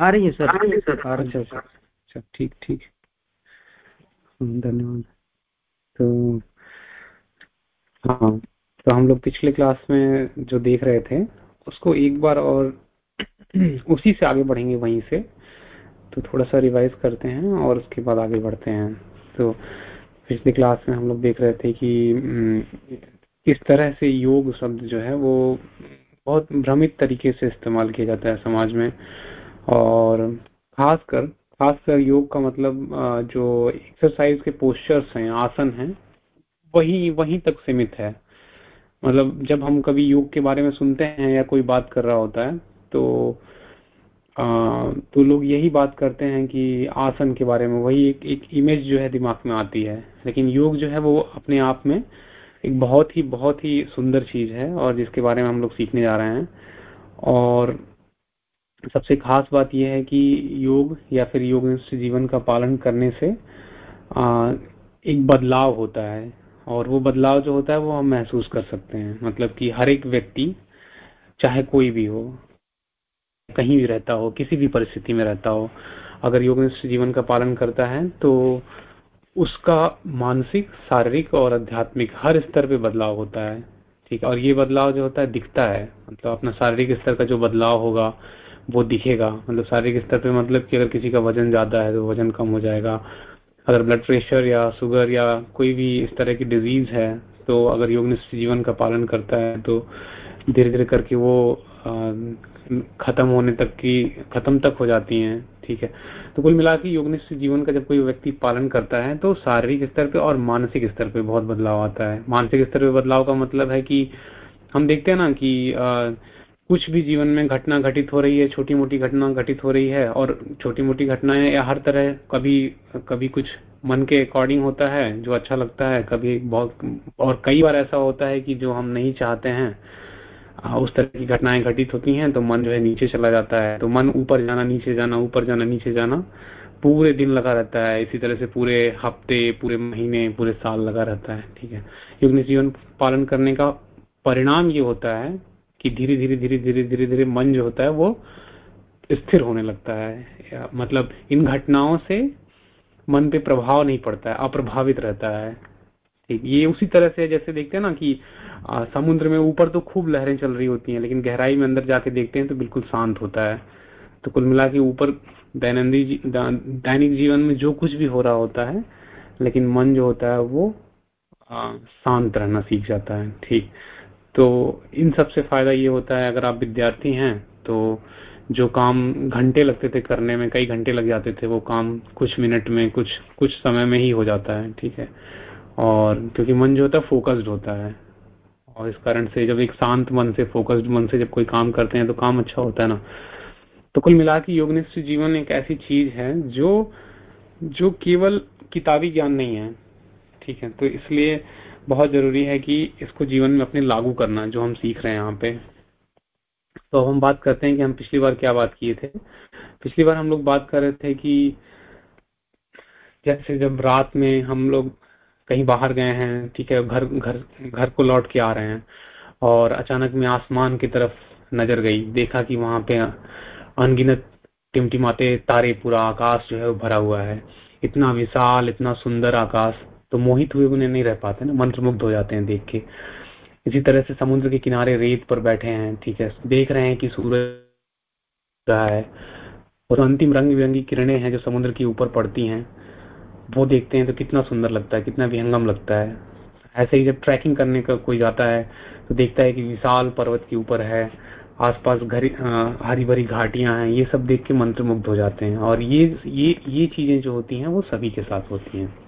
आ रही है सर? आ रही है सर। अच्छा ठीक ठीक। धन्यवाद। तो हाँ तो हम लोग पिछले क्लास में जो देख रहे थे उसको एक बार और उसी से आगे बढ़ेंगे वहीं से। तो थोड़ा सा रिवाइज करते हैं और उसके बाद आगे बढ़ते हैं। तो पिछली क्लास में हम लोग देख रहे थे कि किस तरह से योग शब्द जो है वो बहुत भ्रमित तरीके से इस्तेमाल किया जाता है समाज में। और खासकर खासकर योग का मतलब जो एक्सरसाइज के पोस्चर्स हैं आसन हैं वही वहीं तक सीमित है। मतलब जब हम कभी योग के बारे में सुनते हैं या कोई बात कर रहा होता है तो आ, तो लोग यही बात करते हैं कि आसन के बारे में वही एक, एक इमेज जो है दिमाग में आती है। लेकिन योग जो है वो अपने आप में एक बहुत ही बहुत ही सुंदर चीज़ है और जिसके बारे में हम लोग सीखने जा रहे हैं। और सबसे खास बात यह है कि योग या फिर योग जीवन का पालन करने से आ, एक बदलाव होता है और वो बदलाव जो होता है वो हम महसूस कर सकते हैं। मतलब कि हर एक व्यक्ति चाहे कोई भी हो कहीं भी रहता हो किसी भी परिस्थिति में रहता हो अगर योग जीवन का पालन करता है तो उसका मानसिक शारीरिक और आध्यात्मिक हर स्तर पे बदलाव होता है। ठीक है? और ये बदलाव जो होता है दिखता है। मतलब अपना शारीरिक स्तर का जो बदलाव होगा वो दिखेगा। मतलब शारीरिक स्तर पे मतलब कि अगर किसी का वज़न ज़्यादा है तो वज़न कम हो जाएगा। अगर ब्लड प्रेशर या शुगर या कोई भी इस तरह की डिज़ीज़ है तो अगर योग जीवन का पालन करता है तो धीरे धीरे करके वो खत्म होने तक की खत्म तक हो जाती हैं ठीक है? तो कुल मिला के योगनिष्ठ जीवन का जब कोई व्यक्ति पालन करता है तो शारीरिक स्तर पे और मानसिक स्तर पे बहुत बदलाव आता है। मानसिक स्तर पे बदलाव का मतलब है कि हम देखते हैं ना कि आ, कुछ भी जीवन में घटना घटित हो रही है छोटी मोटी घटना घटित हो रही है और छोटी मोटी घटनाएँ या हर तरह कभी कभी कुछ मन के अकॉर्डिंग होता है, जो अच्छा लगता है, कभी बहुत, और कई बार ऐसा होता है कि जो हम नहीं चाहते हैं उस तरह की घटनाएँ घटित होती हैं तो मन जो है नीचे चला जाता है। तो मन ऊपर जाना, नीचे जाना, ऊपर जाना, नीचे जाना, पूरे दिन लगा रहता है। इसी तरह से पूरे हफ़्ते, पूरे महीने, पूरे साल लगा रहता है, ठीक है? योग जीवन पालन करने का परिणाम ये होता है कि धीरे धीरे धीरे धीरे धीरे धीरे मन जो होता है वो स्थिर होने लगता है। मतलब इन घटनाओं से मन पे प्रभाव नहीं पड़ता है अप्रभावित रहता है। ठीक ये उसी तरह से जैसे देखते हैं ना कि आ, समुद्र में ऊपर तो खूब लहरें चल रही होती हैं लेकिन गहराई में अंदर जाके देखते हैं तो बिल्कुल शांत होता है। तो कुल मिला के ऊपर दैनंदिन दैनिक जीवन में जो कुछ भी हो रहा होता है लेकिन मन जो होता है वो शांत रहना सीख जाता है। ठीक तो इन सबसे फ़ायदा ये होता है, अगर आप विद्यार्थी हैं तो जो काम घंटे लगते थे करने में, कई घंटे लग जाते थे, वो काम कुछ मिनट में, कुछ कुछ समय में ही हो जाता है, ठीक है? और क्योंकि मन जो होता है फोकस्ड होता है। और इस कारण से जब एक शांत मन से फोकस्ड मन से जब कोई काम करते हैं तो काम अच्छा होता है ना। तो कुल मिला के योगनिष्ठ जीवन एक ऐसी चीज़ है, जो जो केवल किताबी ज्ञान नहीं है, ठीक है? तो इसलिए बहुत ज़रूरी है कि इसको जीवन में अपने लागू करना, जो हम सीख रहे हैं यहाँ पे। तो हम बात करते हैं कि हम पिछली बार क्या बात किए थे। पिछली बार हम लोग बात कर रहे थे कि जैसे जब रात में हम लोग कहीं बाहर गए हैं, ठीक है, घर घर घर को लौट के आ रहे हैं और अचानक में आसमान की तरफ़ नज़र गई, देखा कि वहाँ पे अनगिनत टिमटिमाते तारे, पूरा आकाश जो है वो भरा हुआ है। इतना विशाल, इतना सुंदर आकाश। तो मोहित हुए उन्हें नहीं रह पाते ना, मंत्रमुग्ध हो जाते हैं देख के। इसी तरह से समुद्र के किनारे रेत पर बैठे हैं, ठीक है। देख रहे हैं कि सूरज रहा है और अंतिम रंग बिरंगी किरणें हैं जो समुद्र के ऊपर पड़ती हैं। वो देखते हैं तो कितना सुंदर लगता है, कितना विहंगम लगता है। ऐसे ही जब ट्रैकिंग करने का कोई जाता है तो देखता है कि विशाल पर्वत के ऊपर है, आसपास घर हरी भरी घाटियाँ हैं, ये सब देख के मंत्रमुग्ध हो जाते हैं। और ये ये ये चीज़ें जो होती हैं, वो सभी के साथ होती हैं।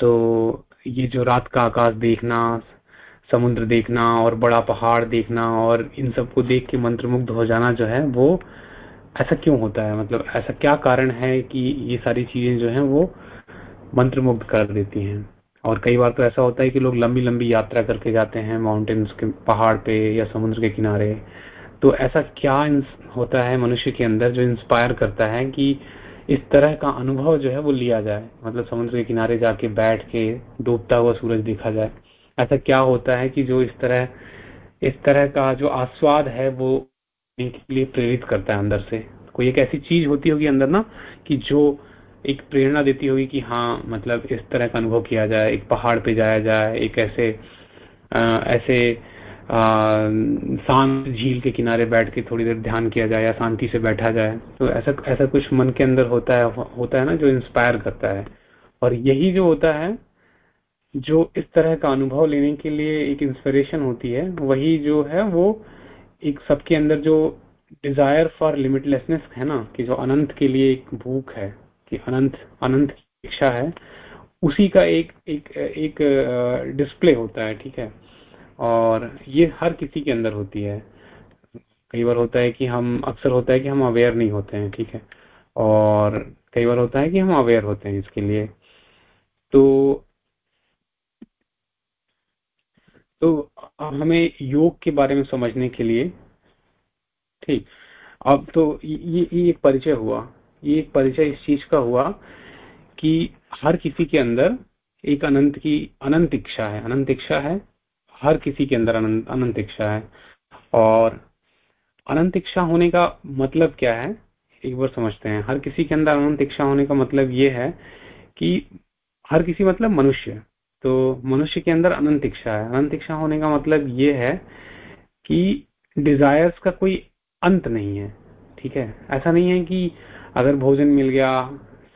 तो ये जो रात का आकाश देखना, समुद्र देखना और बड़ा पहाड़ देखना और इन सबको देख के मंत्रमुग्ध हो जाना जो है, वो ऐसा क्यों होता है? मतलब ऐसा क्या कारण है कि ये सारी चीज़ें जो हैं वो मंत्रमुग्ध कर देती हैं? और कई बार तो ऐसा होता है कि लोग लंबी लंबी यात्रा करके जाते हैं माउंटेन्स के, पहाड़ पे या समुद्र के किनारे। तो ऐसा क्या होता है मनुष्य के अंदर जो इंस्पायर करता है कि इस तरह का अनुभव जो है वो लिया जाए। मतलब समुद्र के किनारे जाके बैठ के डूबता हुआ सूरज देखा जाए। ऐसा क्या होता है कि जो इस तरह इस तरह का जो आस्वाद है वो के लिए प्रेरित करता है अंदर से। कोई एक ऐसी चीज़ होती होगी अंदर ना कि जो एक प्रेरणा देती होगी कि हाँ मतलब इस तरह का अनुभव किया जाए एक पहाड़ पे जाया जाए एक ऐसे आ, ऐसे शांत झील के किनारे बैठ के थोड़ी देर ध्यान किया जाए या शांति से बैठा जाए तो ऐसा ऐसा कुछ मन के अंदर होता है होता है ना जो इंस्पायर करता है। और यही जो होता है, जो इस तरह का अनुभव लेने के लिए एक इंस्पिरेशन होती है, वही जो है वो एक सबके अंदर जो डिज़ायर फॉर लिमिटलेसनेस है ना, कि जो अनंत के लिए एक भूख है, कि अनंत अनंत इच्छा है, उसी का एक एक एक डिस्प्ले होता है, ठीक है? और ये हर किसी के अंदर होती है। कई बार होता है कि हम, अक्सर होता है कि हम अवेयर नहीं होते हैं, ठीक है? और कई बार होता है कि हम अवेयर होते हैं इसके लिए। तो तो हमें योग के बारे में समझने के लिए, ठीक, अब तो ये ये एक परिचय हुआ। ये एक परिचय इस चीज़ का हुआ कि हर किसी के अंदर एक अनंत की, अनंत इच्छा है। अनंत इच्छा है हर किसी के अंदर अनंत इच्छा है। और अनंत इच्छा होने का मतलब क्या है? एक बार समझते हैं। हर किसी के अंदर अनंत इच्छा होने का मतलब ये है कि हर किसी मतलब मनुष्य। तो मनुष्य के अंदर अनंत इच्छा है। अनंत इच्छा होने का मतलब ये है कि डिजायर्स का कोई अंत नहीं है। ठीक है? ऐसा नहीं है कि अगर भोजन मिल गया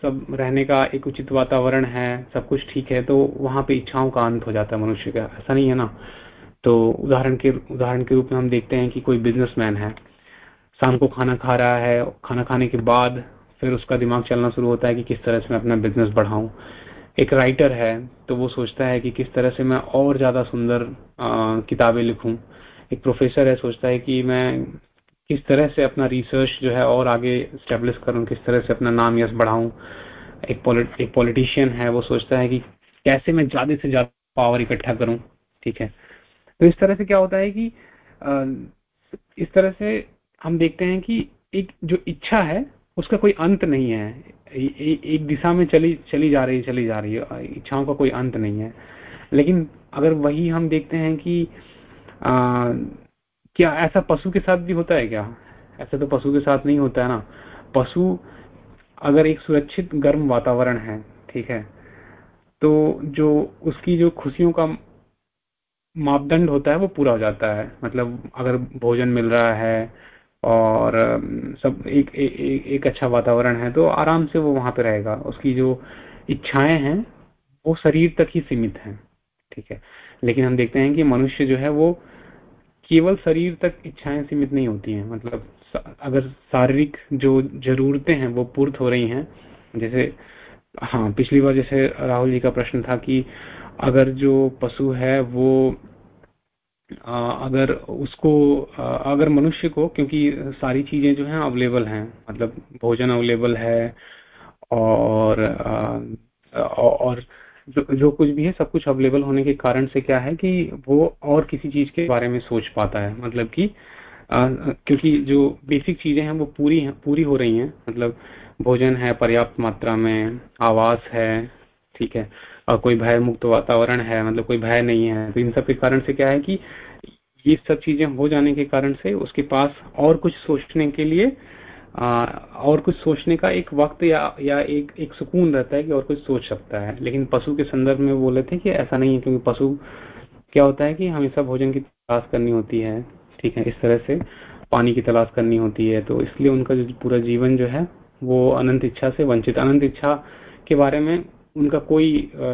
सब रहने का एक उचित वातावरण है, सब कुछ ठीक है तो वहाँ पे इच्छाओं का अंत हो जाता है मनुष्य का। ऐसा नहीं है ना? तो उदाहरण के उदाहरण के रूप में हम देखते हैं कि कोई बिजनेसमैन है, शाम को खाना खा रहा है, खाना खाने के बाद फिर उसका दिमाग चलना शुरू होता है कि किस तरह से मैं अपना बिज़नेस बढ़ाऊं। एक राइटर है तो वो सोचता है कि किस तरह से मैं और ज़्यादा सुंदर किताबें लिखूं। एक प्रोफेसर है, सोचता है कि मैं किस तरह से अपना रिसर्च जो है और आगे स्टेब्लिश करूँ किस तरह से अपना नाम यश बढ़ाऊं। एक पॉलिट एक पॉलिटिशियन है वो सोचता है कि कैसे मैं ज़्यादा से ज़्यादा पावर इकट्ठा करूँ ठीक है। तो इस तरह से क्या होता है कि इस तरह से हम देखते हैं कि एक जो इच्छा है उसका कोई अंत नहीं है। एक दिशा में चली चली जा रही चली जा रही है इच्छाओं का कोई अंत नहीं है। लेकिन अगर वही हम देखते हैं कि आ, क्या ऐसा पशु के साथ भी होता है क्या? ऐसा तो पशु के साथ नहीं होता है ना। पशु अगर एक सुरक्षित गर्म वातावरण है ठीक है तो जो उसकी जो खुशियों का मापदंड होता है वो पूरा हो जाता है। मतलब अगर भोजन मिल रहा है और सब एक, ए, ए, एक अच्छा वातावरण है तो आराम से वो वहाँ पे रहेगा। उसकी जो इच्छाएँ हैं वो शरीर तक ही सीमित हैं ठीक है। लेकिन हम देखते हैं कि मनुष्य जो है वो केवल शरीर तक इच्छाएँ सीमित नहीं होती हैं। मतलब अगर शारीरिक जो जरूरतें हैं, वो पूर्त हो रही हैं, जैसे हाँ पिछली बार जैसे राहुल जी का प्रश्न था कि अगर जो पशु है, वो अगर उसको अगर मनुष्य को, क्योंकि सारी चीज़ें जो हैं अवेलेबल हैं मतलब भोजन अवेलेबल है, और और जो कुछ भी है सब कुछ अवेलेबल होने के कारण से क्या है कि वो और किसी चीज़ के बारे में सोच पाता है। मतलब कि आ, क्योंकि जो बेसिक चीज़ें हैं वो पूरी हैं पूरी हो रही हैं। मतलब भोजन है पर्याप्त मात्रा में आवास है ठीक है। और कोई भय मुक्त वातावरण है मतलब कोई भय नहीं है। तो इन सब के कारण से क्या है कि ये सब चीज़ें हो जाने के कारण से उसके पास और कुछ सोचने के लिए और कुछ सोचने का एक वक्त या या एक एक सुकून रहता है कि और कुछ सोच सकता है। लेकिन पशु के संदर्भ में बोले थे कि ऐसा नहीं है क्योंकि पशु क्या होता है कि हमेशा भोजन की तलाश करनी होती है ठीक है इस तरह से पानी की तलाश करनी होती है। तो इसलिए उनका जो पूरा जीवन जो है वो अनंत इच्छा से वंचित। अनंत इच्छा के बारे में उनका कोई आ,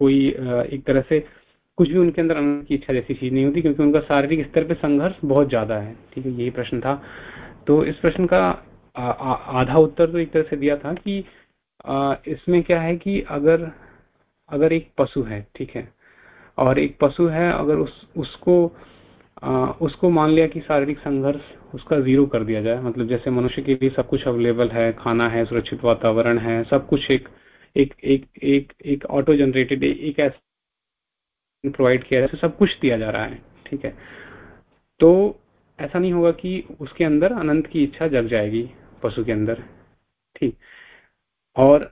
कोई आ, एक तरह से कुछ भी उनके अंदर अनंत की इच्छा जैसी चीज़ नहीं होती क्योंकि उनका शारीरिक स्तर पर संघर्ष बहुत ज़्यादा है ठीक है यही प्रश्न था। तो इस प्रश्न का आधा उत्तर तो एक तरह से दिया था कि इसमें क्या है कि अगर अगर एक पशु है ठीक है और एक पशु है अगर उस उसको आ, उसको मान लिया कि शारीरिक संघर्ष उसका ज़ीरो कर दिया जाए मतलब जैसे मनुष्य के लिए सब कुछ अवेलेबल है खाना है सुरक्षित वातावरण है सब कुछ एक एक एक एक एक ऑटो जनरेटेड एक ऐसा प्रोवाइड किया जाए सब कुछ दिया जा रहा है ठीक है। तो ऐसा नहीं होगा कि उसके अंदर अनंत की इच्छा जग जाएगी पशु के अंदर। ठीक। और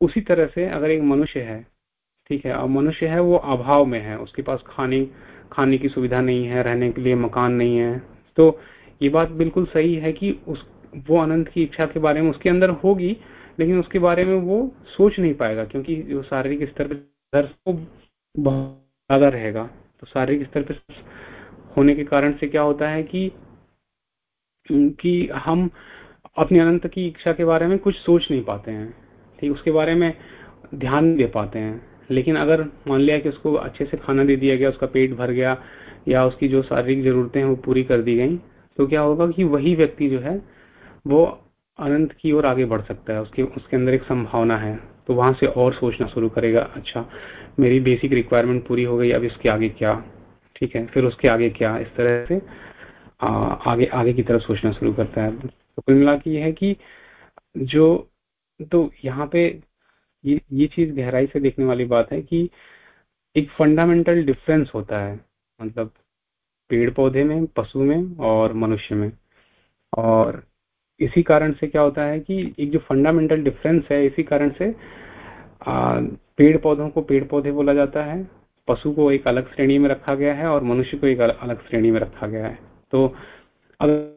उसी तरह से अगर एक मनुष्य है, ठीक है, और मनुष्य है वो अभाव में है, उसके पास खाने खाने की सुविधा नहीं है, रहने के लिए मकान नहीं है तो ये बात बिल्कुल सही है कि उस, वो अनंत की इच्छा के बारे में उसके अंदर होगी, लेकिन उसके बारे में वो सोच नहीं पाएगा, क्योंकि जो शारीरिक स्तर पर बहुत ज़्यादा रहेगा। तो शारीरिक स्तर पर होने के कारण से क्या होता है कि कि हम अपनी अनंत की इच्छा के बारे में कुछ सोच नहीं पाते हैं। ठीक, उसके बारे में ध्यान नहीं दे पाते हैं। लेकिन अगर मान लिया कि उसको अच्छे से खाना दे दिया गया, उसका पेट भर गया, या उसकी जो शारीरिक जरूरतें हैं वो पूरी कर दी गई तो क्या होगा कि वही व्यक्ति जो है, वो अनंत की ओर आगे बढ़ सकता है। उसके उसके अंदर एक संभावना है तो वहाँ से और सोचना शुरू करेगा अच्छा मेरी बेसिक रिक्वायरमेंट पूरी हो गई, अब इसके आगे क्या? ठीक है फिर उसके आगे क्या इस तरह से आ, आगे आगे की तरफ़ सोचना शुरू करता है। तो कुल मिला की है कि जो तो यहाँ पे ये ये चीज़ गहराई से देखने वाली बात है कि एक फंडामेंटल डिफरेंस होता है मतलब पेड़ पौधे में पशु में और मनुष्य में। और इसी कारण से क्या होता है कि एक जो फंडामेंटल डिफरेंस है इसी कारण से आ, पेड़ पौधों को पेड़ पौधे बोला जाता है पशु को एक अलग श्रेणी में रखा गया है और मनुष्य को एक अलग श्रेणी में रखा गया है। तो अगर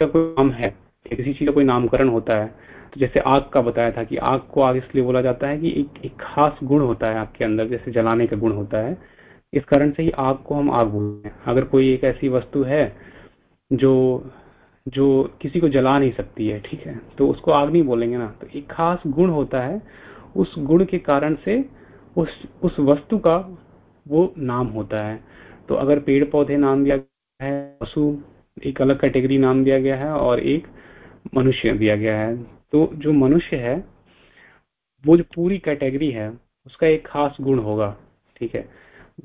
कोई नाम है किसी चीज़ का कोई नामकरण होता है तो जैसे आग का बताया था कि आग को आग इसलिए बोला जाता है कि एक, एक खास गुण होता है आग के अंदर जैसे जलाने का गुण होता है। इस कारण से ही आग को हम आग बोलते हैं। अगर कोई एक ऐसी वस्तु है जो जो किसी को जला नहीं सकती है ठीक है तो उसको आग नहीं बोलेंगे ना। तो एक खास गुण होता है उस गुण के कारण से उस उस वस्तु का वो नाम होता है। तो अगर पेड़ पौधे नाम दिया गया है पशु एक अलग कैटेगरी नाम दिया गया है और एक मनुष्य दिया गया है। तो जो मनुष्य है वो जो पूरी कैटेगरी है उसका एक खास गुण होगा ठीक है?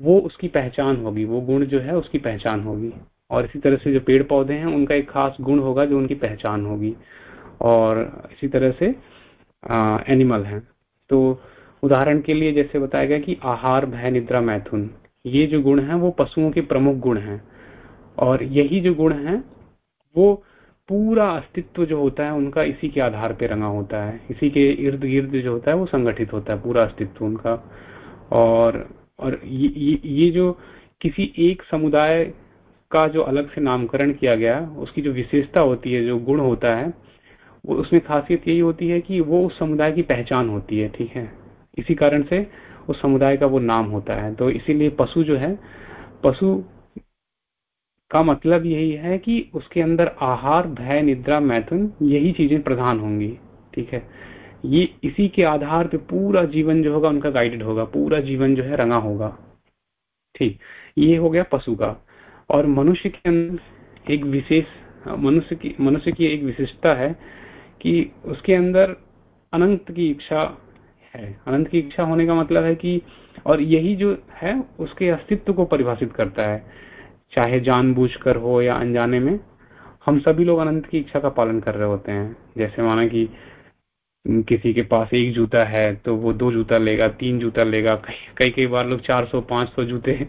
वो उसकी पहचान होगी वो गुण जो है उसकी पहचान होगी। और इसी तरह से जो पेड़ पौधे हैं उनका एक खास गुण होगा जो उनकी पहचान होगी। और इसी तरह से आ, एनिमल है। तो उदाहरण के लिए जैसे बताया गया कि आहार भय निद्रा मैथुन ये जो गुण है वो पशुओं के प्रमुख गुण हैं। और यही जो गुण है वो पूरा अस्तित्व जो होता है उनका इसी के आधार पे रंगा होता है। इसी के इर्द गिर्द जो होता है वो संगठित होता है पूरा अस्तित्व उनका। और और ये, ये, ये जो किसी एक समुदाय का जो अलग से नामकरण किया गया उसकी जो विशेषता होती है जो गुण होता है वो उसमें खासियत यही होती है कि वो उस समुदाय की पहचान होती है ठीक है? इसी कारण से उस समुदाय का वो नाम होता है। तो इसीलिए पशु जो है, पशु का मतलब यही है कि उसके अंदर आहार, भय, निद्रा, मैथुन यही चीज़ें प्रधान होंगी, ठीक है? ये इसी के आधार पे पूरा जीवन जो होगा उनका गाइडेड होगा, पूरा जीवन जो है रंगा होगा, ठीक? ये हो गया पशु का। और मनुष्य के अंदर एक विशेष, मनुष्य की मनुष्य की एक विशिष्टता है कि उसके अंदर अनंत की इच्छा है। अनंत की इच्छा होने का मतलब है कि और यही जो है उसके अस्तित्व को परिभाषित करता है। चाहे जानबूझकर हो या अनजाने में हम सभी लोग अनंत की इच्छा का पालन कर रहे होते हैं। जैसे माना कि किसी के पास एक जूता है तो वो दो जूता लेगा तीन जूता लेगा कई कई बार लोग 400 500 जूते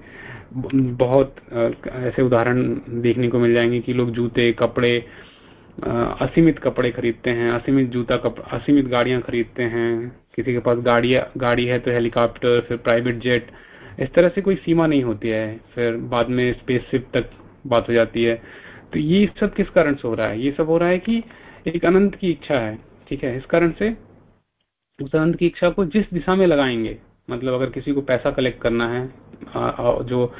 बहुत ऐसे उदाहरण देखने को मिल जाएँगे कि लोग जूते कपड़े असीमित कपड़े खरीदते हैं असीमित जूता कप, असीमित गाड़ियाँ खरीदते हैं। किसी के पास गाड़ी गाड़ी है तो हेलीकॉप्टर, फिर प्राइवेट जेट इस तरह से कोई सीमा नहीं होती है। फिर बाद में स्पेसशिप तक बात हो जाती है। तो ये सब किस कारण से हो रहा है? ये सब हो रहा है कि एक अनंत की इच्छा है, ठीक है? इस कारण से उस अनंत की इच्छा को जिस दिशा में लगाएँगे मतलब अगर किसी को पैसा कलेक्ट करना है जो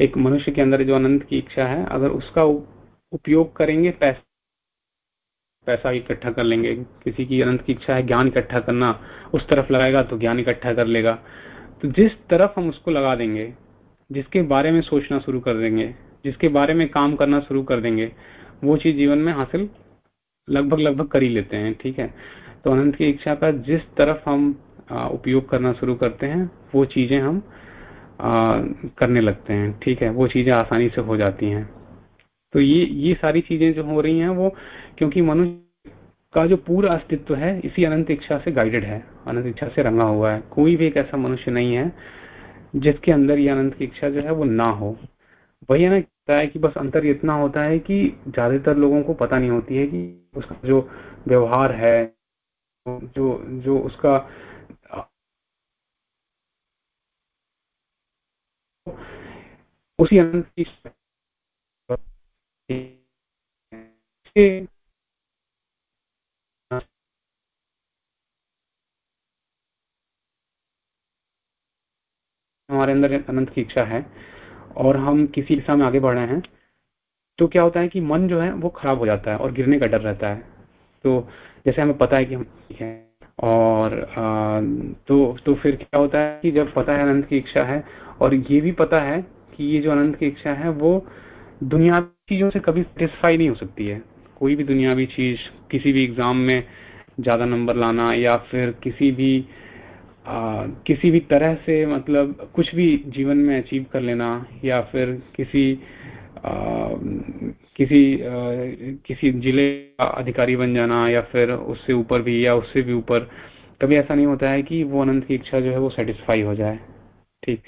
एक मनुष्य के अंदर जो अनंत की इच्छा है, अगर उसका उपयोग करेंगे पैसा पैसा इकट्ठा कर लेंगे। किसी की अनंत की इच्छा है ज्ञान इकट्ठा करना उस तरफ़ लगाएगा तो ज्ञान इकट्ठा कर लेगा। तो जिस तरफ़ हम उसको लगा देंगे जिसके बारे में सोचना शुरू कर देंगे जिसके बारे में काम करना शुरू कर देंगे वो चीज़ जीवन में हासिल लगभग लगभग कर ही लेते हैं ठीक है? तो अनंत की इच्छा का जिस तरफ़ हम उपयोग करना शुरू करते हैं वो चीज़ें हम आ, करने लगते हैं ठीक है? वो चीज़ें आसानी से हो जाती हैं। तो ये ये सारी चीज़ें जो हो रही हैं वो, क्योंकि मनुष्य का जो पूरा अस्तित्व है, इसी अनंत इच्छा से गाइडेड है, अनंत इच्छा से रंगा हुआ है। कोई भी एक ऐसा मनुष्य नहीं है, जिसके अंदर ये अनंत की इच्छा जो है वो ना हो। वही ना, कहता है कि बस अंतर इतना होता है कि ज़्यादातर लोगों को पता नहीं होती है कि उसका जो व्यवहार है, जो जो उसका उसी अनंत की हमारे अंदर अनंत की इच्छा है और हम किसी दिशा में आगे बढ़ रहे हैं तो क्या होता है कि मन जो है वो खराब हो जाता है और गिरने का डर रहता है। तो जैसे हमें पता है कि हम है और आ, तो तो फिर क्या होता है कि जब पता है अनंत की इच्छा है और ये भी पता है कि ये जो अनंत की इच्छा है वो दुनियावी चीज़ों से कभी सेटिस्फाई नहीं हो सकती है। कोई भी दुनियावी चीज़ किसी भी एग्ज़ाम में ज़्यादा नंबर लाना या फिर किसी भी आ, किसी भी तरह से मतलब कुछ भी जीवन में अचीव कर लेना या फिर किसी आ, किसी आ, किसी ज़िले का अधिकारी बन जाना या फिर उससे ऊपर भी या उससे भी ऊपर कभी ऐसा नहीं होता है कि वो अनंत की इच्छा जो है वो सेटिस्फाई हो जाए। ठीक?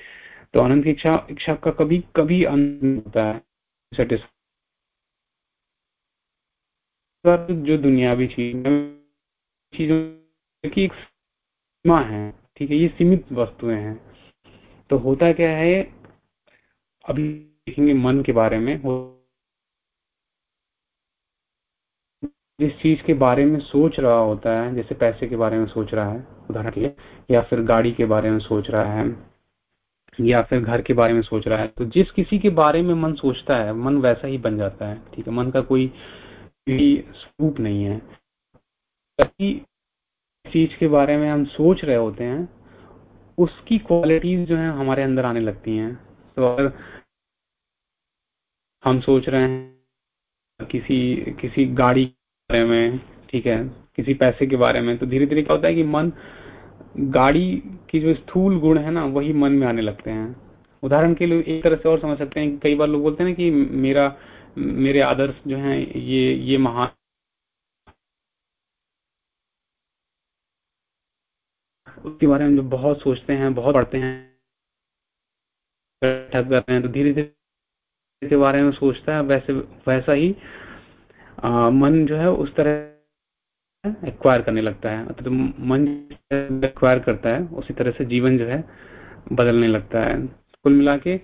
तो अनंत की इच्छा इच्छा का कभी कभी अंत होता है। सेटिस्फाई जो दुनियावी चीज़ चीज़ों की सीमा है, ठीक है, ये सीमित वस्तुएँ हैं। तो होता क्या है, अभी देखेंगे मन के बारे में जिस चीज़ के बारे में सोच रहा होता है, जैसे पैसे के बारे में सोच रहा है, उदाहरण के लिए, या फिर गाड़ी के बारे में सोच रहा है, या फिर घर के बारे में सोच रहा है तो जिस किसी के बारे में मन सोचता है, मन वैसा ही बन जाता है, ठीक है, मन का कोई स्वरूप नहीं है। कभी चीज़ के बारे में हम सोच रहे होते हैं, उसकी क्वालिटीज जो है हमारे अंदर आने लगती हैं। तो अगर हम सोच रहे हैं किसी किसी गाड़ी के बारे में, ठीक है, किसी पैसे के बारे में तो धीरे धीरे क्या होता है कि मन, गाड़ी की जो स्थूल गुण है ना, वही मन में आने लगते हैं। उदाहरण के लिए एक तरह से और समझ सकते हैं कई बार लोग बोलते हैं ना कि मेरा मेरे आदर्श जो है ये ये महान उसके बारे में जो बहुत सोचते हैं बहुत पढ़ते हैं करते हैं तो धीरे धीरे के बारे में सोचता है वैसे वैसा ही आ, मन जो है उस तरह एक्वायर करने लगता है। तो मन एक्वायर करता है उसी तरह से जीवन जो है बदलने लगता है। कुल मिला के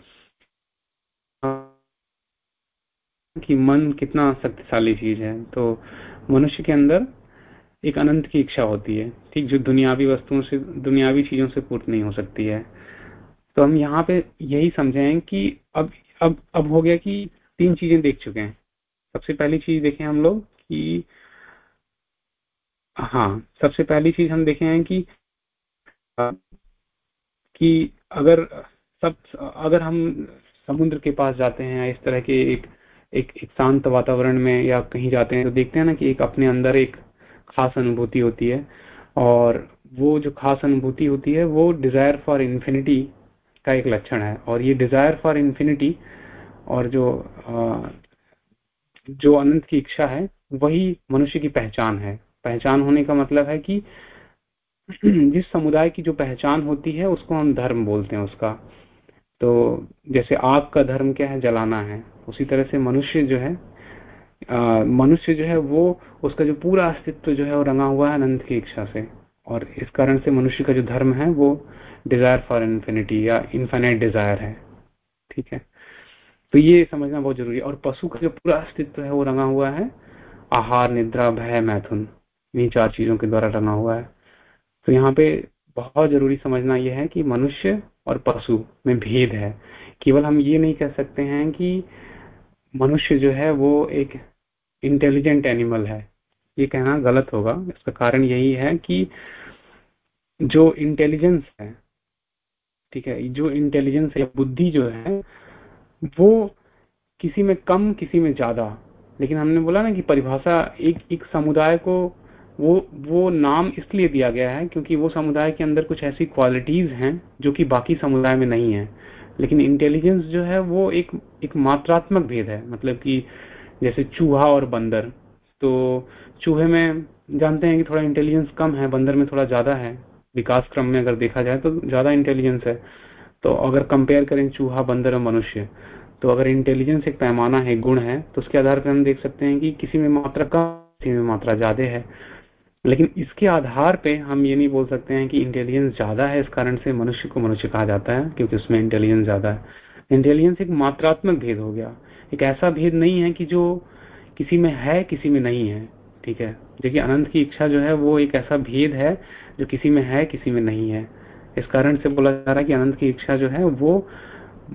कि मन कितना शक्तिशाली चीज़ है। तो मनुष्य के अंदर एक अनंत की इच्छा होती है, ठीक, जो दुनियावी वस्तुओं से, दुनियावी चीज़ों से पूर्त नहीं हो सकती है। तो हम यहाँ पे यही समझें कि अब अब अब हो गया कि तीन चीज़ें देख चुके हैं। सबसे पहली चीज़ देखें हम लोग कि हाँ सबसे पहली चीज़ हम देखे हैं कि कि अगर सब, अगर हम समुद्र के पास जाते हैं इस तरह के एक एक, एक शांत वातावरण में या कहीं जाते हैं तो देखते हैं ना कि एक अपने अंदर एक खास अनुभूति होती है। और वो जो खास अनुभूति होती है वो डिज़ायर फॉर इन्फिनिटी का एक लक्षण है। और ये डिज़ायर फॉर इन्फिनिटी और जो जो अनंत की इच्छा है वही मनुष्य की पहचान है। पहचान होने का मतलब है कि जिस समुदाय की जो पहचान होती है उसको हम धर्म बोलते हैं उसका। तो जैसे आग का धर्म क्या है? जलाना है। उसी तरह से मनुष्य जो है मनुष्य जो है वो उसका जो पूरा अस्तित्व जो है वो रंगा हुआ है अनंत की इच्छा से। और इस कारण से मनुष्य का जो धर्म है वो डिज़ायर फॉर इन्फिनिटी या इन्फाइनाइट डिज़ायर है। ठीक है? तो ये समझना बहुत ज़रूरी है। और पशु का जो पूरा अस्तित्व है वो रंगा हुआ है। आहार, निद्रा, भय, मैथुन इन्हीं चार चीज़ों के द्वारा रंगा हुआ है। तो यहाँ पे बहुत ज़रूरी समझना यह है कि मनुष्य और पशु में भेद है। केवल हम ये नहीं कह सकते हैं कि मनुष्य जो है वो एक इंटेलिजेंट एनिमल है। ये कहना गलत होगा। इसका कारण यही है कि जो इंटेलिजेंस है, ठीक है, जो इंटेलिजेंस या बुद्धि जो है, वो किसी में कम, किसी में ज़्यादा। लेकिन हमने बोला ना कि परिभाषा एक एक समुदाय को वो वो नाम इसलिए दिया गया है क्योंकि वो समुदाय के अंदर कुछ ऐसी क्वालिटीज हैं जो कि बाकी समुदाय में नहीं है। लेकिन इंटेलिजेंस जो है वो एक एक मात्रात्मक भेद है। मतलब कि जैसे चूहा और बंदर तो चूहे में जानते हैं कि थोड़ा इंटेलिजेंस कम है, बंदर में थोड़ा ज़्यादा है। विकास क्रम में अगर देखा जाए तो ज़्यादा इंटेलिजेंस है। तो अगर कंपेयर करें चूहा, बंदर और मनुष्य तो अगर इंटेलिजेंस एक पैमाना है, गुण है तो उसके आधार पर हम देख सकते हैं कि किसी में मात्रा कम, किसी में मात्रा ज़्यादा है। लेकिन इसके आधार पे हम ये नहीं बोल सकते हैं कि इंटेलिजेंस ज़्यादा है इस कारण से मनुष्य को मनुष्य कहा जाता है, क्योंकि उसमें इंटेलिजेंस ज़्यादा है। इंटेलिजेंस एक मात्रात्मक भेद हो गया। एक ऐसा भेद नहीं है कि जो किसी में है, किसी में नहीं है, ठीक है? देखिए, अनंत की इच्छा जो है वो एक ऐसा भेद है जो किसी में है, किसी में नहीं है। इस कारण से बोला जा रहा है कि अनंत की इच्छा जो है वो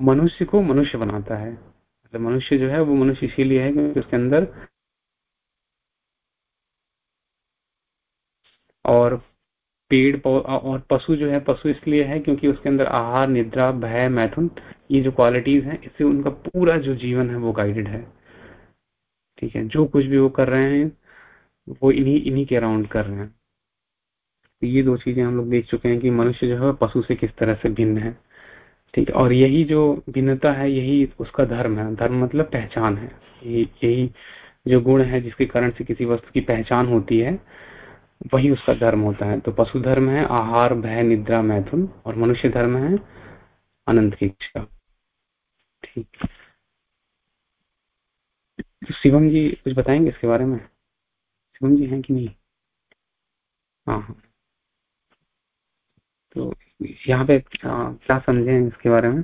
मनुष्य को मनुष्य बनाता है। मतलब मनुष्य जो है वो मनुष्य इसीलिए है क्योंकि उसके अंदर और पेड़ और पशु जो है, पशु इसलिए है क्योंकि उसके अंदर आहार, निद्रा, भय, मैथुन, ये जो क्वालिटीज हैं, इससे उनका पूरा जो जीवन है वो गाइडेड है। ठीक है, जो कुछ भी वो कर रहे हैं, वो इन्हीं इन्हीं के अराउंड कर रहे हैं। तो ये दो चीज़ें हम लोग देख चुके हैं कि मनुष्य जो है पशु से किस तरह से भिन्न है। ठीक है और यही जो भिन्नता है, यही उसका धर्म है। धर्म मतलब पहचान है। यही जो गुण है, जिसके कारण से किसी वस्तु की पहचान होती है वही उसका धर्म होता है। तो पशु धर्म है, आहार, भय, निद्रा, मैथुन और मनुष्य धर्म है, अनंत की इच्छा। ठीक। तो शिवम जी कुछ बताएँगे इसके बारे में? शिवम जी हैं कि नहीं? हाँ हाँ। तो यहाँ पे क्या समझे इसके बारे में?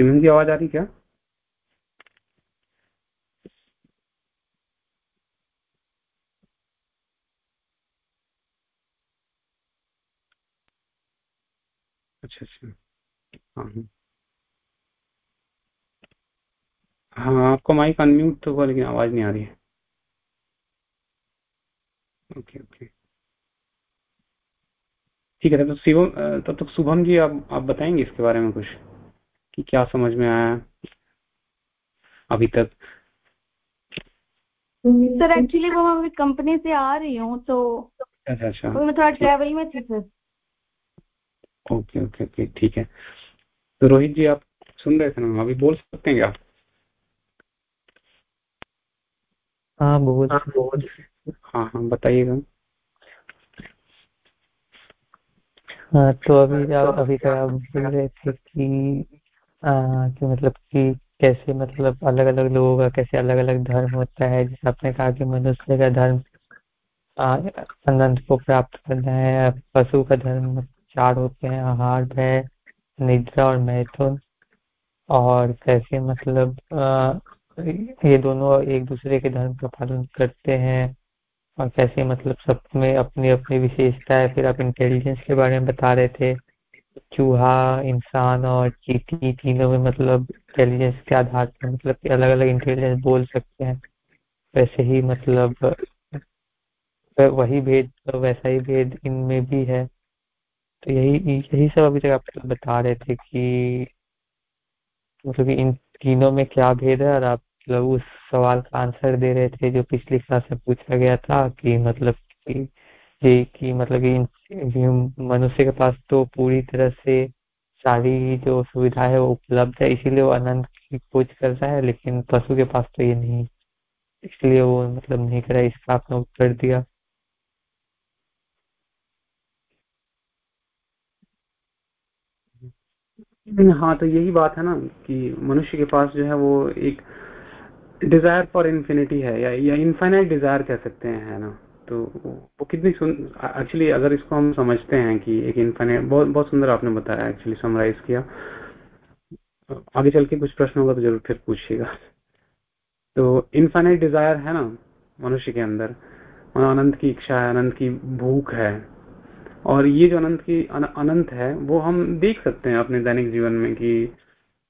सिमन की आवाज़ आ रही क्या? अच्छा अच्छा। हाँ हाँ। हाँ आपको माइक अनम्यूट तो हुआ, लेकिन आवाज़ नहीं आ रही है। Okay okay. ठीक है तो शिवम तब तक शुभम जी, आप आप बताएँगे इसके बारे में कुछ? क्या समझ में आया अभी तक। सर एक्चुअली वो मैं कंपनी से आ रही हूँ तो अच्छा अच्छा। तो मैं थोड़ा ट्रैवल में थी सर। ओके ओके ओके ठीक है। तो रोहित जी आप सुन रहे थे ना? अभी बोल सकते हैं क्या हाँ बोल बोल हाँ। हाँ बताइएगा। हाँ तो अभी आप अभी तक आप बोल रहे थे कि कि मतलब कि कैसे मतलब अलग अलग लोगों का कैसे अलग अलग धर्म होता है जैसे आपने कहा कि मनुष्य का धर्म को प्राप्त करना है पशु का धर्म चार होते हैं आहार भय निद्रा और मैथुन। और कैसे मतलब आ, ये दोनों एक दूसरे के धर्म का पालन करते हैं और कैसे मतलब सब में अपनी अपनी विशेषता है फिर आप इंटेलिजेंस के बारे में बता रहे थे। चूहा, इंसान और चीटी तीनों में मतलब इंटेलिजेंस के आधार पर मतलब अलग अलग इंटेलिजेंस बोल सकते हैं। वैसे ही मतलब वही भेद, वैसा ही भेद इनमें भी है। तो यही यही सब अभी तक आप बता रहे थे कि मतलब कि इन तीनों में क्या भेद है और आप मतलब उस सवाल का आंसर दे रहे थे जो पिछली क्लास में पूछा गया था कि मतलब कि ये कि मतलब कि मनुष्य के पास तो पूरी तरह से सारी जो सुविधा है वो उपलब्ध है इसीलिए वो अनंत की खोज कर रहा है लेकिन पशु के पास तो ये नहीं। इसलिए वो मतलब नहीं कर इसका आपने उत्तर दिया। हाँ तो यही बात है ना कि मनुष्य के पास जो है वो एक डिज़ायर फॉर इन्फिनिटी है या, या इनफाइनाइट डिज़ायर कह सकते हैं है ना? तो वो कितनी एक्चुअली अगर इसको हम समझते हैं कि एक इनफाइनाइट बहुत बहुत सुंदर आपने बताया एक्चुअली समराइज किया। आगे चल के कुछ प्रश्न होगा तो ज़रूर फिर पूछिएगा। तो इनफाइनाइट डिज़ायर है ना, मनुष्य के अंदर। अनंत की इच्छा है, अनंत की भूख है। और ये जो अनंत की अनंत है, वो हम देख सकते हैं अपने दैनिक जीवन में कि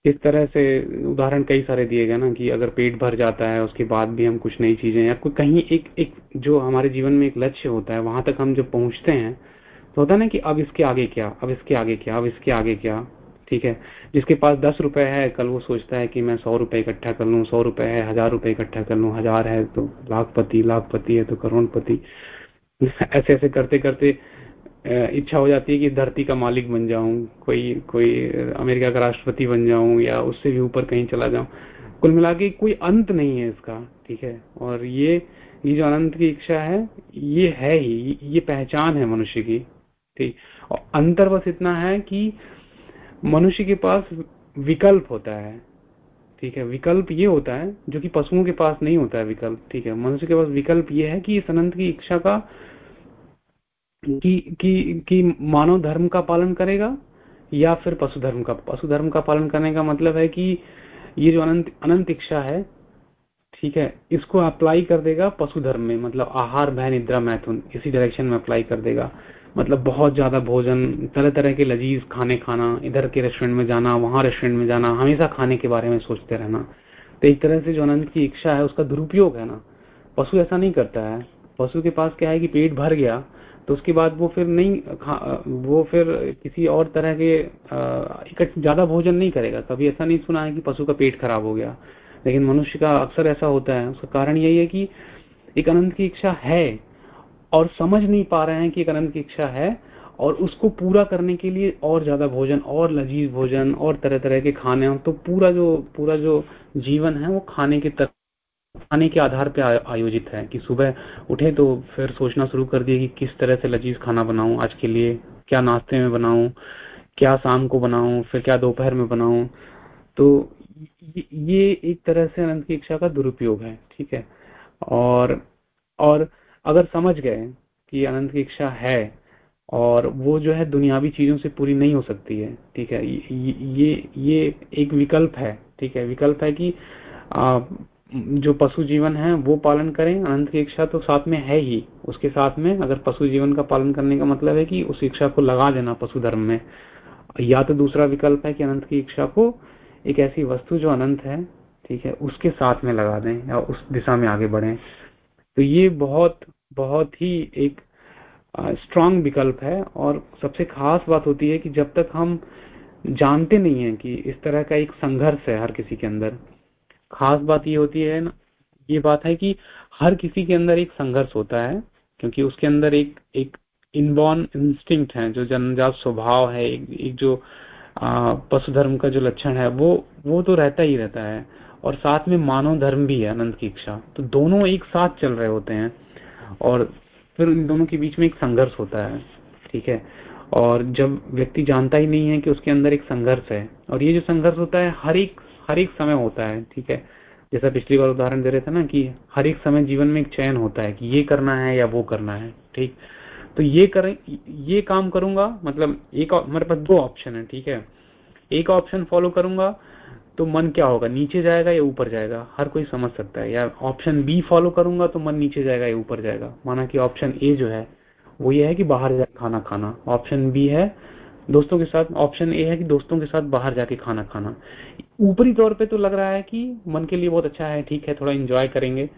किस तरह से उदाहरण कई सारे दिए गए ना कि अगर पेट भर जाता है, उसके बाद भी हम कुछ नई चीज़ें या कोई कहीं एक एक जो हमारे जीवन में एक लक्ष्य होता है, वहाँ तक हम जब पहुँचते हैं तो होता है ना कि अब इसके आगे क्या, अब इसके आगे क्या, अब इसके आगे क्या, ठीक है? जिसके पास दस रुपए है, कल वो सोचता है कि मैं सौ रुपए इकट्ठा कर लूँ, सौ रुपए है, हज़ार रुपए इकट्ठा कर लूँ, हज़ार है तो लाखपति लाखपति है तो करोड़पति। ऐसे ऐसे करते करते इच्छा हो जाती है कि धरती का मालिक बन जाऊँ, कोई कोई अमेरिका का राष्ट्रपति बन जाऊँ या उससे भी ऊपर कहीं चला जाऊँ। कुल मिला के कोई अंत नहीं है इसका, ठीक है? और ये ये जो अनंत की इच्छा है, ये है ही, ये पहचान है मनुष्य की, ठीक? और अंतर बस इतना है कि मनुष्य के पास विकल्प होता है, ठीक है? विकल्प ये होता है, जो कि पशुओं के पास नहीं होता है विकल्प, ठीक है? मनुष्य के पास विकल्प ये है कि इस अनंत की इच्छा का कि कि कि मानव धर्म का पालन करेगा या फिर पशु धर्म का? पशु धर्म का पालन करने का मतलब है कि ये जो अनंत अनंत इच्छा है, ठीक है, इसको अप्लाई कर देगा पशु धर्म में। मतलब आहार, भय, निद्रा, मैथुन, इसी डायरेक्शन में अप्लाई कर देगा। मतलब बहुत ज़्यादा भोजन तरह तरह के लजीज, खाने खाना, इधर के रेस्टोरेंट में जाना, वहाँ रेस्टोरेंट में जाना, हमेशा खाने के बारे में सोचते रहना। तो एक तरह से जो अनंत की इच्छा है, उसका दुरुपयोग है ना। पशु ऐसा नहीं करता है। पशु के पास क्या है कि पेट भर गया तो उसके बाद वो फिर नहीं वो फिर किसी और तरह के ज़्यादा भोजन नहीं करेगा। कभी ऐसा नहीं सुना है कि पशु का पेट खराब हो गया। लेकिन मनुष्य का अक्सर ऐसा होता है। उसका कारण यही है कि एक अनंत की इच्छा है और समझ नहीं पा रहे हैं कि एक अनंत की इच्छा है और उसको पूरा करने के लिए और ज़्यादा भोजन, और लजीज भोजन, और तरह तरह के खाने तो पूरा जो पूरा जो जीवन है वो खाने के तरफ़ खाने के आधार पे आयोजित है कि सुबह उठे तो फिर सोचना शुरू कर दिए कि किस तरह से लजीज खाना बनाऊँ आज के लिए, क्या नाश्ते में बनाऊँ, क्या शाम को बनाऊँ, फिर क्या दोपहर में बनाऊँ। तो ये एक तरह से अनंत की इच्छा का दुरुपयोग है, ठीक है? और और अगर समझ गए कि अनंत की इच्छा है और वो जो है दुनियावी चीज़ों से पूरी नहीं हो सकती है, ठीक है? ये ये एक विकल्प है, ठीक है? विकल्प है कि जो पशु जीवन है, वो पालन करें। अनंत की इच्छा तो साथ में है ही। उसके साथ में अगर पशु जीवन का पालन करने का मतलब है कि उस इच्छा को लगा देना पशु धर्म में। या तो दूसरा विकल्प है कि अनंत की इच्छा को एक ऐसी वस्तु जो अनंत है, ठीक है, उसके साथ में लगा दें या उस दिशा में आगे बढ़े। तो ये बहुत बहुत ही एक स्ट्रांग विकल्प है। और सबसे खास बात होती है कि जब तक हम जानते नहीं है कि इस तरह का एक संघर्ष है हर किसी के अंदर खास बात ये होती है ना ये बात है कि हर किसी के अंदर एक संघर्ष होता है क्योंकि उसके अंदर एक एक इनबॉर्न इंस्टिंक्ट है जो जन्मजात स्वभाव है एक, एक जो पशु धर्म का जो लक्षण है वो वो तो रहता ही रहता है। और साथ में मानव धर्म भी है अनंत की इच्छा। तो दोनों एक साथ चल रहे होते हैं और फिर इन दोनों के बीच में एक संघर्ष होता है ठीक है? और जब व्यक्ति जानता ही नहीं है कि उसके अंदर एक संघर्ष है और ये जो संघर्ष होता है हर एक हर एक समय होता है, ठीक है? जैसा पिछली बार उदाहरण दे रहे थे ना कि हर एक समय जीवन में एक चयन होता है कि ये करना है या वो करना है, ठीक? तो ये करें, ये काम करूँगा मतलब एक हमारे पास दो ऑप्शन है, ठीक है? एक ऑप्शन फॉलो करूँगा तो मन क्या होगा? नीचे जाएगा या ऊपर जाएगा? हर कोई समझ सकता है। या ऑप्शन बी फॉलो करूँगा तो मन नीचे जाएगा या ऊपर जाएगा? माना कि ऑप्शन ए जो है, वो ये है कि बाहर खाना खाना। ऑप्शन बी है दोस्तों के साथ ऑप्शन ए है कि दोस्तों के साथ बाहर जाके खाना खाना। ऊपरी तौर पे तो लग रहा है कि मन के लिए बहुत अच्छा है ठीक है थोड़ा इंजॉय करेंगे।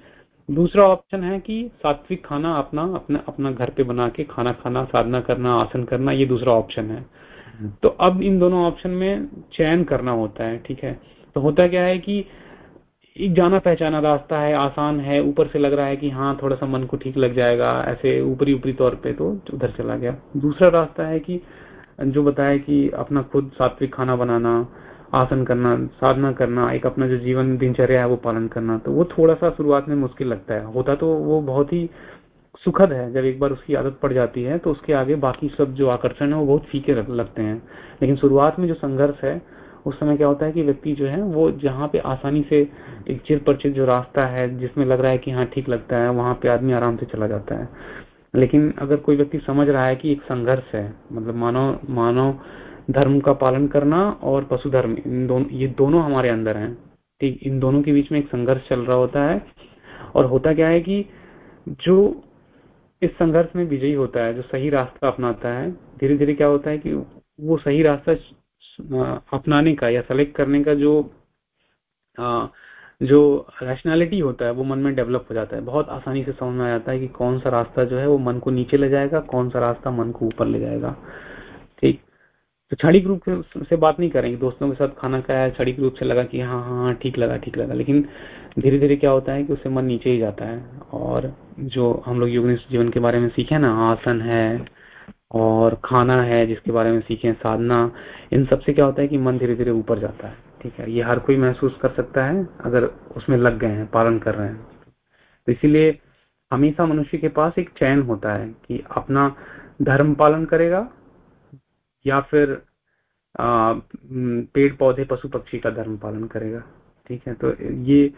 दूसरा ऑप्शन है कि सात्विक खाना अपना अपना अपना घर पे बना के खाना खाना साधना करना आसन करना ये दूसरा ऑप्शन है। तो अब इन दोनों ऑप्शन में चयन करना होता है ठीक है। तो होता क्या है कि एक जाना पहचाना रास्ता है आसान है ऊपर से लग रहा है कि हाँ थोड़ा सा मन को ठीक लग जाएगा ऐसे ऊपरी ऊपरी तौर पे तो उधर चला गया। दूसरा रास्ता है कि जो बताया कि अपना खुद सात्विक खाना बनाना, आसन करना, साधना करना, एक अपना जो जीवन दिनचर्या है वो पालन करना तो वो थोड़ा सा शुरुआत में मुश्किल लगता है। होता तो वो बहुत ही सुखद है, जब एक बार उसकी आदत पड़ जाती है तो उसके आगे बाकी सब जो आकर्षण है वो बहुत फीके लगते हैं। लेकिन शुरुआत में जो संघर्ष है, उस समय क्या होता है कि व्यक्ति जो है, वो जहाँ पे आसानी से एक चिर परिचित जो रास्ता है, जिसमें लग रहा है कि हाँ ठीक लगता है, वहाँ पे आदमी आराम से चला जाता है। लेकिन अगर कोई व्यक्ति समझ रहा है कि एक संघर्ष है मतलब मानव मानव धर्म का पालन करना और पशु धर्म इन दोनों ये दोनों हमारे अंदर हैं। ठीक इन दोनों के बीच में एक संघर्ष चल रहा होता है और होता क्या है कि जो इस संघर्ष में विजयी होता है जो सही रास्ता अपनाता है धीरे धीरे क्या होता है कि वो सही रास्ता अपनाने का या सेलेक्ट करने का जो आ, जो रैशनैलिटी होता है, वो मन में डेवलप हो जाता है। बहुत आसानी से समझ में आ जाता है कि कौन सा रास्ता जो है, वो मन को नीचे ले जाएगा, कौन सा रास्ता मन को ऊपर ले जाएगा। ठीक? तो क्षणिक रूप से बात नहीं करेंगे। दोस्तों के साथ खाना खाया, क्षणिक रूप से लगा कि हाँ हाँ हाँ ठीक लगा ठीक लगा। लेकिन धीरे धीरे क्या होता है कि उससे मन नीचे ही जाता है। और जो हम लोग योग जीवन के बारे में सीखे ना, आसन है और खाना है जिसके बारे में सीखे साधना, इन सबसे क्या होता है कि मन धीरे धीरे ऊपर जाता है। ठीक है ये हर कोई महसूस कर सकता है अगर उसमें लग गए हैं पालन कर रहे हैं। तो इसीलिए हमेशा मनुष्य के पास एक चयन होता है कि अपना धर्म पालन करेगा या फिर पेड़ पौधे पशु पक्षी का धर्म पालन करेगा। ठीक है तो ये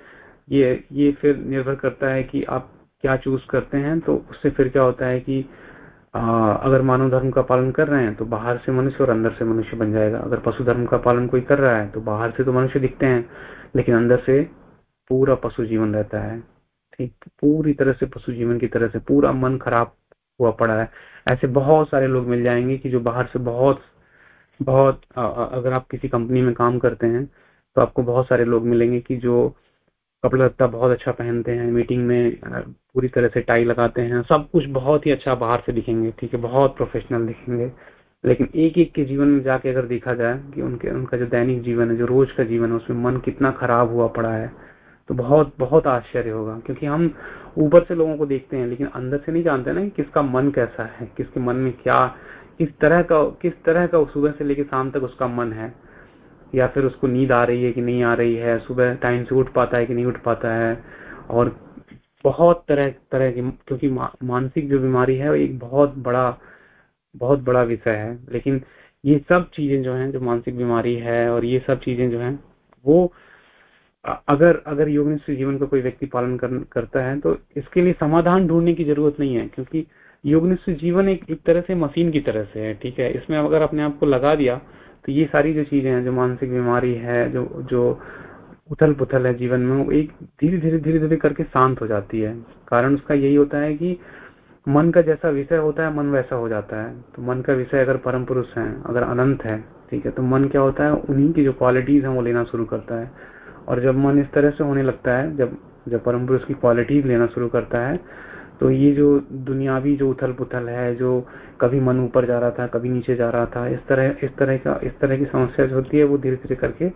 ये ये फिर निर्भर करता है कि आप क्या चूज़ करते हैं तो उससे फिर क्या होता है कि आ, अगर मानव धर्म का पालन कर रहे हैं तो बाहर से मनुष्य और अंदर से मनुष्य बन जाएगा। अगर पशु धर्म का पालन कोई कर रहा है तो बाहर से तो मनुष्य दिखते हैं, लेकिन अंदर से पूरा पशु जीवन रहता है। ठीक, पूरी तरह से पशु जीवन की तरह से पूरा मन खराब हुआ पड़ा है। ऐसे बहुत सारे लोग मिल जाएँगे कि जो बाहर से बहुत बहुत अगर आप किसी कंपनी में काम करते हैं तो आपको बहुत सारे लोग मिलेंगे कि जो कपड़ा लत्ता बहुत अच्छा पहनते हैं मीटिंग में पूरी तरह से टाई लगाते हैं, सब कुछ बहुत ही अच्छा बाहर से दिखेंगे, ठीक है, बहुत प्रोफेशनल दिखेंगे। लेकिन एक एक के जीवन में जाके अगर देखा जाए कि उनके, उनका जो दैनिक जीवन है, जो रोज का जीवन है, उसमें मन कितना खराब हुआ पड़ा है तो बहुत बहुत आश्चर्य होगा। क्योंकि हम ऊपर से लोगों को देखते हैं, लेकिन अंदर से नहीं जानते ना कि किसका मन कैसा है, किसके मन में क्या, किस तरह का, किस तरह का सुबह से लेकर शाम तक उसका मन है। या फिर उसको नींद आ रही है कि नहीं आ रही है सुबह टाइम से उठ पाता है कि नहीं उठ पाता है और बहुत तरह तरह की क्योंकि मा, मानसिक जो बीमारी है वो एक बहुत बड़ा बहुत बड़ा विषय है। लेकिन ये सब चीज़ें जो हैं जो मानसिक बीमारी है और ये सब चीज़ें जो हैं वो अगर अगर योग जीवन का कोई व्यक्ति पालन कर, करता है तो इसके लिए समाधान ढूँढने की ज़रूरत नहीं है क्योंकि योगनिष्ठ जीवन एक एक तरह से मशीन की तरह से है ठीक है? इसमें अगर अपने आप को लगा दिया तो ये सारी जो चीज़ें हैं, जो मानसिक बीमारी है, जो जो उथल पुथल है जीवन में, वो एक धीरे धीरे धीरे धीरे करके शांत हो जाती है। कारण उसका यही होता है कि मन का जैसा विषय होता है, मन वैसा हो जाता है। तो मन का विषय अगर परम पुरुष है, अगर अनंत है, ठीक है तो मन क्या होता है, उन्हीं की जो क्वालिटीज है, वो लेना शुरू करता है। और जब मन इस तरह से होने लगता है, जब जब परम पुरुष की क्वालिटीज लेना शुरू करता है तो ये जो दुनियावी जो उथल पुथल है, जो कभी मन ऊपर जा रहा था, कभी नीचे जा रहा था, इस तरह इस तरह का, इस तरह की समस्या जो होती है, वो धीरे धीरे करके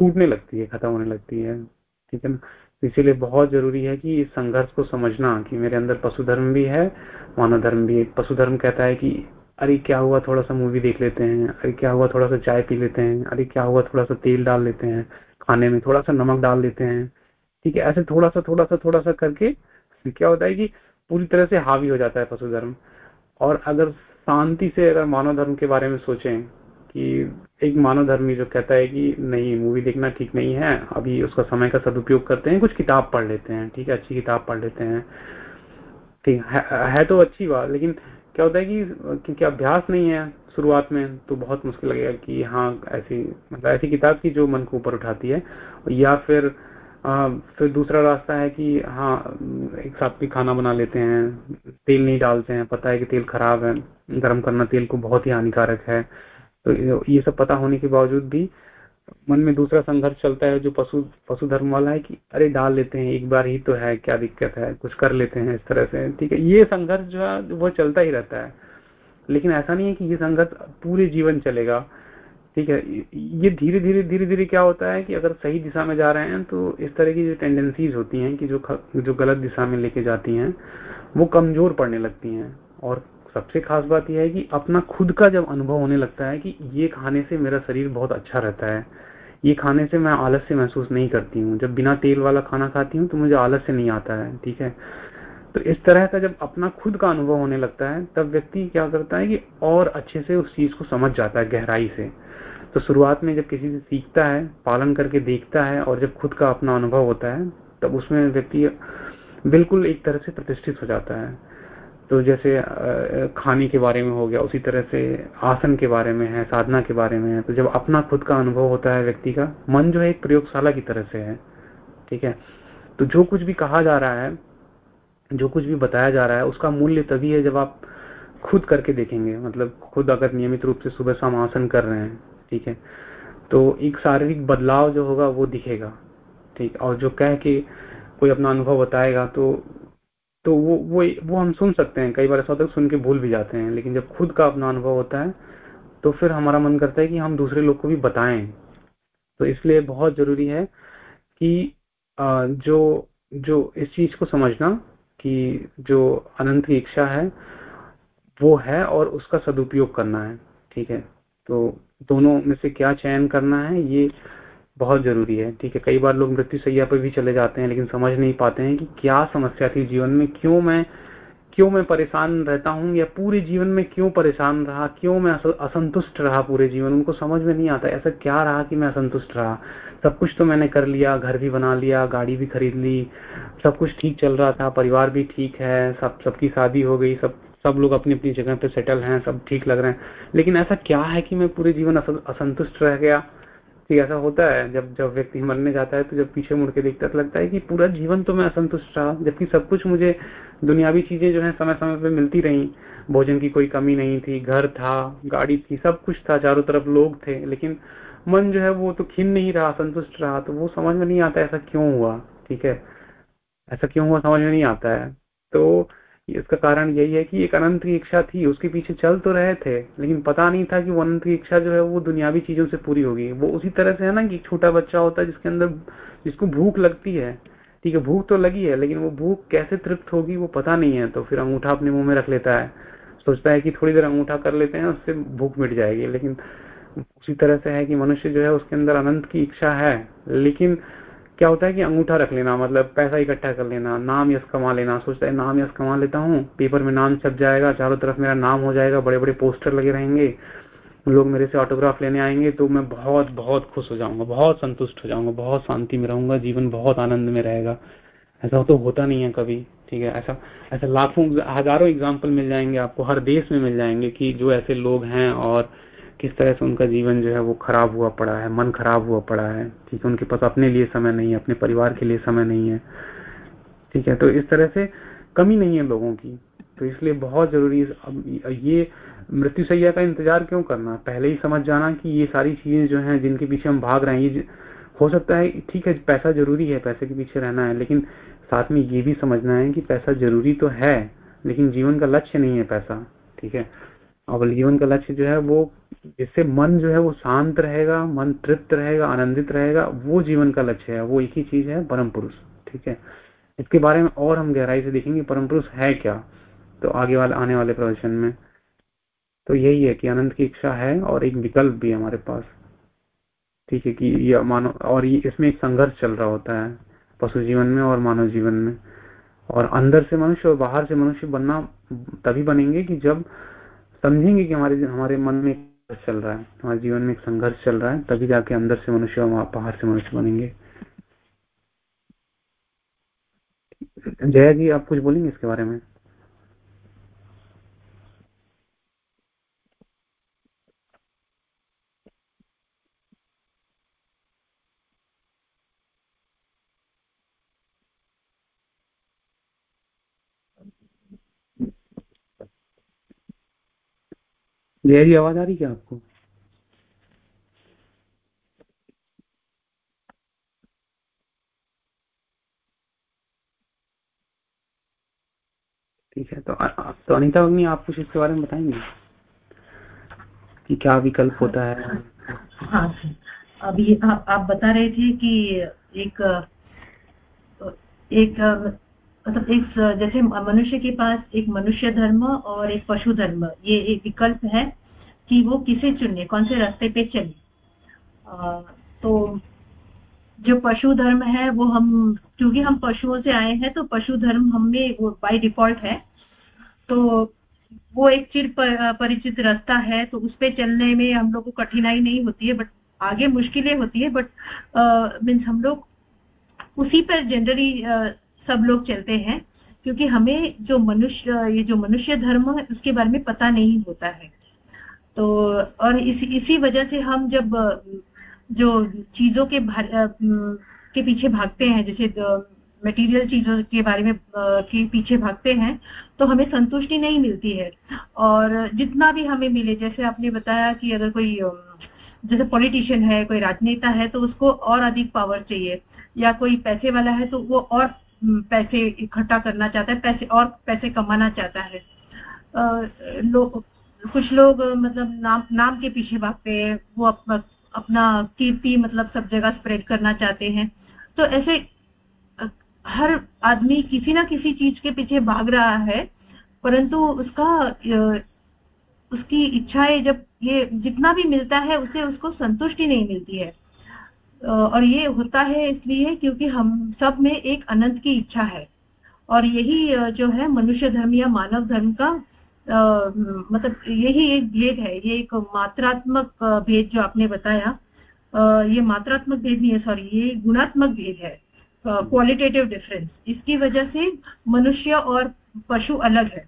टूटने लगती है, खत्म होने लगती है। ठीक है ना? तो इसीलिए बहुत ज़रूरी है कि इस संघर्ष को समझना कि मेरे अंदर पशु धर्म भी है मानव धर्म भी है। पशु धर्म कहता है कि, अरे, क्या हुआ? थोड़ा सा मूवी देख लेते हैं। अरे, क्या हुआ? थोड़ा सा चाय पी लेते हैं। अरे, क्या हुआ? थोड़ा सा तेल डाल लेते हैं खाने में, थोड़ा सा नमक डाल देते हैं। ठीक है? ऐसे थोड़ा सा थोड़ा सा थोड़ा सा करके, क्या होता है कि पूरी तरह से हावी हो जाता है पशु धर्म और अगर शांति से अगर मानव धर्म के बारे में सोचें कि एक मानव धर्मी जो कहता है कि नहीं मूवी देखना ठीक नहीं है अभी उसका समय का सदुपयोग करते हैं कुछ किताब पढ़ लेते हैं ठीक है अच्छी किताब पढ़ लेते हैं। ठीक है, है तो अच्छी बात लेकिन क्या होता है कि क्योंकि अभ्यास नहीं है शुरुआत में तो बहुत मुश्किल लगेगा कि हाँ ऐसी मतलब ऐसी किताब की जो मन को ऊपर उठाती है या फिर फिर दूसरा रास्ता है कि हाँ एक साथ भी खाना बना लेते हैं, तेल नहीं डालते हैं, पता है कि तेल खराब है, गर्म करना तेल को बहुत ही हानिकारक है। तो ये सब पता होने के बावजूद भी मन में दूसरा संघर्ष चलता है जो पशु पशु धर्म वाला है कि, अरे, डाल लेते हैं, एक बार ही तो है, क्या दिक्कत है, कुछ कर लेते हैं इस तरह से, ठीक है। ये संघर्ष जो है, वो चलता ही रहता है। लेकिन ऐसा नहीं है कि ये संघर्ष पूरे जीवन चलेगा। ठीक है, ये धीरे धीरे धीरे धीरे क्या होता है कि अगर सही दिशा में जा रहे हैं तो इस तरह की जो टेंडेंसीज होती हैं कि जो जो गलत दिशा में लेके जाती हैं, वो कमज़ोर पड़ने लगती हैं। और सबसे खास बात यह है कि अपना खुद का जब अनुभव होने लगता है कि ये खाने से मेरा शरीर बहुत अच्छा रहता है, ये खाने से मैं आलस्य महसूस नहीं करती हूँ। जब बिना तेल वाला खाना खाती हूँ तो मुझे आलस्य नहीं आता है, ठीक है? तो इस तरह का जब अपना खुद का अनुभव होने लगता है, तब व्यक्ति क्या करता है कि और अच्छे से उस चीज़ को समझ जाता है, गहराई से। तो शुरुआत में जब किसी से सीखता है, पालन करके देखता है और जब खुद का अपना अनुभव होता है, तब उसमें व्यक्ति बिल्कुल एक तरह से प्रतिष्ठित हो जाता है। तो जैसे खाने के बारे में हो गया, उसी तरह से आसन के बारे में है, साधना के बारे में है तो जब अपना खुद का अनुभव होता है व्यक्ति का, मन जो है एक प्रयोगशाला की तरह से है, ठीक है? तो जो कुछ भी कहा जा रहा है, जो कुछ भी बताया जा रहा है, उसका मूल्य तभी है जब आप खुद करके देखेंगे। मतलब खुद अगर नियमित रूप से सुबह शाम आसन कर रहे हैं ठीक है? तो एक शारीरिक बदलाव जो होगा वो दिखेगा, ठीक? और जो कह के कोई अपना अनुभव बताएगा तो तो वो वो वो हम सुन सकते हैं। कई बार ऐसा होता है सुन के भूल भी जाते हैं, लेकिन जब खुद का अपना अनुभव होता है तो फिर हमारा मन करता है कि हम दूसरे लोग को भी बताएँ। तो इसलिए बहुत ज़रूरी है कि जो जो इस चीज़ को समझना कि जो अनंत की इच्छा है, वो है और उसका सदुपयोग करना है, ठीक है? तो दोनों में से क्या चयन करना है, ये बहुत ज़रूरी है। ठीक है, कई बार लोग मृत्यु सैया पर भी चले जाते हैं, लेकिन समझ नहीं पाते हैं कि क्या समस्या थी जीवन में, क्यों मैं क्यों मैं परेशान रहता हूँ, या पूरे जीवन में क्यों परेशान रहा, क्यों मैं असंतुष्ट रहा पूरे जीवन, उनको समझ में नहीं आता। ऐसा क्या रहा कि मैं असंतुष्ट रहा? सब कुछ तो मैंने कर लिया, घर भी बना लिया, गाड़ी भी खरीद ली, सब कुछ ठीक चल रहा था, परिवार भी ठीक है, सब, सबकी शादी हो गई, सब सब लोग अपनी अपनी जगह पे सेटल हैं, सब ठीक लग रहे हैं। लेकिन ऐसा क्या है कि मैं पूरे जीवन असंतुष्ट रह गया? कि ऐसा होता है, जब जब व्यक्ति मरने जाता है तो जब पीछे मुड़ के देखता तो लगता है कि पूरा जीवन तो मैं असंतुष्ट रहा, जबकि सब कुछ मुझे दुनियावी चीज़ें जो है समय समय पर मिलती रही। भोजन की कोई कमी नहीं थी, घर था, गाड़ी थी, सब कुछ था, चारों तरफ़ लोग थे, लेकिन मन जो है वो तो खिन नहीं रहा संतुष्ट रहा तो वो समझ में नहीं आता ऐसा क्यों हुआ, ठीक है? ऐसा क्यों हुआ समझ में नहीं आता है? तो इसका कारण यही है कि एक अनंत की इच्छा थी, उसके पीछे चल तो रहे थे, लेकिन पता नहीं था कि वो अनंत की इच्छा जो है वो दुनियावी चीज़ों से पूरी होगी। वो उसी तरह से है ना कि छोटा बच्चा होता है जिसके अंदर, जिसको भूख लगती है। ठीक है, भूख तो लगी है, लेकिन वो भूख कैसे तृप्त होगी वो पता नहीं है तो फिर अंगूठा अपने मुँह में रख लेता है। सोचता है कि थोड़ी देर अंगूठा कर लेते हैं, उससे भूख मिट जाएगी। लेकिन उसी तरह से है कि मनुष्य जो है उसके अंदर अनंत की इच्छा है, लेकिन क्या होता है कि अंगूठा रख लेना मतलब पैसा इकट्ठा कर लेना, नाम यश कमा लेना, सोचता है, नाम यश कमा लेता हूँ, पेपर में नाम छप जाएगा, चारों तरफ़ मेरा नाम हो जाएगा बड़े बड़े पोस्टर लगे रहेंगे, लोग मेरे से ऑटोग्राफ लेने आएँगे तो मैं बहुत बहुत खुश हो जाऊँगा, बहुत संतुष्ट हो जाऊँगा, बहुत शांति में रहूँगा, जीवन बहुत आनंद में रहेगा। ऐसा तो होता नहीं है कभी, ठीक है, ऐसा ऐसा लाखों, हज़ारों एग्ज़ाम्पल मिल जाएँगे आपको, हर देश में मिल जाएँगे कि जो ऐसे लोग हैं और किस तरह से उनका जीवन जो है वो खराब हुआ पड़ा है, मन खराब हुआ पड़ा है, ठीक है, उनके पास अपने लिए समय नहीं है, अपने परिवार के लिए समय नहीं है, ठीक है तो इस तरह से कमी नहीं है लोगों की तो इसलिए बहुत ज़रूरी है ये मृत्यु सैया का इंतज़ार क्यों करना? पहले ही समझ जाना कि ये सारी चीज़ें जो हैं, जिनके पीछे हम भाग रहे हैं, ये हो सकता है, ठीक है, पैसा ज़रूरी है, पैसे के पीछे रहना है, लेकिन साथ में ये भी समझना है कि पैसा ज़रूरी तो है, लेकिन जीवन का लक्ष्य नहीं है पैसा, ठीक है और जीवन का लक्ष्य जो है वो जिससे मन जो है वो शांत रहेगा, मन तृप्त रहेगा, आनंदित रहेगा, वो जीवन का लक्ष्य है, वो एक ही चीज़ है, परम पुरुष, ठीक है? इसके बारे में और हम गहराई से देखेंगे, परम पुरुष है क्या? तो आगे वाले, आने वाले प्रवचन में। तो यही है कि आनंद की इच्छा है और एक विकल्प भी हमारे पास, ठीक है कि ये मानव और ये इसमें एक संघर्ष चल रहा होता है, पशु जीवन में और मानव जीवन में। और अंदर से मनुष्य और बाहर से मनुष्य बनना, तभी बनेंगे कि जब समझेंगे कि हमारे हमारे मन में चल रहा है, हमारे जीवन में एक संघर्ष चल रहा है, तभी जाके अंदर से मनुष्य और बाहर से मनुष्य बनेंगे। जया जी, आप कुछ बोलेंगे इसके बारे में? जी आवाज़ आ रही क्या आपको? ठीक है तो तो अनिता अग्नि आप कुछ इसके बारे में बताएँगे? कि क्या विकल्प होता है? हाँ अभी आप, आप बता रहे थे कि एक एक मतलब एक जैसे मनुष्य के पास एक मनुष्य धर्म और एक पशु धर्म, ये एक विकल्प है कि वो किसे चुने, कौन से रास्ते पे चले। तो जो पशु धर्म है, वो हम, क्योंकि हम पशुओं से आए हैं तो पशु धर्म हमें वो बाय डिफ़ॉल्ट है। तो वो एक चिर परिचित रास्ता है तो उस पर चलने में हम लोग को कठिनाई नहीं होती है बट आगे मुश्किलें होती है बट मीन्स हम लोग उसी पर जनरली सब लोग चलते हैं, क्योंकि हमें जो मनुष्य, ये जो मनुष्य धर्म है, उसके बारे में पता नहीं होता है। तो और इसी इसी वजह से हम जब, जो चीज़ों के के पीछे भागते हैं, जैसे मटेरियल चीज़ों के बारे में के पीछे भागते हैं तो हमें संतुष्टि नहीं मिलती है। और जितना भी हमें मिले, जैसे आपने बताया कि अगर कोई जैसे पॉलिटिशियन है, कोई राजनेता है तो उसको और अधिक पावर चाहिए, या कोई पैसे वाला है तो वो और पैसे इकट्ठा करना चाहता है, पैसे और पैसे कमाना चाहता है। लोग कुछ लोग मतलब नाम नाम के पीछे भागते हैं, वो अपना अपना कीर्ति मतलब सब जगह स्प्रेड करना चाहते हैं। तो ऐसे हर आदमी किसी ना किसी चीज़ के पीछे भाग रहा है, परंतु उसका उसकी इच्छाएँ जब ये जितना भी मिलता है, उसे उसको संतुष्टि नहीं मिलती है। और ये होता है इसलिए क्योंकि हम सब में एक अनंत की इच्छा है। और यही जो है मनुष्य धर्म या मानव धर्म का आ, मतलब यही एक भेद है। ये एक मात्रात्मक भेद जो आपने बताया आ, ये मात्रात्मक भेद नहीं है सॉरी ये गुणात्मक भेद है। क्वालिटेटिव डिफरेंस इसकी वजह से मनुष्य और पशु अलग है।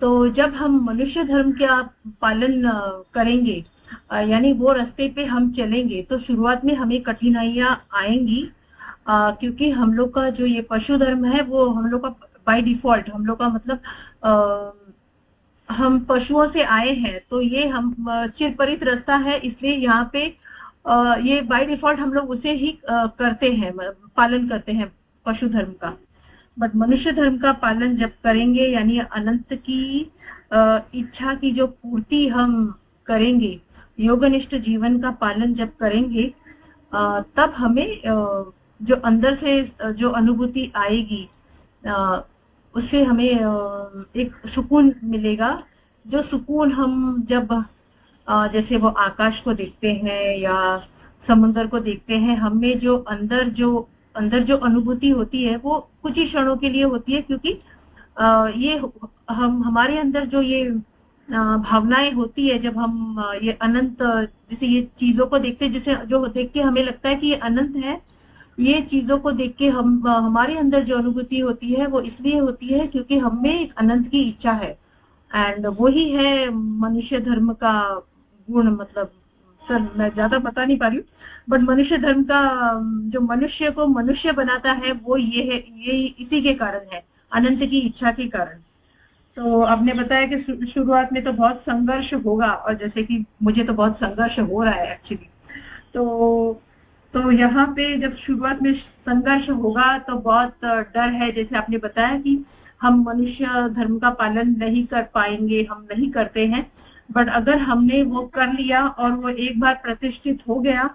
तो जब हम मनुष्य धर्म का पालन करेंगे यानी वो रास्ते पे हम चलेंगे तो शुरुआत में हमें कठिनाइयाँ आएँगी आ, क्योंकि हम लोग का जो ये पशु धर्म है वो हम लोग का बाय डिफ़ॉल्ट हम लोग का मतलब आ, हम पशुओं से आए हैं तो ये हम चिरपरित रास्ता है इसलिए यहाँ पे आ, ये बाय डिफ़ॉल्ट हम लोग उसे ही आ, करते हैं पालन करते हैं पशु धर्म का। बट मनुष्य धर्म का पालन जब करेंगे यानी अनंत की आ, इच्छा की जो पूर्ति हम करेंगे योगनिष्ठ जीवन का पालन जब करेंगे तब हमें जो अंदर से जो अनुभूति आएगी उससे हमें एक सुकून मिलेगा। जो सुकून हम जब जैसे वो आकाश को देखते हैं या समुद्र को देखते हैं, हमें जो अंदर जो अंदर जो अनुभूति होती है, वो कुछ ही क्षणों के लिए होती है, क्योंकि ये हम, हमारे अंदर जो ये भावनाएँ होती है जब हम ये अनंत, जैसे ये चीज़ों को देखते जिसे जो देख के हमें लगता है कि ये अनंत है, ये चीज़ों को देख के हम हमारे अंदर जो अनुभूति होती है, वो इसलिए होती है क्योंकि हमें एक अनंत की इच्छा है। एंड वही है मनुष्य धर्म का गुण मतलब सर, मैं ज़्यादा बता नहीं पा रही बट मनुष्य धर्म का जो मनुष्य को मनुष्य बनाता है, वो ये है, ये इसी के कारण है, अनंत की इच्छा के कारण। तो आपने बताया कि शुरुआत में तो बहुत संघर्ष होगा और जैसे कि मुझे तो बहुत संघर्ष हो रहा है एक्चुअली तो तो यहाँ पे जब शुरुआत में संघर्ष होगा तो बहुत डर है, जैसे आपने बताया कि हम मनुष्य धर्म का पालन नहीं कर पाएँगे, हम नहीं करते हैं। बट अगर हमने वो कर लिया और वो एक बार प्रतिष्ठित हो गया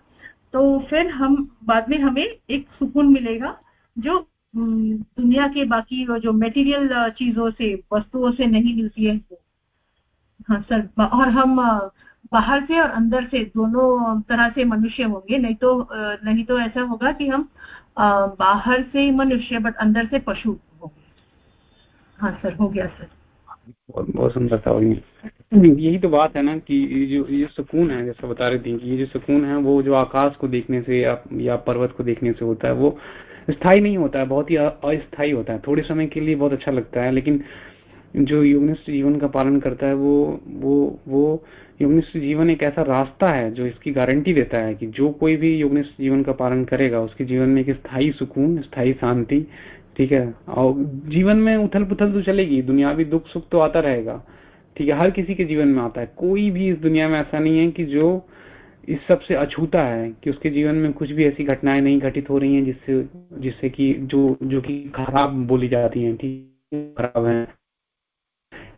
तो फिर हम, बाद में हमें एक सुकून मिलेगा जो दुनिया के बाकी जो मेटीरियल चीज़ों से वस्तुओं से नहीं मिलती है हाँ सर और हम बाहर से और अंदर से दोनों तरह से मनुष्य होंगे नहीं तो नहीं तो ऐसा होगा कि हम बाहर से मनुष्य बट अंदर से पशु होंगे। हाँ सर हो गया सर। बहुत बहुत सुंदर था यही तो बात है ना कि जो ये सुकून है जैसा बता रही थी कि ये जो सुकून है वो जो आकाश को देखने से या, या पर्वत को देखने से होता है वो स्थायी नहीं होता है बहुत ही अस्थायी होता है। थोड़े समय के लिए बहुत अच्छा लगता है, लेकिन जो योगनिष्ठ जीवन का पालन करता है, वो वो वो योगनिष्ठ जीवन एक ऐसा रास्ता है जो इसकी गारंटी देता है कि जो कोई भी योगनिष्ठ जीवन का पालन करेगा, उसके जीवन में एक स्थायी सुकून, स्थायी शांति, ठीक है? और जीवन में उथल पुथल तो चलेगी, दुनियावी दुख सुख तो आता रहेगा, ठीक है? हर किसी के जीवन में आता है। कोई भी इस दुनिया में ऐसा नहीं है कि जो इस सबसे अछूता है कि उसके जीवन में कुछ भी ऐसी घटनाएँ नहीं घटित हो रही हैं जिससे जिससे कि जो जो कि खराब बोली जाती हैं, ठीक, खराब है,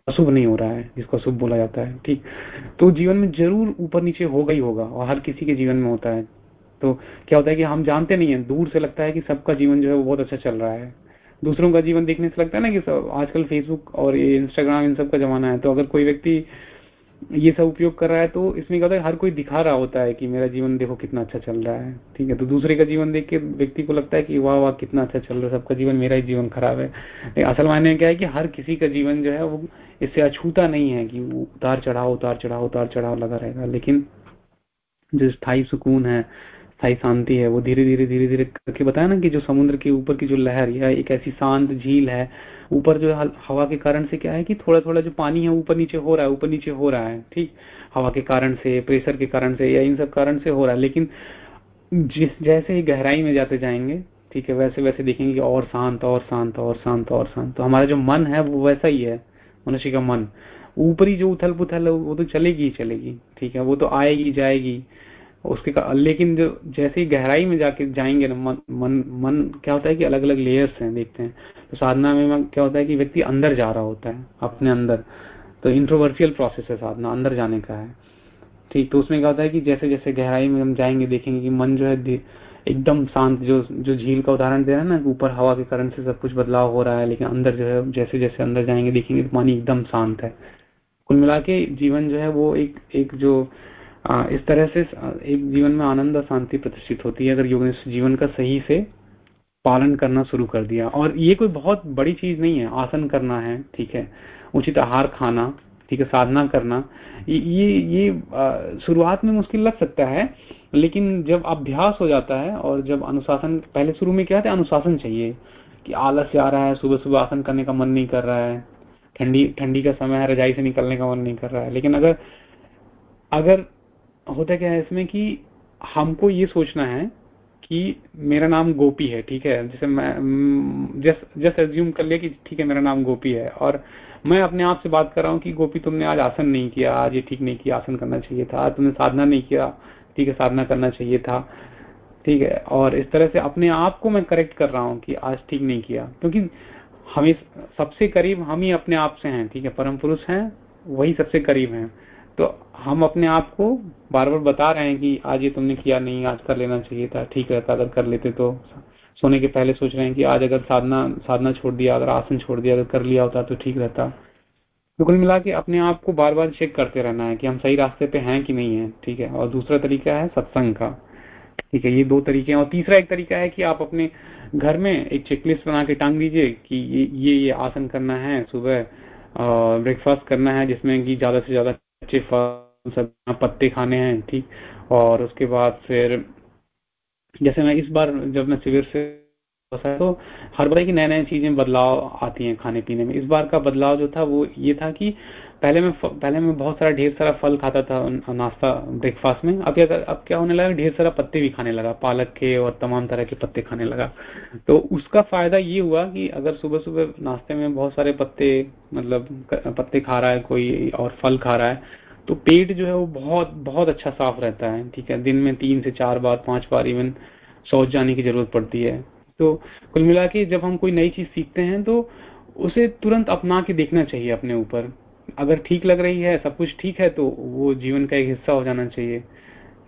अशुभ नहीं हो रहा है, जिसको अशुभ बोला जाता है, ठीक। तो जीवन में ज़रूर ऊपर नीचे होगा ही होगा और हर किसी के जीवन में होता है। तो क्या होता है कि हम जानते नहीं है, दूर से लगता है कि सबका जीवन जो है वो बहुत अच्छा चल रहा है। दूसरों का जीवन देखने से लगता है ना कि आजकल फेसबुक और ये इंस्टाग्राम इन सब का जमाना है तो अगर कोई व्यक्ति ये सब उपयोग कर रहा है तो इसमें क्या होता है, हर कोई दिखा रहा होता है कि मेरा जीवन देखो कितना अच्छा चल रहा है, ठीक है? तो दूसरे का जीवन देख के व्यक्ति को लगता है कि वाह वाह, कितना अच्छा चल रहा है, सबका जीवन मेरा ही जीवन खराब है। असल मायने क्या है कि हर किसी का जीवन जो है, वो इससे अछूता नहीं है कि वो उतार चढ़ाव उतार चढ़ाव उतार चढ़ाव लगा रहेगा। लेकिन जो स्थायी सुकून है, स्थायी शांति है, वो धीरे धीरे धीरे धीरे करके बताया ना कि जो समुद्र के ऊपर की जो लहर या एक ऐसी शांत झील है ऊपर जो हवा के कारण से क्या है कि थोड़ा थोड़ा जो पानी है ऊपर नीचे हो रहा है ऊपर नीचे हो रहा है ठीक? हवा के कारण से प्रेशर के कारण से या इन सब कारण से हो रहा है लेकिन जिस जैसे ही गहराई में जाते जाएँगे ठीक है वैसे वैसे देखेंगे और शांत और शांत और शांत और शांत। तो हमारा जो मन है वो वैसा ही है मनुष्य का मन। ऊपरी जो उथल पुथल है वो तो चलेगी ही चलेगी ठीक है वो तो आएगी जाएगी। उसके का, लेकिन जो जैसे ही गहराई में जाके जाएँगे ना मन मन मन क्या होता है कि अलग अलग लेयर्स हैं देखते हैं। तो साधना में क्या होता है कि व्यक्ति अंदर जा रहा होता है अपने अंदर। तो इंट्रोवर्सियल प्रोसेस है साधना अंदर जाने का है। ठीक तो उसमें क्या होता है कि जैसे जैसे गहराई में हम जाएँगे देखेंगे कि मन जो है एकदम शांत जो जो झील का उदाहरण दे रहा है ना ऊपर हवा के कारण से सब कुछ बदलाव हो रहा है लेकिन अंदर जो है जैसे जैसे अंदर जाएँगे देखेंगे तो पानी एकदम शांत है। कुल मिला के जीवन जो है वो एक एक जो आ, इस तरह से एक जीवन में आनंद और शांति प्रतिष्ठित होती है अगर योग जीवन का सही से पालन करना शुरू कर दिया। और ये कोई बहुत बड़ी चीज़ नहीं है। आसन करना है, ठीक है? उचित आहार खाना, ठीक है? साधना करना। ये ये शुरुआत में मुश्किल लग सकता है, लेकिन जब अभ्यास हो जाता है और जब अनुशासन, पहले शुरू में क्या था? अनुशासन चाहिए कि आलस आ रहा है सुबह सुबह आसन करने का मन नहीं कर रहा है, ठंडी ठंडी का समय है, रजाई से निकलने का मन नहीं कर रहा है। लेकिन अगर अगर होता क्या है इसमें कि हमको ये सोचना है कि मेरा नाम गोपी है, ठीक है? जैसे मैं जस्ट जस्ट एज्यूम कर लिया कि ठीक है, मेरा नाम गोपी है। और मैं अपने आप से बात कर रहा हूँ कि गोपी, तुमने आज आसन नहीं किया, आज ये ठीक नहीं किया, आसन करना चाहिए था तुमने साधना नहीं किया, ठीक है, साधना करना चाहिए था, ठीक है? और इस तरह से अपने आप को मैं करेक्ट कर रहा हूँ कि आज ठीक नहीं किया। क्योंकि हमें सबसे करीब हम ही अपने आप से हैं, ठीक है? परम पुरुष हैं, वही सबसे करीब हैं। तो हम अपने आप को बार बार बता रहे हैं कि आज ये तुमने किया नहीं, आज कर लेना चाहिए था, ठीक रहता अगर कर लेते तो। सोने के पहले सोच रहे हैं कि आज अगर साधना साधना छोड़ दिया, अगर आसन छोड़ दिया, अगर कर लिया होता तो ठीक रहता। तो कुल मिला के अपने आप को बार बार चेक करते रहना है कि हम सही रास्ते पे हैं कि नहीं है, ठीक है। और दूसरा तरीका है सत्संग का, ठीक है, ये दो तरीके हैं। और तीसरा एक तरीका है कि आप अपने घर में एक चेकलिस्ट बना के टांग दीजिए कि ये ये ये आसन करना है सुबह ब्रेकफास्ट करना है जिसमें कि ज़्यादा से ज़्यादा अच्छे फल, सब पत्ते खाने हैं, ठीक। और उसके बाद फिर, जैसे मैं इस बार जब मैं शिविर से तो हर बार की नए नए चीज़ें बदलाव आती हैं खाने पीने में। इस बार का बदलाव जो था, वो ये था कि पहले मैं पहले मैं बहुत सारा ढेर सारा फल खाता था नाश्ता ब्रेकफास्ट में। अब क्या अब क्या होने लगा, ढेर सारा पत्ते भी खाने लगा, पालक के और तमाम तरह के पत्ते खाने लगा। तो उसका फ़ायदा ये हुआ कि अगर सुबह सुबह नाश्ते में बहुत सारे पत्ते मतलब पत्ते खा रहा है, कोई और फल खा रहा है तो पेट जो है वो बहुत बहुत अच्छा साफ़ रहता है, ठीक है? दिन में तीन से चार बार, पाँच बार इवन शौच जाने की ज़रूरत पड़ती है। तो कुल मिला के जब हम कोई नई चीज़ सीखते हैं तो उसे तुरंत अपना के देखना चाहिए अपने ऊपर। अगर ठीक लग रही है सब कुछ ठीक है तो वो जीवन का एक हिस्सा हो जाना चाहिए।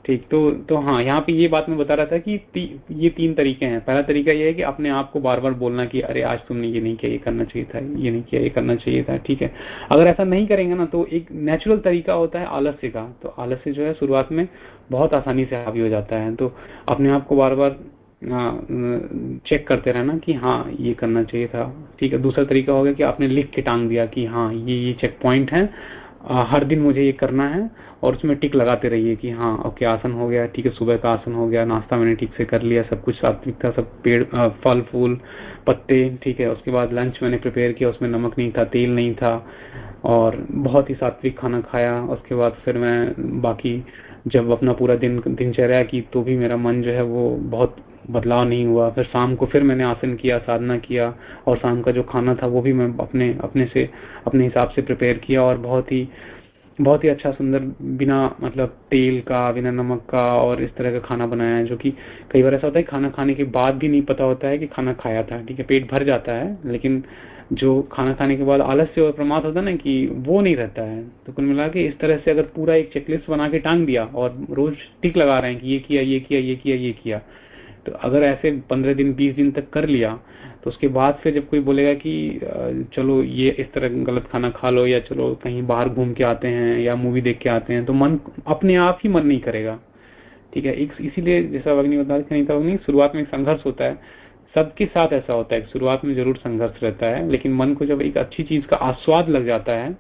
ठीक तो तो हाँ यहाँ पे ये बात मैं बता रहा था कि ती, ये तीन तरीके हैं। पहला तरीका ये है कि अपने आप को बार बार बोलना कि अरे आज तुमने ये नहीं किया ये करना चाहिए था ये नहीं किया ये करना चाहिए था। ठीक है? अगर ऐसा नहीं करेंगे ना तो एक नेचुरल तरीका होता है आलस्य का। तो आलस्य जो है शुरुआत में बहुत आसानी से हावी हो जाता है। तो अपने आप को बार बार चेक करते रहना कि हाँ ये करना चाहिए था। ठीक है, दूसरा तरीका हो गया कि आपने लिख के टांग दिया कि हाँ ये ये चेक पॉइंट है। हर दिन मुझे ये करना है और उसमें टिक लगाते रहिए कि हाँ ओके, आसन हो गया, ठीक है, सुबह का आसन हो गया, नाश्ता मैंने ठीक से कर लिया, सब कुछ सात्विक था, सब पेड़ फल, फूल, पत्ते, ठीक है, उसके बाद लंच मैंने प्रिपेयर किया, उसमें नमक नहीं था, तेल नहीं था और बहुत ही सात्विक खाना खाया। उसके बाद फिर मैं बाकी जब अपना पूरा दिन, दिनचर्या की तो भी मेरा मन जो है वो बहुत बदलाव नहीं हुआ। फिर शाम को फिर मैंने आसन किया, साधना किया और शाम का जो खाना था वो भी मैं अपने अपने से, अपने हिसाब से प्रिपेयर किया और बहुत ही बहुत ही अच्छा सुंदर बिना मतलब तेल का, बिना नमक का और इस तरह का खाना बनाया है जो कि कई बार ऐसा होता है खाना खाने के बाद भी नहीं पता होता है कि खाना खाया था, ठीक है? पेट भर जाता है, लेकिन जो खाना खाने के बाद आलस्य और प्रमाद होता है ना कि वो नहीं रहता है। तो कुल मिला के इस तरह से अगर पूरा एक चेकलिस्ट बना के टांग दिया और रोज टिक लगा रहे हैं कि ये किया ये किया ये किया ये किया तो अगर ऐसे पंद्रह दिन, बीस दिन तक कर लिया तो उसके बाद फिर जब कोई बोलेगा कि चलो ये इस तरह गलत खाना खा लो या चलो कहीं बाहर घूम के आते हैं या मूवी देख के आते हैं तो मन, अपने आप ही मन नहीं करेगा। ठीक है? एक इसीलिए जैसा अग्नि बता था वग्नि शुरुआत में संघर्ष होता है। सबके साथ ऐसा होता है, शुरुआत में ज़रूर संघर्ष रहता है, लेकिन मन को जब एक अच्छी चीज़ का आस्वाद लग जाता है,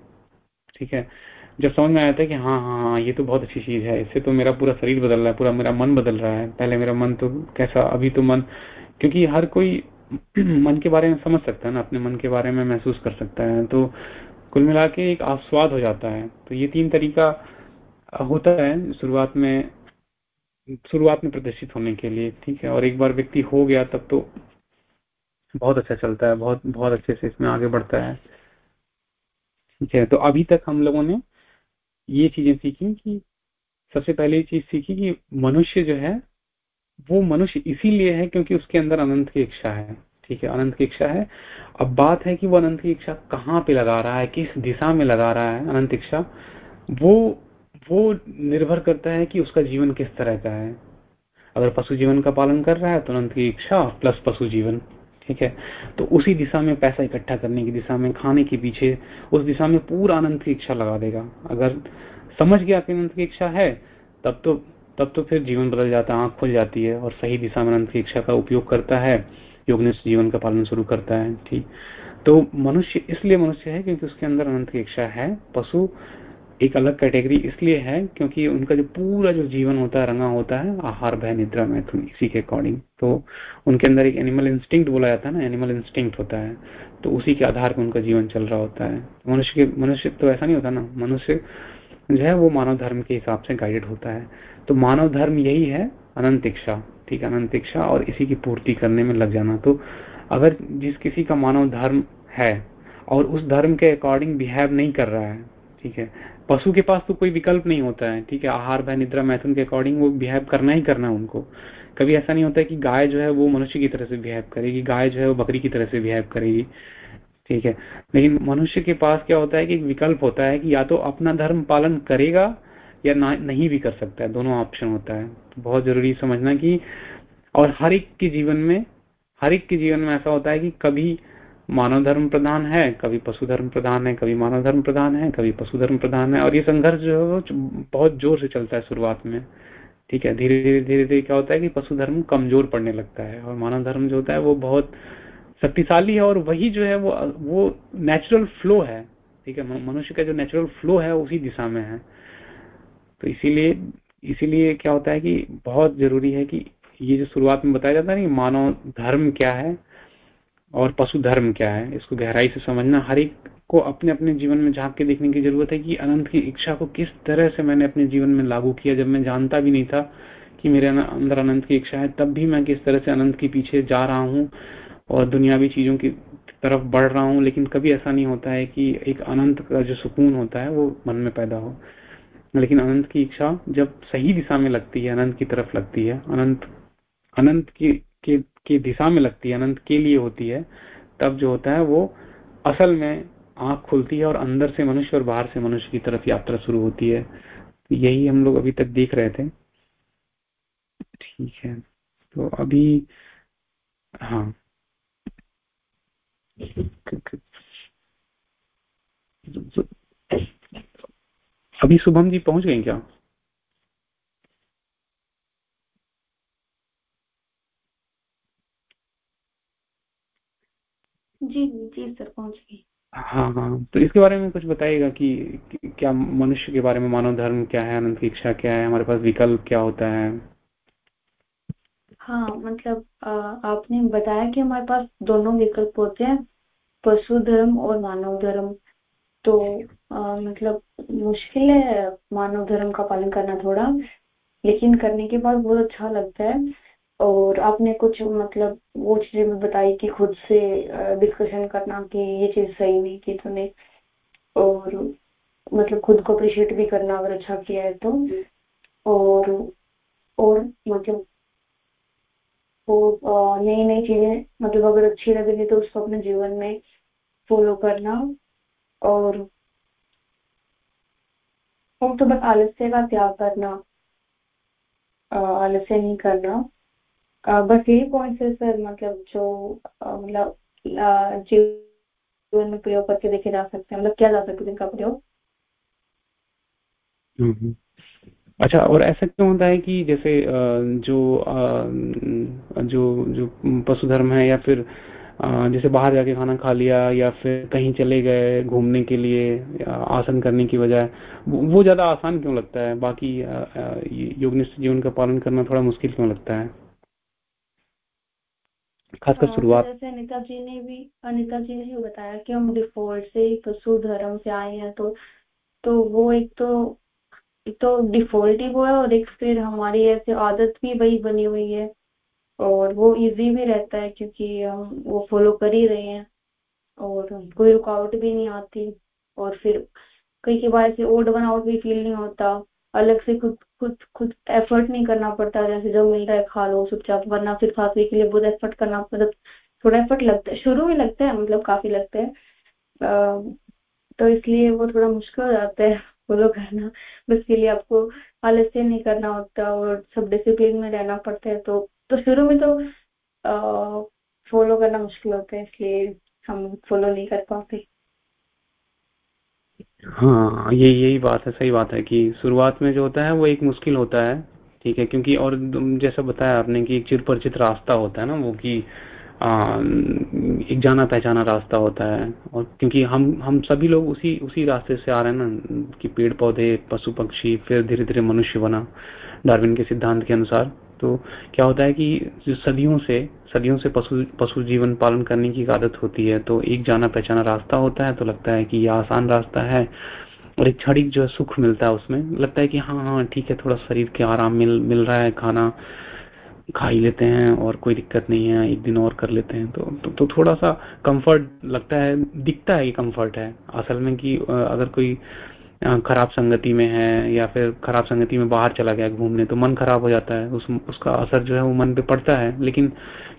ठीक है जब समझ में आया था कि हाँ हाँ हाँ ये तो बहुत अच्छी चीज़ है, इससे तो मेरा पूरा शरीर बदल रहा है, पूरा मेरा मन बदल रहा है। पहले मेरा मन तो कैसा, अभी तो मन, क्योंकि हर कोई मन के बारे में समझ सकता है ना, अपने मन के बारे में महसूस कर सकता है। तो कुल मिला के एक आस्वाद हो जाता है। तो ये तीन तरीका होता है शुरुआत में शुरुआत में प्रदर्शित होने के लिए, ठीक है? और एक बार व्यक्ति हो गया, तब तो बहुत अच्छा चलता है, बहुत बहुत अच्छे से इसमें आगे बढ़ता है। ठीक है तो अभी तक हम लोगों ने ये चीज़ें सीखी कि सबसे पहले चीज़ सीखी कि मनुष्य जो है, वो मनुष्य इसीलिए है क्योंकि उसके अंदर अनंत की इच्छा है। ठीक है, अनंत की इच्छा है। अब बात है कि वो अनंत की इच्छा कहाँ पे लगा रहा है, किस दिशा में लगा रहा है अनंत इच्छा, वो वो निर्भर करता है कि उसका जीवन किस तरह का है। अगर पशु जीवन का पालन कर रहा है तो अनंत की इच्छा प्लस पशु जीवन। ठीक है? तो उसी दिशा में पैसा इकट्ठा करने की दिशा में, खाने के पीछे, उस दिशा में पूरा अनंत की इच्छा लगा देगा। अगर समझ गया कि अनंत की इच्छा है, तब तो तब तो फिर जीवन बदल जाता है, आँख खुल जाती है और सही दिशा में अनंत की इच्छा का उपयोग करता है। योगनिष्ठ जीवन का पालन शुरू करता है, ठीक? तो मनुष्य, इसलिए मनुष्य है क्योंकि उसके अंदर अनंत की इच्छा है। पशु एक अलग कैटेगरी इसलिए है क्योंकि उनका जो पूरा जो जीवन होता है, रंगा होता है, आहार, भय, निद्रा, मैथुन, इसी के अकॉर्डिंग तो उनके अंदर एक एनिमल इंस्टिंक्ट बोला जाता है ना एनिमल इंस्टिंक्ट होता है तो उसी के आधार पर उनका जीवन चल रहा होता है। मनुष्य के, मनुष्य तो ऐसा नहीं होता ना, मनुष्य जो है वो मानव धर्म के हिसाब से गाइडेड होता है। तो मानव धर्म यही है, अनंत इच्छा, ठीक है, अनंत इच्छा और इसी की पूर्ति करने में लग जाना। तो अगर जिस किसी का मानव धर्म है और उस धर्म के अकॉर्डिंग बिहेव नहीं कर रहा है, ठीक है पशु के पास तो कोई विकल्प नहीं होता है, ठीक है? आहार, भय, निद्रा, मैथुन के अकॉर्डिंग वो बिहेव करना ही करना है उनको। कभी ऐसा नहीं होता है कि गाय जो है वो मनुष्य की तरह से बिहेव करेगी, गाय जो है वो बकरी की तरह से बिहेव करेगी, ठीक है? लेकिन मनुष्य के पास क्या होता है कि विकल्प होता है कि या तो अपना धर्म पालन करेगा या नहीं भी कर सकता है, दोनों ऑप्शन होता है। तो बहुत ज़रूरी समझना कि, और हर एक के जीवन में, हर एक के जीवन में ऐसा होता है कि कभी मानव धर्म प्रधान है, कभी पशु धर्म प्रधान है, कभी मानव धर्म प्रधान है, कभी पशु धर्म प्रधान है। और ये संघर्ष जो है वो बहुत ज़ोर से चलता है शुरुआत में। ठीक है, धीरे धीरे धीरे धीरे क्या होता है कि पशु धर्म कमज़ोर पड़ने लगता है। और मानव धर्म जो होता है वो बहुत शक्तिशाली है और वही जो है वो वो नेचुरल फ्लो है। ठीक है मनुष्य का जो नेचुरल फ्लो है उसी दिशा में है। तो इसीलिए इसीलिए क्या होता है कि बहुत ज़रूरी है कि ये जो शुरुआत में बताया जाता है ना मानव धर्म क्या है और पशु धर्म क्या है इसको गहराई से समझना हर एक को अपने अपने जीवन में झाँक के देखने की ज़रूरत है कि अनंत की इच्छा को किस तरह से मैंने अपने जीवन में लागू किया। जब मैं जानता भी नहीं था कि मेरे अंदर अनंत की इच्छा है तब भी मैं किस तरह से अनंत के पीछे जा रहा हूँ और दुनियावी चीज़ों की तरफ़ बढ़ रहा हूँ। लेकिन कभी ऐसा नहीं होता है कि एक अनंत का जो सुकून होता है वो मन में पैदा हो। लेकिन अनंत की इच्छा जब सही दिशा में लगती है अनंत की तरफ़ लगती है अनंत अनंत की की, की दिशा में लगती है, अनंत के लिए होती है, तब जो होता है वो असल में आँख खुलती है और अंदर से मनुष्य और बाहर से मनुष्य की तरफ़ यात्रा शुरू होती है। तो यही हम लोग अभी तक देख रहे थे। ठीक है तो अभी हाँ। अभी शुभम जी पहुँच गए क्या? जी जी सर पहुँच गई। हाँ हाँ तो इसके बारे में कुछ बताइएगा कि, क्या मनुष्य के बारे में मानव धर्म क्या है अनंत की इच्छा क्या है हमारे पास विकल्प क्या होता है? हाँ मतलब आ, आपने बताया कि हमारे पास दोनों विकल्प होते हैं पशु धर्म और मानव धर्म। तो आ, मतलब मुश्किल है मानव धर्म का पालन करना थोड़ा लेकिन करने के बाद बहुत अच्छा लगता है। और आपने कुछ मतलब वो चीज़ें भी बताई कि खुद से डिस्कशन करना कि ये चीज़ सही नहीं की तूने। और मतलब खुद को अप्रिशिएट भी करना अगर अच्छा किया है तो। और और मतलब वो नई नई चीज़ें मतलब अगर अच्छी लगेगी तो उसको अपने जीवन में फॉलो करना। और और तो बस आलस्य का त्याग करना आलस्य नहीं करना। बस यही पॉइंट है सर मतलब जो मतलब जीवन में प्रयोग करके देखे जा सकते हैं मतलब किया जा सकता है इनका प्रयोग। अच्छा और ऐसा क्यों होता है कि जैसे जो जो जो पशु धर्म है या फिर जैसे बाहर जाके खाना खा लिया या फिर कहीं चले गए घूमने के लिए आसन करने की बजाय, वो ज़्यादा आसान क्यों लगता है? बाकी योगनिष्ठ जीवन का पालन करना थोड़ा मुश्किल क्यों लगता है? खासकर हाँ, शुरुआत। जैसे अनिता जी ने भी अनिता जी ने भी बताया कि हम डिफ़ॉल्ट से ही पशु धर्म से आए हैं तो तो वो एक तो एक तो डिफ़ॉल्ट ही वो है और एक फिर हमारी ऐसे आदत भी वही बनी हुई है। और वो इजी भी रहता है क्योंकि हम वो फॉलो कर ही रहे हैं और कोई रुकावट भी नहीं आती। और फिर कई के बाद ऐसे ओड वन आउट भी फील नहीं होता। अलग से खुद खुद खुद एफर्ट नहीं करना पड़ता। जैसे जो मिल रहा है खा लो, चुपचाप, वरना फिर खाते के लिए बहुत एफर्ट करना मतलब थोड़ा एफर्ट लगता है। शुरू में लगता है मतलब काफ़ी लगता है। तो इसलिए वो थोड़ा मुश्किल हो जाता है फॉलो करना उसके लिए आपको आलस्य नहीं करना होता और सब डिसिप्लिन में रहना पड़ता है। तो तो शुरू में तो फॉलो करना मुश्किल होता है, इसलिए हम फॉलो नहीं कर पाते। हाँ ये, यही बात है, सही बात है कि शुरुआत में जो होता है वो एक मुश्किल होता है, ठीक है, क्योंकि और जैसा बताया आपने कि एक चिर परिचित रास्ता होता है ना वो कि एक जाना पहचाना रास्ता होता है और क्योंकि हम हम सभी लोग उसी उसी रास्ते से आ रहे हैं ना कि पेड़ पौधे पशु पक्षी फिर धीरे धीरे मनुष्य बना, डार्विन के सिद्धांत के अनुसार। तो क्या होता है कि सदियों से सदियों से पशु पशु जीवन पालन करने की आदत होती है तो एक जाना पहचाना रास्ता होता है तो लगता है कि यह आसान रास्ता है और एक क्षणिक जो है सुख मिलता है उसमें। लगता है कि हाँ हाँ ठीक है थोड़ा शरीर के आराम मिल मिल रहा है खाना खा ही लेते हैं और कोई दिक्कत नहीं है एक दिन और कर लेते हैं। तो तो, तो थोड़ा सा कंफर्ट लगता है दिखता है कि कंफर्ट है। असल में कि अगर कोई खराब संगति में है या फिर खराब संगति में बाहर चला गया घूमने तो मन खराब हो जाता है। उस, उसका असर जो है वो मन पे पड़ता है। लेकिन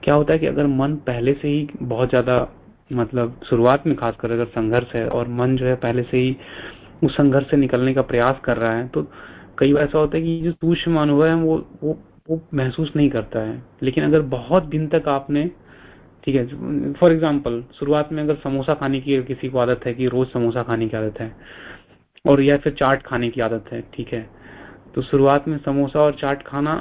क्या होता है कि अगर मन पहले से ही बहुत ज़्यादा मतलब शुरुआत में खासकर अगर संघर्ष है और मन जो है पहले से ही उस संघर्ष से निकलने का प्रयास कर रहा है तो कई बार ऐसा होता है कि जो सूक्ष्म अनुभव है वो वो वो महसूस नहीं करता है। लेकिन अगर बहुत दिन तक आपने, ठीक है, फॉर एग्ज़ाम्पल शुरुआत में अगर समोसा खाने की किसी को आदत है कि रोज समोसा खाने की आदत है और या फिर चाट खाने की आदत है, ठीक है। तो शुरुआत में समोसा और चाट खाना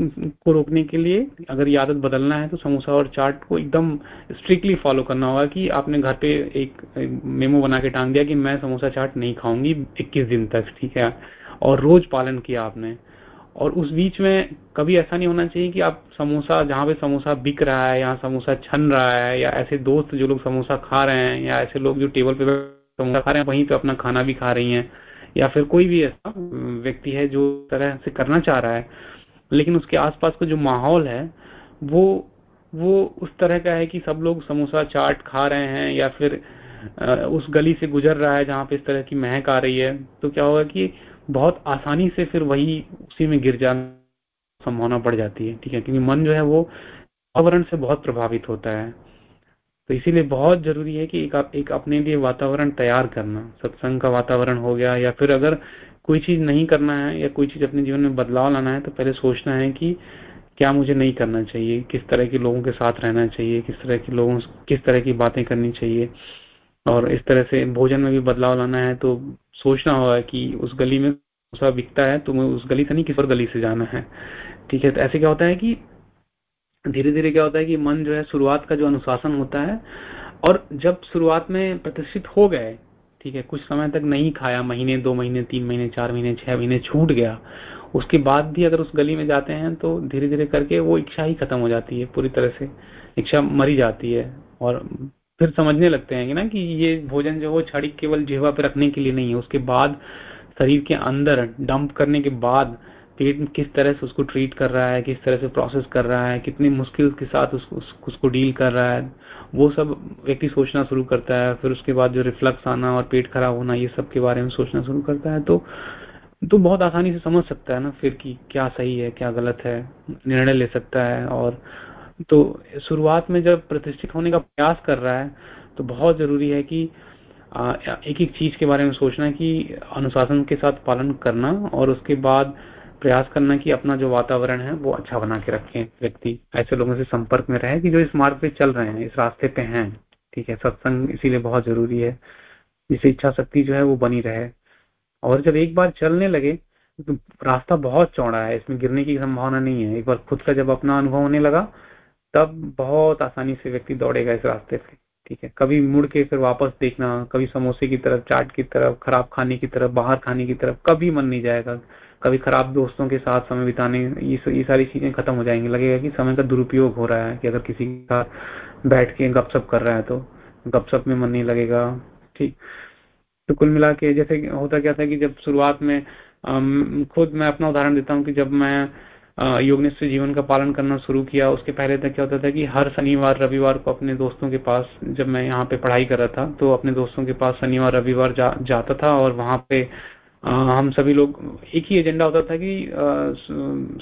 को रोकने के लिए अगर ये आदत बदलना है तो समोसा और चाट को एकदम स्ट्रिक्टली फॉलो करना होगा कि आपने घर पे एक मेमो बना के टांग दिया कि मैं समोसा चाट नहीं खाऊँगी 21 दिन तक, ठीक है। और रोज पालन किया आपने। और उस बीच में कभी ऐसा नहीं होना चाहिए कि आप समोसा, जहाँ पे समोसा बिक रहा है, यहाँ समोसा छन रहा है, या ऐसे दोस्त जो लोग समोसा खा रहे हैं, या ऐसे लोग जो टेबल पे समोसा खा रहे हैं, वहीं पे अपना खाना भी खा रही हैं। या फिर कोई भी ऐसा व्यक्ति है जो तरह से करना चाह रहा है, लेकिन उसके आसपास का जो माहौल है, वो वो उस तरह का है कि सब लोग समोसा चाट खा रहे हैं या फिर उस गली से गुजर रहा है जहाँ पे इस तरह की महक आ रही है तो क्या होगा कि बहुत आसानी से फिर वही उसी में गिर जाने संभावना बढ़ जाती है, ठीक है? क्योंकि मन जो है वो वातावरण से बहुत प्रभावित होता है। तो इसीलिए बहुत ज़रूरी है कि एक, एक अपने लिए वातावरण तैयार करना। सत्संग का वातावरण हो गया या फिर अगर कोई चीज़ नहीं करना है या कोई चीज़ अपने जीवन में बदलाव लाना है तो पहले सोचना है कि क्या मुझे नहीं करना चाहिए किस तरह के लोगों के साथ रहना चाहिए किस तरह के लोगों किस तरह की बातें करनी चाहिए। और इस तरह से भोजन में भी बदलाव लाना है तो सोचना होगा कि उस गली में बिकता है तो उस गली से नहीं किस और गली से जाना है। ठीक है तो ऐसे क्या होता है कि धीरे धीरे क्या होता है कि मन जो है शुरुआत का जो अनुशासन होता है और जब शुरुआत में प्रतिष्ठित हो गए, ठीक है, कुछ समय तक नहीं खाया, महीने, दो महीने, तीन महीने, चार महीने, छह महीने छूट गया, उसके बाद भी अगर उस गली में जाते हैं तो धीरे धीरे करके वो इच्छा ही खत्म हो जाती है पूरी तरह से, इच्छा मरी जाती है और फिर समझने लगते हैं कि ना कि ये भोजन जो वो छड़ी केवल जेवा पे रखने के लिए नहीं है, उसके बाद शरीर के अंदर डंप करने के बाद पेट किस तरह से उसको ट्रीट कर रहा है, किस तरह से प्रोसेस कर रहा है, कितनी मुश्किल के साथ उसको उसको डील कर रहा है, वो सब व्यक्ति सोचना शुरू करता है, फिर उसके बाद जो रिफ्लक्स आना और पेट खराब होना, ये सब के बारे में सोचना शुरू करता है तो तो बहुत आसानी से समझ सकता है ना फिर कि क्या सही है, क्या गलत है, निर्णय ले सकता है, और तो शुरुआत में जब प्रतिष्ठित होने का प्रयास कर रहा है तो बहुत ज़रूरी है कि एक एक चीज़ के बारे में सोचना कि अनुशासन के साथ पालन करना और उसके बाद प्रयास करना कि अपना जो वातावरण है, वो अच्छा बना के रखें व्यक्ति। ऐसे लोगों से संपर्क में रहे कि जो इस मार्ग पे चल रहे हैं, इस रास्ते पे हैं। ठीक है, सत्संग इसीलिए बहुत ज़रूरी है। जिससे इच्छा शक्ति जो है, वो बनी रहे। और जब एक बार चलने लगे तो रास्ता बहुत चौड़ा है, इसमें गिरने की संभावना नहीं है। एक बार खुद का जब अपना अनुभव होने लगा, तब बहुत आसानी से व्यक्ति दौड़ेगा इस रास्ते पे। ठीक है, कभी मुड़ के फिर वापस देखना, कभी समोसे की तरफ़, चाट की तरफ़, खराब खाने की तरफ़, बाहर खाने की तरफ़, कभी मन नहीं जाएगा। कभी खराब दोस्तों के साथ समय बिताने ये, सारी चीज़ें खत्म हो जाएँगी। लगेगा कि समय का दुरुपयोग हो रहा है कि अगर किसी के साथ बैठ के गपशप कर रहा है तो गपशप में मन नहीं लगेगा ठीक? तो कुल मिला के जैसे होता क्या था कि जब शुरुआत में खुद मैं अपना उदाहरण देता हूँ कि जब मैं योगनिष्ठ जीवन का पालन करना शुरू किया उसके पहले तक क्या होता था कि हर शनिवार रविवार को अपने दोस्तों के पास जब मैं यहाँ पे पढ़ाई कर रहा था तो अपने दोस्तों के पास शनिवार रविवार जा, जाता था और वहाँ पे हम सभी लोग, एक ही एजेंडा होता था कि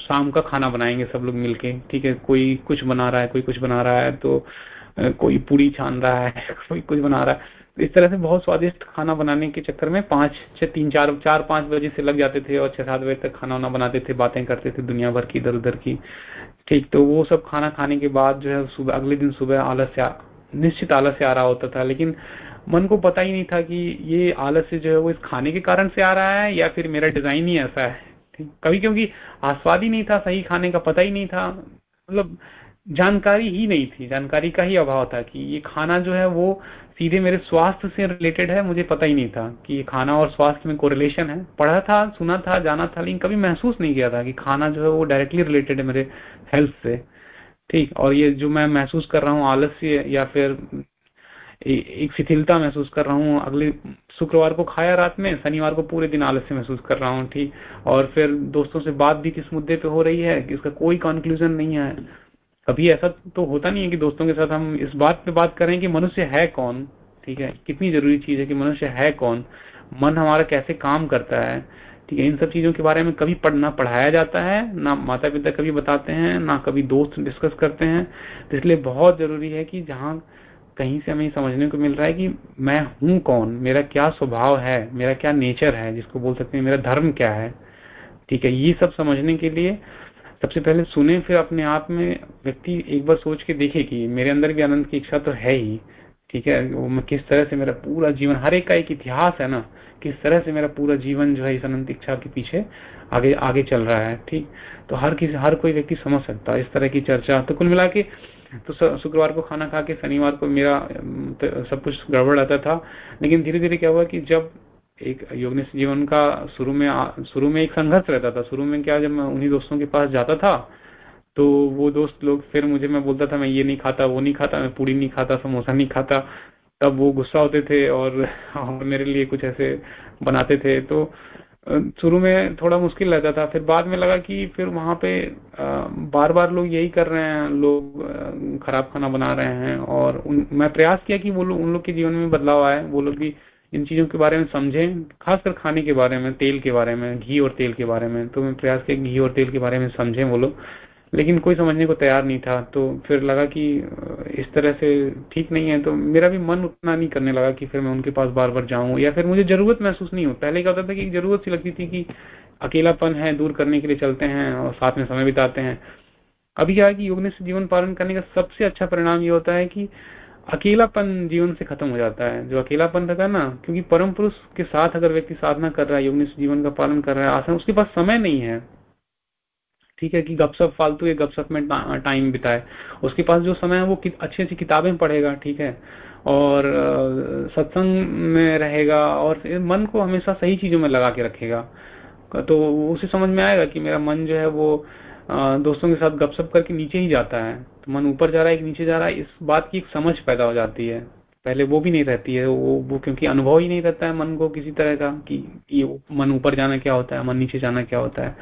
शाम का खाना बनाएँगे सब लोग मिलके, ठीक है? कोई कुछ बना रहा है, कोई कुछ बना रहा है तो कोई पूरी छान रहा है, कोई कुछ बना रहा है। इस तरह से बहुत स्वादिष्ट खाना बनाने के चक्कर में पाँच छह तीन, चार चार, पाँच बजे से लग जाते थे और छह सात बजे तक खाना वाना बनाते थे, बातें करते थे दुनिया भर की, इधर उधर की। ठीक तो वो सब खाना खाने के बाद जो है, सुबह, अगले दिन सुबह आलस्य निश्चित आलस्य आ रहा होता था, लेकिन मन को पता ही नहीं था कि ये आलस्य जो है वो इस खाने के कारण से आ रहा है या फिर मेरा डिज़ाइन ही ऐसा है कभी क्योंकि आस्वाद ही नहीं था, सही खाने का पता ही नहीं था मतलब जानकारी ही नहीं थी, जानकारी का ही अभाव था कि ये खाना जो है वो सीधे मेरे स्वास्थ्य से रिलेटेड है, मुझे पता ही नहीं था कि ये खाना और स्वास्थ्य में कोरिलेशन है। पढ़ा था, सुना था, जाना था, लेकिन कभी महसूस नहीं किया था कि खाना जो है वो डायरेक्टली रिलेटेड है मेरे हेल्थ से, ठीक? और ये जो मैं महसूस कर रहा हूँ आलस्य या फिर एक शिथिलता महसूस कर रहा हूँ। अगले शुक्रवार को खाया रात में, शनिवार को पूरे दिन आलस्य महसूस कर रहा हूँ, ठीक। और फिर दोस्तों से बात भी किस मुद्दे पे हो रही है, इसका कोई कंक्लूजन नहीं है। कभी ऐसा तो होता नहीं है कि दोस्तों के साथ हम इस बात पे बात करें कि मनुष्य है कौन, ठीक है? कितनी ज़रूरी चीज़ है कि मनुष्य है कौन? मन हमारा कैसे काम करता है? ठीक है, इन सब चीज़ों के बारे में कभी पढ़ना पढ़ाया जाता है, ना माता पिता कभी बताते हैं, ना कभी दोस्त डिस्कस करते हैं। तो इसलिए बहुत ज़रूरी है कि जहाँ कहीं से हमें समझने को मिल रहा है कि मैं हूँ कौन? मेरा क्या स्वभाव है? मेरा क्या नेचर है? जिसको बोल सकते हैं, मेरा धर्म क्या है? ठीक है, ये सब समझने के लिए सबसे पहले सुने, फिर अपने आप में व्यक्ति एक बार सोच के देखे कि मेरे अंदर भी आनंद की इच्छा तो है ही। ठीक है, वो मैं किस तरह से मेरा पूरा जीवन, हर एक का एक इतिहास है ना, किस तरह से मेरा पूरा जीवन जो है इस अनंत इच्छा के पीछे आगे आगे चल रहा है, ठीक? तो हर किसी, हर कोई व्यक्ति समझ सकता है इस तरह की चर्चा। तो कुल मिला के तो शुक्रवार को खाना खा के शनिवार को मेरा तो सब कुछ गड़बड़ रहता था। लेकिन धीरे धीरे क्या हुआ कि जब एक योगनिष्ठ जीवन का शुरू में शुरू में एक संघर्ष रहता था शुरू में क्या जब मैं उन्हीं दोस्तों के पास जाता था तो वो दोस्त लोग फिर मुझे मैं बोलता था मैं ये नहीं खाता वो नहीं खाता मैं पूड़ी नहीं खाता समोसा नहीं खाता। तब वो गुस्सा होते थे और, और मेरे लिए कुछ ऐसे बनाते थे। तो शुरू में थोड़ा मुश्किल लगता था। फिर बाद में लगा कि फिर वहाँ पे बार बार लोग यही कर रहे हैं लोग खराब खाना बना रहे हैं और उन, मैं प्रयास किया कि वो लोग उन लोग के जीवन में बदलाव आए। वो लोग भी इन चीज़ों के बारे में समझें खासकर खाने के बारे में तेल के बारे में घी और तेल के बारे में। तो मैं प्रयास किया घी और तेल के बारे में समझें वो लोग। लेकिन कोई समझने को तैयार नहीं था तो फिर लगा कि इस तरह से ठीक नहीं है तो मेरा भी मन उतना नहीं करने लगा कि फिर मैं उनके पास बार बार जाऊँ, या फिर मुझे ज़रूरत महसूस नहीं हो पहले क्या होता था कि ज़रूरत सी लगती थी कि अकेलापन है, दूर करने के लिए चलते हैं और साथ में समय बिताते हैं। अभी क्या है कि योग से जीवन पालन करने का सबसे अच्छा परिणाम ये होता है कि अकेलापन जीवन से खत्म हो जाता है। जो अकेलापन रहता है ना, क्योंकि परम पुरुष के साथ अगर व्यक्ति साधना कर रहा है, योग जीवन का पालन कर रहा है, आसान, उसके पास समय नहीं है। ठीक है कि गपशप फालतू के गपशप में टाइम बिताए। उसके पास जो समय है वो अच्छी अच्छी किताबें पढ़ेगा, ठीक है? और सत्संग में रहेगा और मन को हमेशा सही चीज़ों में लगा के रखेगा। तो उसे समझ में आएगा कि मेरा मन जो है वो दोस्तों के साथ गपशप करके नीचे ही जाता है। तो मन ऊपर जा रहा है कि नीचे जा रहा है, इस बात की एक समझ पैदा हो जाती है। पहले वो भी नहीं रहती है, वो वो क्योंकि अनुभव ही नहीं रहता है मन को किसी तरह का कि ये मन ऊपर जाना क्या होता है, मन नीचे जाना क्या होता है।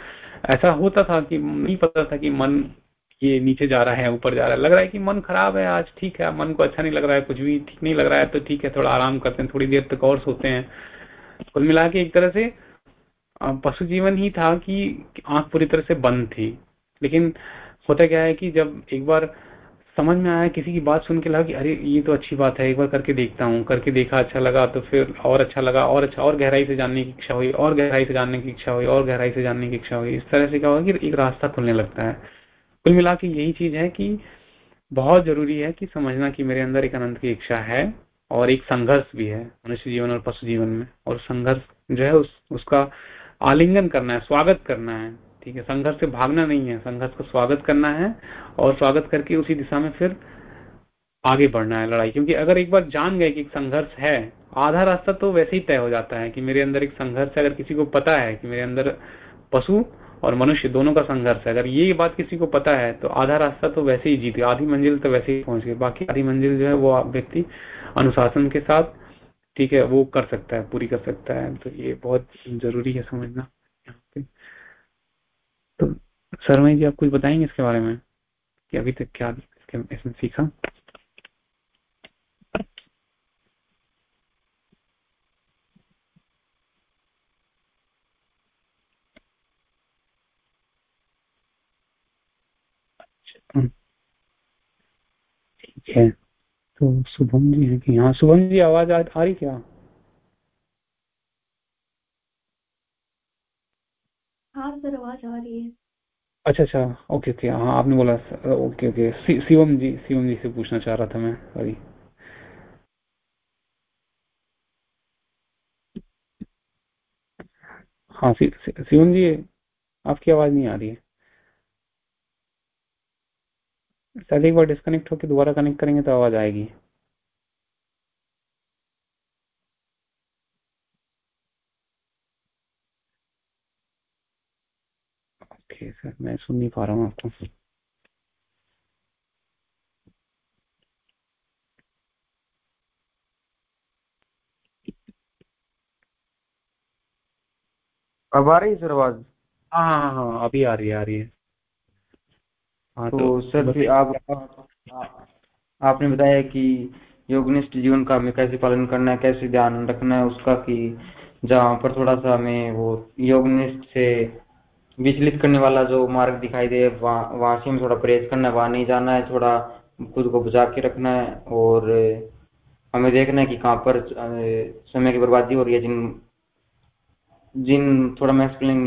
ऐसा होता था कि नहीं पता था कि मन ये नीचे जा रहा है, ऊपर जा रहा है। लग रहा है कि मन खराब है, आज ठीक है, मन को अच्छा नहीं लग रहा है, कुछ भी ठीक नहीं लग रहा है तो ठीक है, थोड़ा आराम करते हैं, थोड़ी देर तक और सोते हैं। कुल मिला के एक तरह से पशु जीवन ही था कि आँख पूरी तरह से बंद थी। लेकिन होता क्या है कि जब एक बार समझ में आया किसी की बात सुन के लगा कि अरे ये तो अच्छी बात है एक बार करके देखता हूँ। करके देखा अच्छा लगा तो फिर और अच्छा लगा और अच्छा और गहराई से जानने की इच्छा हुई और गहराई से जानने की इच्छा हुई और गहराई से जानने की इच्छा हुई। इस तरह से क्या होगा कि एक रास्ता खुलने लगता है। कुल मिला के यही चीज़ है कि बहुत ज़रूरी है कि समझना कि मेरे अंदर एक अनंत की इच्छा है और एक संघर्ष भी है मनुष्य जीवन और पशु जीवन में। और संघर्ष जो है उस, उसका आलिंगन करना है स्वागत करना है। ठीक है, संघर्ष से भागना नहीं है, संघर्ष को स्वागत करना है और स्वागत करके उसी दिशा में फिर आगे बढ़ना है लड़ाई। क्योंकि अगर एक बार जान गए कि संघर्ष है, आधा रास्ता तो वैसे ही तय हो जाता है कि मेरे अंदर एक संघर्ष है, अगर किसी को पता है कि मेरे अंदर पशु और मनुष्य दोनों का संघर्ष है, अगर ये बात किसी को पता है तो आधा रास्ता तो वैसे ही जीत गया, आधी मंजिल तो वैसे ही पहुँच गई, बाकी आधी मंजिल जो है वो व्यक्ति अनुशासन के साथ, ठीक है, वो कर सकता है, पूरी कर सकता है। तो ये बहुत ज़रूरी है समझना। तो जी आप कुछ बताएँगे इसके बारे में? कि अभी तक क्या इसके इसमें सीखा? अच्छा। ठीक है। तो शुभम जी है कि हाँ शुभम जी आवाज़ आ, आ रही क्या? हाँ सर आवाज़ आ रही है। अच्छा अच्छा ओके ओके हाँ आपने बोला ओके ओके शिवम जी शिवम जी से पूछना चाह रहा था मैं सॉरी हाँ शिवम जी, आपकी आवाज़ नहीं आ रही है। शायद एक बार डिस्कनेक्ट होकर दोबारा कनेक्ट करेंगे तो आवाज़ आएगी। ओके सर मैं सुन नहीं पा रहा हूँ आपको। अब आ रही है सर आवाज़? हाँ हाँ हाँ हाँ अभी आ रही है आ रही है। हाँ तो तो सर फिर आप आपने बताया कि योगनिष्ठ जीवन का हमें कैसे पालन करना है कैसे ध्यान रखना है उसका कि जहाँ पर थोड़ा सा हमें वो योगनिष्ठ से विचलित करने वाला जो मार्ग दिखाई दे, वहाँ से हमें थोड़ा परहेज करना है, वहाँ नहीं जाना है, थोड़ा खुद को बचा के रखना है और हमें देखना है कि कहाँ पर समय की बर्बादी हो रही है, जिन जिन थोड़ा मैं एक्सप्लेन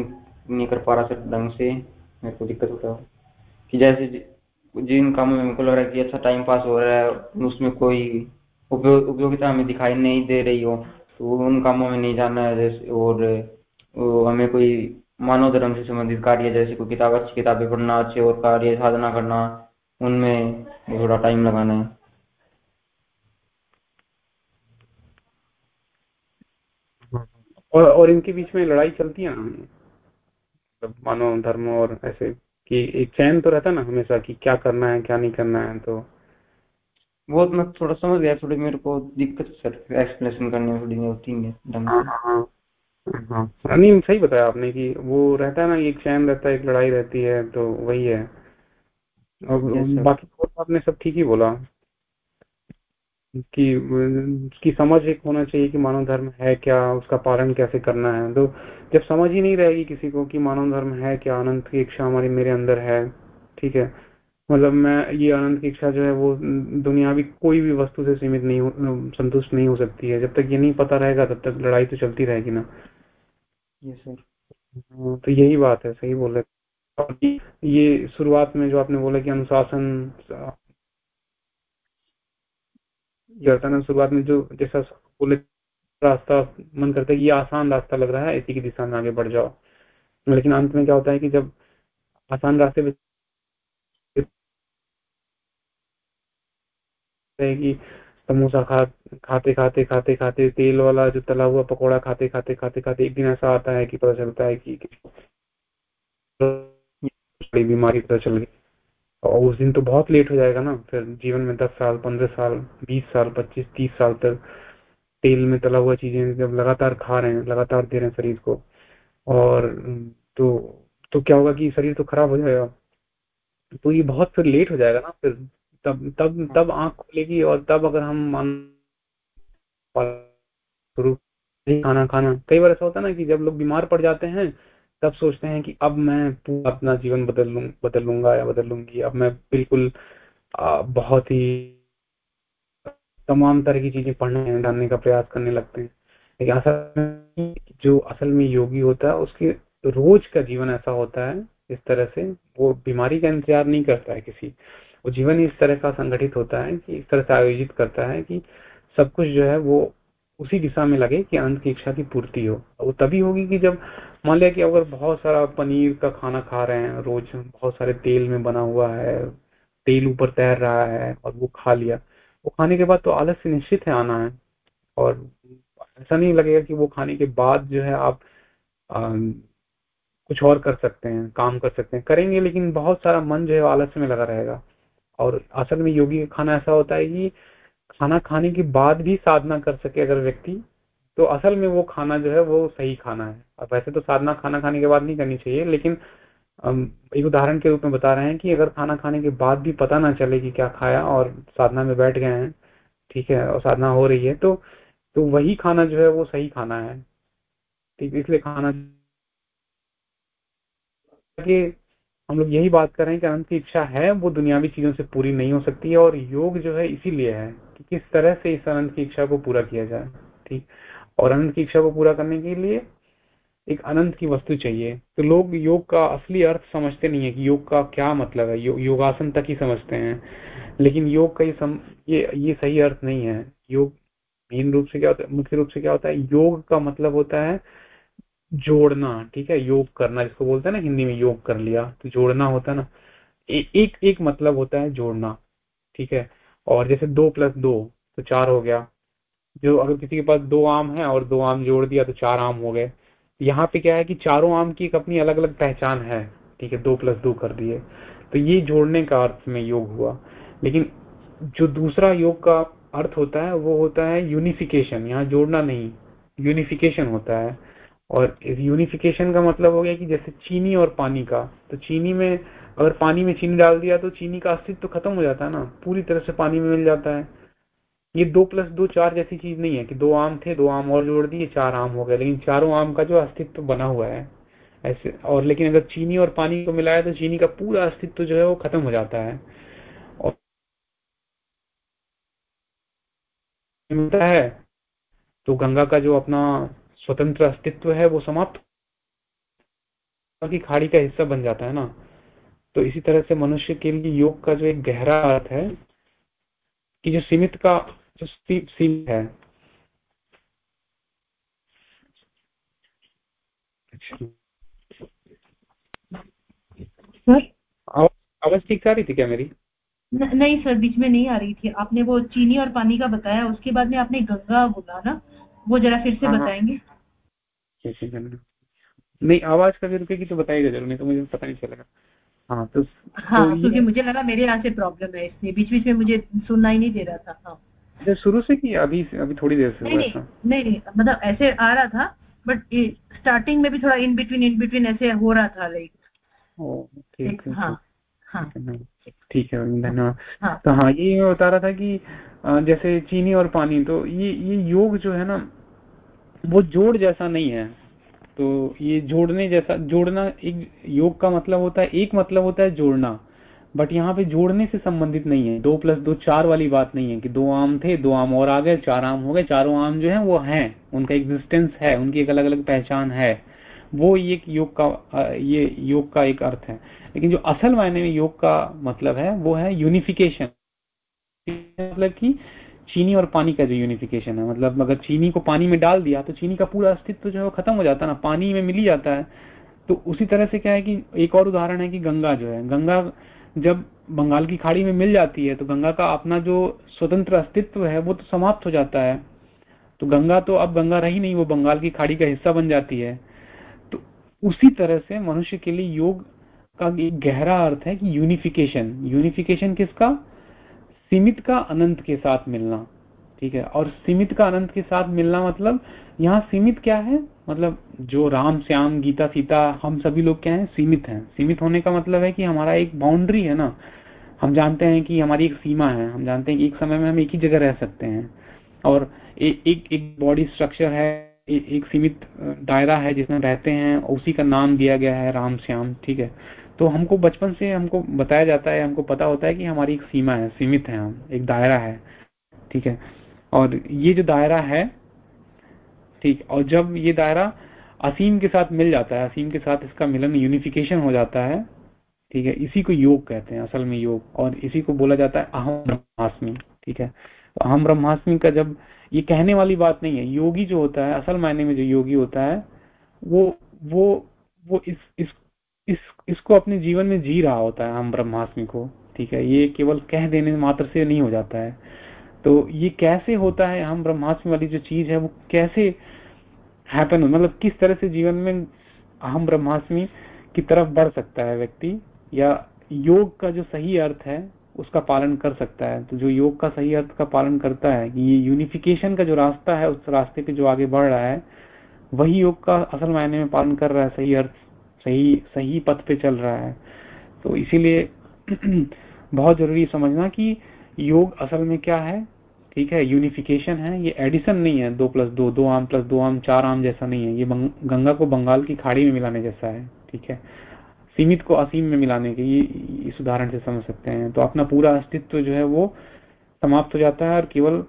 नहीं कर पा रहा सर ढंग से, मेरे को दिक्कत होता है। कि जैसे जिन कामों में मेरे को लग रहा है कि अच्छा टाइम पास हो रहा है, उसमें कोई उपयोगिता हमें दिखाई नहीं दे रही हो तो उन कामों में नहीं जाना है, जैसे, और हमें कोई मानव धर्म से संबंधित कार्य जैसे कोई किताब अच्छी किताबें पढ़ना अच्छे और कार्य साधना करना उनमें थोड़ा टाइम लगाना है। और और इनके बीच में लड़ाई चलती है ना? मतलब मानव धर्म और ऐसे कि एक चैन तो रहता है ना हमेशा कि क्या करना है क्या नहीं करना है तो वो मैं थोड़ा समझ गया थोड़ी मेरे को दिक्कत सर एक्सप्लेनेशन करने में थोड़ी होती है ढंग हाँ से हाँ। नहीं सही बताया आपने कि वो रहता है ना एक चैन रहता है एक लड़ाई रहती है तो वही है। और बाकी आपने सब ठीक ही बोला कि उसकी समझ एक होना चाहिए कि मानव धर्म है क्या उसका पालन कैसे करना है। तो जब समझ ही नहीं रहेगी किसी को कि मानव धर्म है क्या अनंत की इच्छा हमारी मेरे अंदर है ठीक है। मतलब मैं ये अनंत की इच्छा जो है वो दुनियावी कोई भी वस्तु से सीमित नहीं हो संतुष्ट नहीं हो सकती है। जब तक ये नहीं पता रहेगा तब तक लड़ाई तो चलती रहेगी ना। Yes sir. हाँ, तो यही बात है सही बोल। और ये शुरुआत में जो आपने बोला कि अनुशासन ना शुरुआत में जो जैसा बोले रास्ता मन करता है कि ये आसान रास्ता लग रहा है इसी की दिशा में आगे बढ़ जाओ। लेकिन अंत में क्या होता है कि जब आसान रास्ते पे कि समोसा खा, खाते खाते खाते खाते तेल वाला जो तला हुआ पकौड़ा खाते खाते खाते खाते एक दिन ऐसा आता है कि पता चलता है कि बड़ी बीमारी पता चल गई। और उस दिन तो बहुत लेट हो जाएगा ना, फिर जीवन में दस साल, पंद्रह साल, बीस साल, पच्चीस, तीस साल तक तेल में तला हुआ चीज़ें जब लगातार खा रहे हैं, लगातार दे रहे हैं शरीर को। और तो तो क्या होगा कि शरीर तो खराब हो जाएगा। तो ये बहुत फिर लेट हो जाएगा ना, फिर तब तब तब आँख खुलेगी और तब अगर हम मान शुरू खाना खाना। कई बार ऐसा होता है ना कि जब लोग बीमार पड़ जाते हैं, तब सोचते हैं कि अब मैं पूरा अपना जीवन बदल लूँ, बदल लूँगा या बदल लूँगी। अब मैं बिल्कुल बहुत ही तमाम तरह की चीज़ें पढ़ने जानने का प्रयास करने लगते हैं। लेकिन असल में जो असल में योगी होता है, उसके रोज का जीवन ऐसा होता है, इस तरह से वो बीमारी का इंतज़ार नहीं करता है किसी। वो जीवन इस तरह का संगठित होता है कि इस तरह से आयोजित करता है कि सब कुछ जो है वो उसी दिशा में लगे कि अंत की इच्छा की पूर्ति हो। वो तभी होगी कि जब मान लिया कि अगर बहुत सारा पनीर का खाना खा रहे हैं रोज बहुत सारे तेल में बना हुआ है तेल ऊपर तैर रहा है और वो खा लिया वो खाने के बाद तो आलस से निश्चित है आना है। और ऐसा नहीं लगेगा कि वो खाने के बाद जो है आप आ, कुछ और कर सकते हैं काम कर सकते हैं करेंगे लेकिन बहुत सारा मन जो है आलस्य में लगा रहेगा। और असल में योगी का खाना ऐसा होता है कि खाना खाने के बाद भी साधना कर सके अगर व्यक्ति तो असल में वो खाना जो है वो सही खाना है। अब वैसे तो साधना खाना खाने के बाद नहीं करनी चाहिए, लेकिन एक उदाहरण के रूप में बता रहे हैं कि अगर खाना खाने के बाद भी पता ना चले कि क्या खाया और साधना में बैठ गए हैं, ठीक है, और साधना हो रही है तो तो वही खाना जो है वो सही खाना है। ठीक, इसलिए खाना कि हम लोग यही बात कर रहे हैं कि अनंत की इच्छा है वो दुनियावी चीज़ों से पूरी नहीं हो सकती है और योग जो है इसीलिए है कि किस तरह से इस अनंत की इच्छा को पूरा किया जाए ठीक? और अनंत की इच्छा को पूरा करने के लिए एक अनंत की वस्तु चाहिए। तो लोग योग का असली अर्थ समझते नहीं है कि योग का क्या मतलब है यो, योगासन तक ही समझते हैं। लेकिन योग का ये सम, ये ये सही अर्थ नहीं है। योग मेन रूप से क्या होता है मुख्य रूप से क्या होता है योग का मतलब होता है जोड़ना ठीक है? योग करना जिसको बोलते हैं ना हिंदी में योग कर लिया तो जोड़ना होता है ना। ए, एक एक मतलब होता है जोड़ना ठीक है? और जैसे दो प्लस दो तो चार हो गया। जो अगर किसी के पास दो आम है और दो आम जोड़ दिया तो चार आम हो गए। यहाँ पे क्या है कि चारों आम की एक अपनी अलग अलग पहचान है ठीक है? दो प्लस दो कर दिए। तो ये जोड़ने का अर्थ में योग हुआ। लेकिन जो दूसरा योग का अर्थ होता है वो होता है यूनिफिकेशन यहाँ जोड़ना नहीं यूनिफिकेशन होता है। और यूनिफिकेशन का मतलब हो गया कि जैसे चीनी और पानी का तो चीनी में अगर पानी में चीनी डाल दिया तो चीनी का अस्तित्व तो खत्म हो जाता है ना, पूरी तरह से पानी में मिल जाता है। ये दो प्लस दो चार जैसी चीज़ नहीं है कि दो आम थे, दो आम और जोड़ दिए, चार आम हो गए, लेकिन चारों आम का जो अस्तित्व बना हुआ है, ऐसे और लेकिन अगर चीनी और पानी को मिलाया तो चीनी का पूरा अस्तित्व जो है वो खत्म हो जाता है। और मिलता है तो गंगा का जो अपना स्वतंत्र अस्तित्व है वो समाप्त की खाड़ी का हिस्सा बन जाता है ना। तो इसी तरह से मनुष्य के लिए योग का जो एक गहरा अर्थ है कि जो सीमित का जो सीमित है। सर? आवाज़ ठीक आ रही थी क्या मेरी? न, नहीं सर बीच में नहीं आ रही थी। आपने वो चीनी और पानी का बताया उसके बाद में आपने गंगा बोला ना वो जरा फिर से हाँ, हाँ। बताएँगे नहीं आवाज़ कभी रुकेगी तो बताइएगा ज़रूर नहीं तो मुझे पता नहीं चलेगा। हाँ तो हाँ तो क्योंकि मुझे लगा मेरे यहाँ से प्रॉब्लम है इसलिए बीच बीच में मुझे सुनना ही नहीं दे रहा था हाँ। शुरू से की अभी अभी थोड़ी देर से नहीं नहीं, नहीं मतलब ऐसे आ रहा था बट स्टार्टिंग में भी थोड़ा इन बिटवीन इन बिटवीन ऐसे हो रहा था लाइक ठीक है हाँ। हाँ ठीक है धन्यवाद। हाँ, तो हाँ ये मैं बता रहा था कि जैसे चीनी और पानी तो ये ये योग जो है ना वो जोड़ जैसा नहीं है। तो ये जोड़ने जैसा, जोड़ना एक योग का मतलब होता है, एक मतलब होता है जोड़ना। बट यहाँ पे जोड़ने से संबंधित नहीं है। दो प्लस दो, चार वाली बात नहीं है कि दो आम थे, दो आम और आ गए, चार आम हो गए, चारों आम जो है वो हैं। उनका एग्जिस्टेंस है, उनकी एक अलग अलग पहचान है। वो एक योग का ये योग का एक अर्थ है। लेकिन जो असल मायने में योग का मतलब है, वो है यूनिफिकेशन मतलब कि चीनी और पानी का जो यूनिफिकेशन है मतलब अगर चीनी को पानी में डाल दिया तो चीनी का पूरा अस्तित्व जो है खत्म हो जाता है ना, पानी में मिली जाता है। तो उसी तरह से क्या है कि एक और उदाहरण है कि गंगा जो है, गंगा जब बंगाल की खाड़ी में मिल जाती है तो गंगा का अपना जो स्वतंत्र अस्तित्व है, वो तो समाप्त हो जाता है। तो गंगा तो अब गंगा रही नहीं, वो बंगाल की खाड़ी का हिस्सा बन जाती है। तो उसी तरह से मनुष्य के लिए योग का एक गहरा अर्थ है कि यूनिफिकेशन यूनिफिकेशन किसका? सीमित का अनंत के साथ मिलना ठीक है? और सीमित का अनंत के साथ मिलना मतलब यहाँ सीमित क्या है? मतलब जो राम श्याम गीता सीता हम सभी लोग क्या है? सीमित हैं। सीमित होने का मतलब है कि हमारा एक बाउंड्री है ना? हम जानते हैं कि हमारी एक सीमा है। हम जानते हैं कि एक समय में हम एक ही जगह रह सकते हैं। और ए, एक एक बॉडी स्ट्रक्चर है ए, एक सीमित दायरा है जिसमें रहते हैं। उसी का नाम दिया गया है राम श्याम ठीक है? तो हमको बचपन से हमको बताया जाता है, हमको पता होता है कि हमारी एक सीमा है, सीमित है हम, एक दायरा है, ठीक है? और ये जो दायरा है, ठीक, और जब ये दायरा असीम के साथ मिल जाता है, असीम के साथ इसका मिलन यूनिफिकेशन हो जाता है, ठीक है? इसी को योग कहते हैं, असल में योग, और इसी को बोला जाता है अहम ब्रह्मास्मि, ठीक है? तो अहम ब्रह्मास्मि का जब ये कहने वाली बात नहीं है, योगी जो होता है, असल मायने में जो योगी होता है, वो वो वो इस इस इस, इसको अपने जीवन में जी रहा होता है हम ब्रह्मास्मि को, ठीक है? ये केवल कह देने मात्र से नहीं हो जाता है। तो ये कैसे होता है? हम ब्रह्मास्मि वाली जो चीज़ है वो कैसे हैपन मतलब किस तरह से जीवन में अहम ब्रह्मास्मि की तरफ़ बढ़ सकता है व्यक्ति? या योग का जो सही अर्थ है, उसका पालन कर सकता है? तो जो योग का सही अर्थ का पालन करता है ये यूनिफिकेशन का जो रास्ता है, उस रास्ते पे जो आगे बढ़ रहा है, वही योग का असल मायने में पालन कर रहा है, सही अर्थ सही सही पथ पे चल रहा है। तो इसीलिए बहुत ज़रूरी समझना कि योग असल में क्या है, ठीक है यूनिफिकेशन है, ये एडिशन नहीं है, दो प्लस दो दो आम प्लस दो आम, चार आम जैसा नहीं है, ये गंगा को बंगाल की खाड़ी में मिलाने जैसा है, ठीक है। सीमित को असीम में मिलाने के ये, इस उदाहरण से समझ सकते हैं। तो अपना पूरा अस्तित्व जो है वो समाप्त हो जाता है और केवल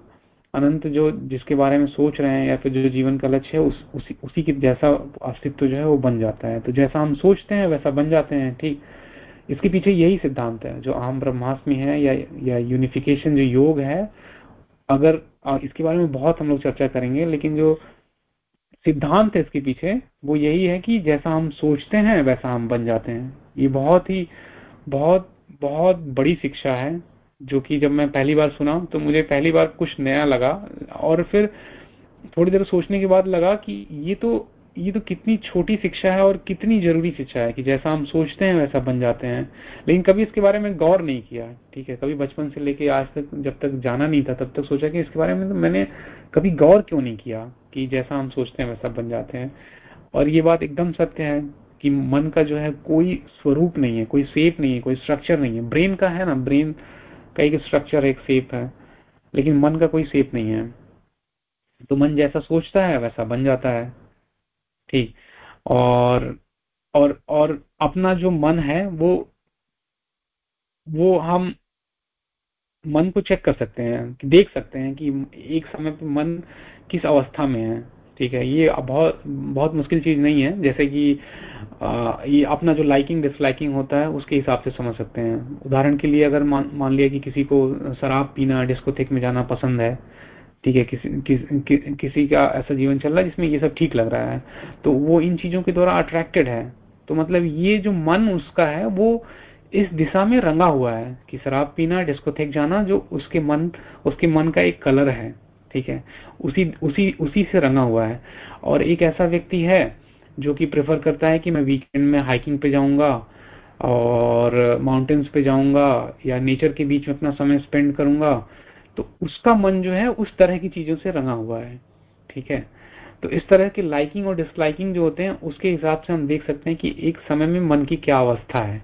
अनंत जो जिसके बारे में सोच रहे हैं या फिर जो जीवन का लक्ष्य है उस, उसी उसी के जैसा अस्तित्व जो है वो बन जाता है। तो जैसा हम सोचते हैं वैसा बन जाते हैं ठीक। इसके पीछे यही सिद्धांत है जो आम ब्रह्मास्मि है या, या यूनिफिकेशन जो योग है अगर इसके बारे में बहुत हम लोग चर्चा करेंगे लेकिन जो सिद्धांत है इसके पीछे वो यही है कि जैसा हम सोचते हैं वैसा हम बन जाते हैं। ये बहुत ही बहुत बहुत बड़ी शिक्षा है। जो कि जब मैं पहली बार सुना तो मुझे पहली बार कुछ नया लगा। और फिर थोड़ी देर सोचने के बाद लगा कि ये तो ये तो कितनी छोटी शिक्षा है और कितनी ज़रूरी शिक्षा है कि जैसा हम सोचते हैं, वैसा बन जाते हैं। लेकिन कभी इसके बारे में गौर नहीं किया, ठीक है? कभी बचपन से लेके आज तक, जब तक जाना नहीं था, तब तक सोचा कि इसके बारे में तो मैंने कभी गौर क्यों नहीं किया कि जैसा हम सोचते हैं, वैसा बन जाते हैं। और ये बात एकदम सत्य है कि मन का जो है कोई स्वरूप नहीं है, कोई सेप नहीं है, कोई स्ट्रक्चर नहीं है। ब्रेन का है ना ब्रेन का एक स्ट्रक्चर एक सेप है, लेकिन मन का कोई सेप नहीं है। तो मन जैसा सोचता है, वैसा बन जाता है। ठीक। और और और अपना जो मन है, वो वो हम मन को चेक कर सकते हैं, देख सकते हैं कि एक समय पे मन किस अवस्था में है। ठीक है ये बहुत बहुत मुश्किल चीज़ नहीं है। जैसे कि आ, ये अपना जो लाइकिंग डिसलाइकिंग होता है उसके हिसाब से समझ सकते हैं। उदाहरण के लिए अगर मान मान लिया कि किसी को शराब पीना डिस्कोथेक में जाना पसंद है ठीक है किसी किस, कि, किसी का ऐसा जीवन चल रहा है जिसमें ये सब ठीक लग रहा है तो वो इन चीज़ों के द्वारा अट्रैक्टेड है। तो मतलब ये जो मन उसका है वो इस दिशा में रंगा हुआ है कि शराब पीना डिस्कोथेक जाना जो उसके मन उसके मन का एक कलर है। ठीक है? उसी उसी उसी से रंगा हुआ है। और एक ऐसा व्यक्ति है जो कि प्रेफर करता है कि मैं वीकेंड में हाइकिंग पे जाऊँगा और माउंटेन्स पे जाऊँगा या नेचर के बीच में अपना समय स्पेंड करूँगा तो उसका मन जो है उस तरह की चीज़ों से रंगा हुआ है। ठीक है? तो इस तरह के लाइकिंग और डिसलाइकिंग जो होते हैं, उसके हिसाब से हम देख सकते हैं कि एक समय में मन की क्या अवस्था है।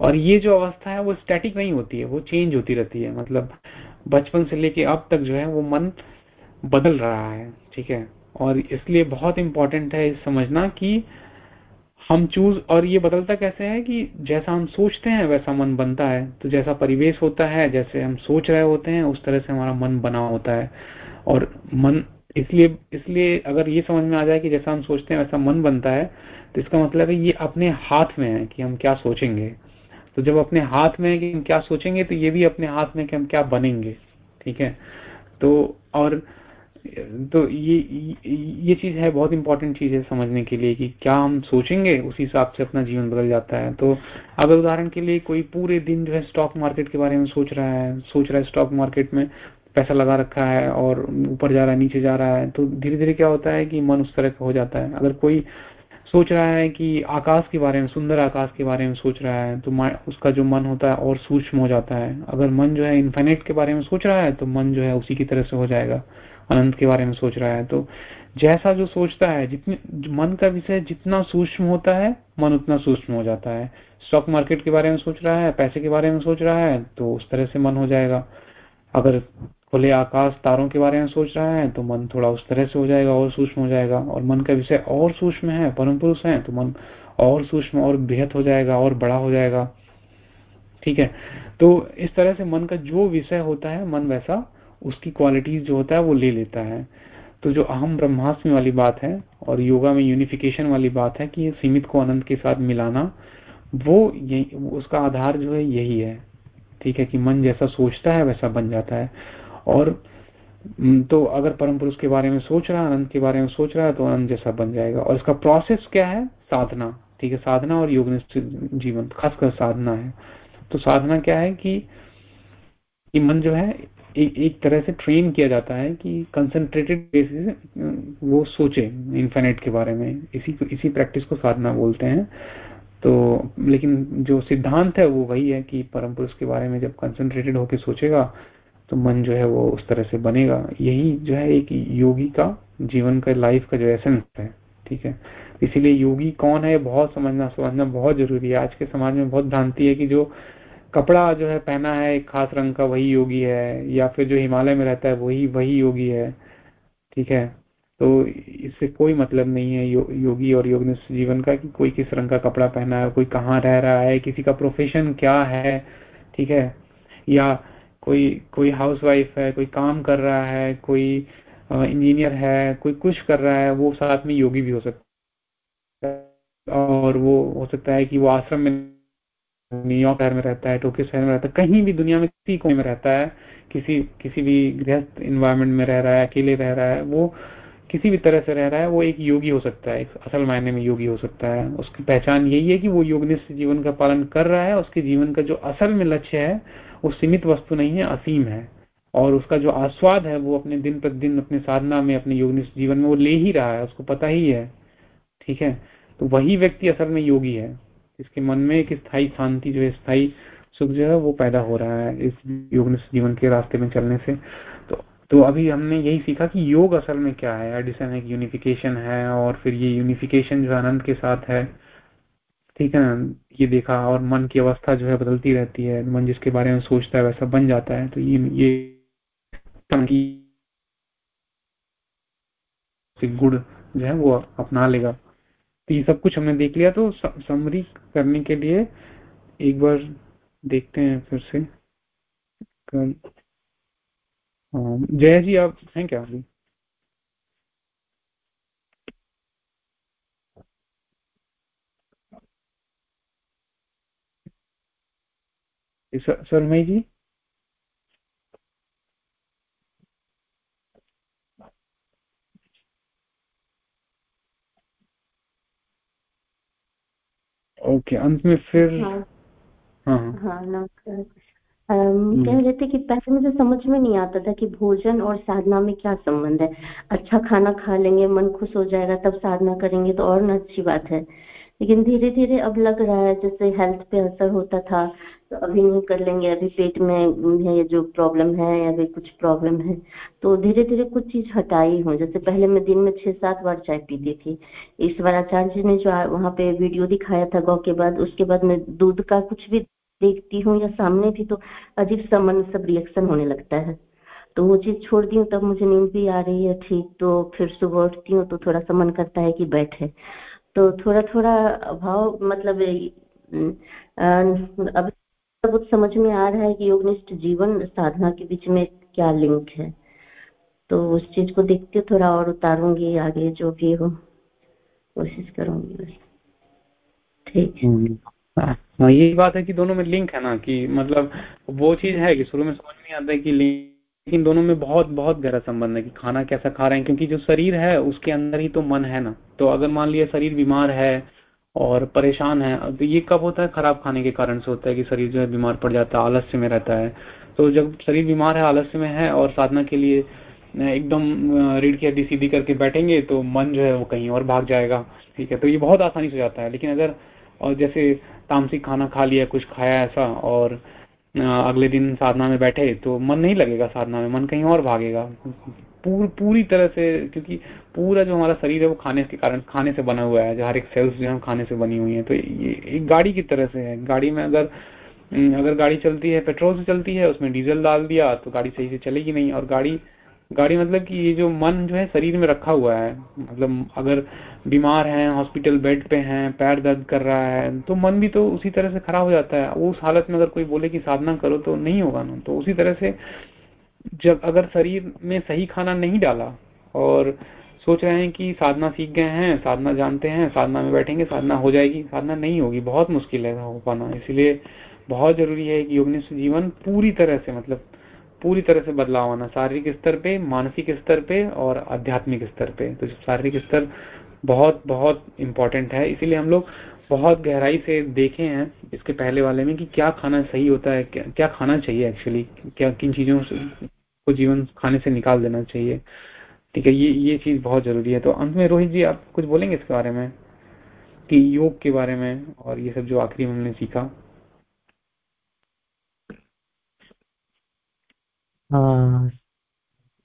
और ये जो अवस्था है, वो स्टैटिक नहीं होती है, वो चेंज होती रहती है। मतलब बचपन से लेके अब तक जो है, वो मन बदल रहा है, ठीक है? और इसलिए बहुत इंपॉर्टेंट है समझना कि हम चूज़ और ये बदलता कैसे है कि जैसा हम सोचते हैं, वैसा मन बनता है। तो जैसा परिवेश होता है, जैसे हम सोच रहे होते हैं, उस तरह से हमारा मन बना होता है। और मन, इसलिए इसलिए अगर ये समझ में आ जाए कि जैसा हम सोचते हैं, वैसा मन बनता है तो इसका मतलब है ये अपने हाथ में है कि हम क्या सोचेंगे। तो जब अपने हाथ में है कि हम क्या सोचेंगे तो ये भी अपने हाथ में कि हम क्या बनेंगे, ठीक है? तो और तो ये ये चीज़ है, बहुत इंपॉर्टेंट चीज़ है समझने के लिए कि क्या हम सोचेंगे, उसी हिसाब से अपना जीवन बदल जाता है। तो अगर उदाहरण के लिए कोई पूरे दिन जो है स्टॉक मार्केट के बारे में सोच रहा है, सोच रहा है स्टॉक मार्केट में पैसा लगा रखा है और ऊपर जा रहा है, नीचे जा रहा है तो धीरे धीरे क्या होता है कि मन उस तरह का हो जाता है। अगर कोई सोच रहा है कि आकाश के बारे में, सुंदर आकाश के बारे में सोच रहा है तो उसका जो मन होता है और सूक्ष्म हो जाता है। अगर मन जो है इन्फिनिट के बारे में सोच रहा है तो मन जो है उसी की तरह से हो जाएगा। अनंत के बारे में सोच रहा है। तो जैसा जो सोचता है, जितने मन का विषय जितना सूक्ष्म होता है, मन उतना सूक्ष्म हो जाता है। स्टॉक मार्केट के बारे में सोच रहा है, पैसे के बारे में सोच रहा है तो उस तरह से मन हो जाएगा। अगर खुले आकाश तारों के बारे में सोच रहा है तो मन थोड़ा उस तरह से हो जाएगा और सूक्ष्म हो जाएगा। और मन का विषय और सूक्ष्म है, परम पुरुष है तो मन और सूक्ष्म और बेहद हो जाएगा और बड़ा हो जाएगा। ठीक है? तो इस तरह से मन का जो विषय होता है, मन वैसा उसकी क्वालिटीज जो होता है वो ले लेता है। तो जो अहम ब्रह्मास्मि वाली बात है और योगा में यूनिफिकेशन वाली बात है कि ये सीमित को अनंत के साथ मिलाना वो उसका आधार जो है यही है। ठीक है कि मन जैसा सोचता है वैसा बन जाता है। और तो अगर परम पुरुष के बारे में सोच रहा है अनंत के बारे में सोच रहा है तो अनंत जैसा बन जाएगा। और इसका प्रोसेस क्या है? साधना। ठीक है साधना और योग जीवन खासकर साधना है। तो साधना क्या है कि, कि मन जो है एक तरह से ट्रेन किया जाता है कि कंसंट्रेटेड बेसिस वो सोचे इन्फिनिट के बारे में। इसी इसी प्रैक्टिस को साधना बोलते हैं। तो लेकिन जो सिद्धांत है, वो वही है कि परम पुरुष के बारे में जब कंसंट्रेटेड होकर सोचेगा तो मन जो है वो उस तरह से बनेगा। यही जो है एक योगी का, जीवन का लाइफ का जो एसेंस है, ठीक है? इसीलिए योगी कौन है बहुत समझना समझना बहुत ज़रूरी है। आज के समाज में बहुत भ्रांति है कि जो कपड़ा जो है पहना है एक खास रंग का वही योगी है या फिर जो हिमालय में रहता है वही वही योगी है ठीक है? तो इससे कोई मतलब नहीं है यो, योगी और योग जीवन का कि कोई किस रंग का कपड़ा पहना है कोई कहाँ रह रहा है किसी का प्रोफेशन क्या है ठीक है? या कोई कोई हाउसवाइफ है कोई काम कर रहा है कोई इंजीनियर है कोई कुछ कर रहा है वो साथ में योगी भी हो सकता है। और वो हो सकता है कि वो आश्रम में न्यूयॉर्क शहर में रहता है, टोक्यो शहर में रहता है, कहीं भी दुनिया में किसी कोने में रहता है, किसी किसी भी गृहस्थ इन्वायरमेंट में रह रहा है, अकेले रह रहा है, वो किसी भी तरह से रह रहा है, वो एक योगी हो सकता है, एक असल मायने में योगी हो सकता है। उसकी पहचान यही है कि वो योगनिष्ठ जीवन का पालन कर रहा है, उसके जीवन का जो असल में लक्ष्य है, वो सीमित वस्तु नहीं है, असीम है। और उसका जो आस्वाद है, वो अपने दिन प्रतिदिन, अपने साधना में, अपने योगनिष्ठ जीवन में वो ले ही रहा है, उसको पता ही है, ठीक है? तो वही व्यक्ति असल में योगी है। इसके मन में एक स्थायी शांति, जो है, स्थायी सुख जो है, वो पैदा हो रहा है इस योगनिष्ठ जीवन के रास्ते में चलने से। तो तो अभी हमने यही सीखा कि योग असल में क्या है? एडिसन एक यूनिफिकेशन है और फिर ये यूनिफिकेशन जो आनंद के साथ है, ठीक है ये देखा और मन की अवस्था जो है, बदलती रहती है। मन जिसके बारे में सोचता है, वैसा बन जाता है। तो ये ये गुड़ जो है, वो अपना लेगा। ये सब कुछ हमने देख लिया तो समरी करने के लिए एक बार देखते हैं फिर से। जय जी आप हैं क्या अभी? सरमई जी? ओके अंत में फिर हाँ। हाँ हाँ। नमस्कार। हम्म। कह रहे थे कि पहले मुझे समझ में नहीं आता था कि भोजन और साधना में क्या संबंध है। अच्छा खाना खा लेंगे मन खुश हो जाएगा तब साधना करेंगे तो और ना अच्छी बात है। लेकिन धीरे धीरे अब लग रहा है जैसे हेल्थ पे असर होता था अभी नहीं कर लेंगे, अभी पेट में है जो प्रॉब्लम है या फिर कुछ प्रॉब्लम है तो धीरे धीरे कुछ चीज़ हटाई हूँ। जैसे पहले मैं दिन में छह सात बार चाय पीती थी। इस बार आचार्य जी ने जो वहाँ पे वीडियो दिखाया था गौ के बाद, उसके बाद मैं दूध का कुछ भी देखती हूँ या सामने भी तो अजीब सा मन सब रिएक्शन होने लगता है। तो वो चीज़ छोड़ दी हूँ, तब मुझे नींद भी आ रही है ठीक तो फिर सुबह उठती हूँ तो थोड़ा सा मन करता है कि बैठे। तो थोड़ा थोड़ा भाव मतलब अब कुछ समझ में आ रहा है कि योगनिष्ठ जीवन साधना के बीच में क्या लिंक है। तो उस चीज़ को देखते थोड़ा और उतारूँगी, आगे जो भी हो, कोशिश करूँगी बस। ठीक है। हम्म। हाँ ये बात है कि दोनों में लिंक है ना, कि मतलब वो चीज़ है कि शुरू में समझ नहीं आता है कि लेकिन दोनों में बहुत बहुत गहरा संबंध है कि खाना कैसा खा रहे हैं, क्योंकि जो शरीर है, उसके अंदर ही तो मन है ना। तो अगर मान लिया शरीर बीमार है और परेशान है। तो ये कब होता है? खराब खाने के कारण से होता है कि शरीर जो है बीमार पड़ जाता है, आलस्य में रहता है। तो जब शरीर बीमार है, आलस्य में है और साधना के लिए एकदम रीढ़ की हड्डी सीधी करके बैठेंगे तो मन जो है वो कहीं और भाग जाएगा। ठीक है? तो ये बहुत आसानी से जाता है। लेकिन अगर और जैसे तामसिक खाना खा लिया, कुछ खाया ऐसा और अगले दिन साधना में बैठे तो मन नहीं लगेगा साधना में, मन कहीं और भागेगा। पूर, पूरी तरह से क्योंकि पूरा जो हमारा शरीर है वो खाने के कारण खाने से बना हुआ है जो हर एक सेल्स जो है खाने से बनी हुई है। तो ये एक गाड़ी की तरह से है। गाड़ी में अगर अगर गाड़ी चलती है पेट्रोल से चलती है उसमें डीजल डाल दिया तो गाड़ी सही से चलेगी नहीं। और गाड़ी गाड़ी मतलब कि ये जो मन जो है शरीर में रखा हुआ है मतलब अगर बीमार है हॉस्पिटल बेड पे हैं पैर दर्द कर रहा है तो मन भी तो उसी तरह से खराब हो जाता है। उस हालत में अगर कोई बोले कि साधना करो तो नहीं होगा ना। तो उसी तरह से जब अगर शरीर में सही खाना नहीं डाला और सोच रहे हैं कि साधना सीख गए हैं, साधना जानते हैं, साधना में बैठेंगे, साधना हो जाएगी, साधना नहीं होगी, बहुत मुश्किल है हो पाना। इसलिए बहुत ज़रूरी है कि योगनिष्ठ जीवन पूरी तरह से मतलब पूरी तरह से बदलाव आना, शारीरिक स्तर पे, मानसिक स्तर पे और आध्यात्मिक स्तर पे। तो शारीरिक स्तर बहुत बहुत इंपॉर्टेंट है। इसीलिए हम लोग बहुत गहराई से देखे हैं इसके पहले वाले में कि क्या खाना सही होता है क्या, क्या खाना चाहिए एक्चुअली क्या किन चीज़ों को जीवन खाने से निकाल देना चाहिए। ठीक है ये ये चीज़ बहुत ज़रूरी है। तो अंत में रोहित जी आप कुछ बोलेंगे इसके बारे में? कि योग के बारे में और ये सब जो आखिरी में हमने सीखा। हाँ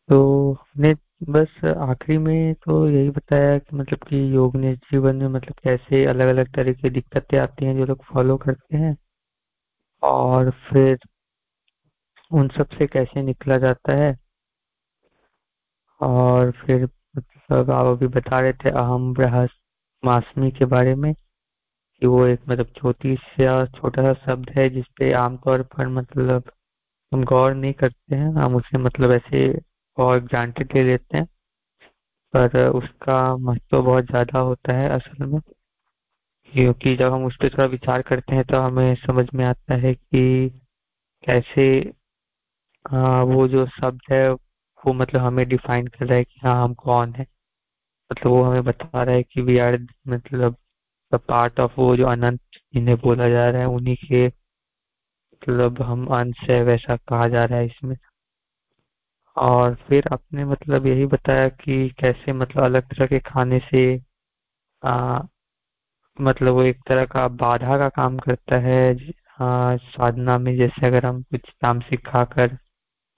तो हमने बस आखिरी में तो यही बताया कि मतलब कि योग ने जीवन में मतलब कैसे अलग अलग तरह की दिक्कतें आती हैं जो लोग फॉलो करते हैं और फिर उन सबसे कैसे निकला जाता है। और फिर मतलब आप अभी बता रहे थे अहम मासमी के बारे में कि वो एक मतलब छोटी सा छोटा सा शब्द है जिसपे आमतौर पर मतलब हम गौर नहीं करते हैं। हम उसे मतलब ऐसे और ग्रांटेड ले लेते हैं पर उसका महत्व बहुत ज़्यादा होता है असल में क्योंकि जब हम उस पर थोड़ा विचार करते हैं तो हमें समझ में आता है कि कैसे आ, वो जो शब्द है वो मतलब हमें डिफाइन कर रहा है कि हाँ हम कौन है। मतलब वो हमें बता रहा है कि वी आर मतलब द पार्ट ऑफ़ वो जो अनंत इन्हें बोला जा रहा है उन्हीं के मतलब हम अंश है वैसा कहा जा रहा है इसमें। और फिर आपने मतलब यही बताया कि कैसे मतलब अलग तरह के खाने से आ, मतलब वो एक तरह का बाधा का काम करता है आ, साधना में जैसे अगर हम कुछ तामसिक खाकर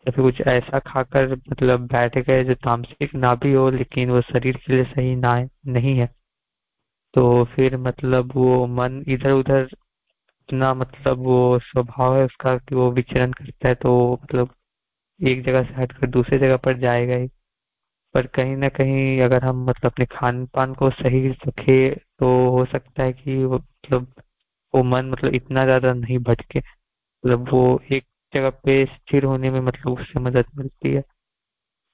या फिर कुछ ऐसा खाकर मतलब बैठ गए जो तामसिक ना भी हो लेकिन वो शरीर के लिए सही ना नहीं है। तो फिर मतलब वो मन इधर उधर इतना मतलब वो स्वभाव है उसका कि वो विचरण करता है तो मतलब एक जगह से हटकर दूसरे जगह पर जाएगा ही। पर कहीं ना कहीं अगर हम मतलब अपने खान पान को सही रखे तो हो सकता है कि वो मतलब वो मन मतलब इतना ज़्यादा नहीं भटके। मतलब वो एक जगह पे स्थिर होने में मतलब उससे मदद मिलती है।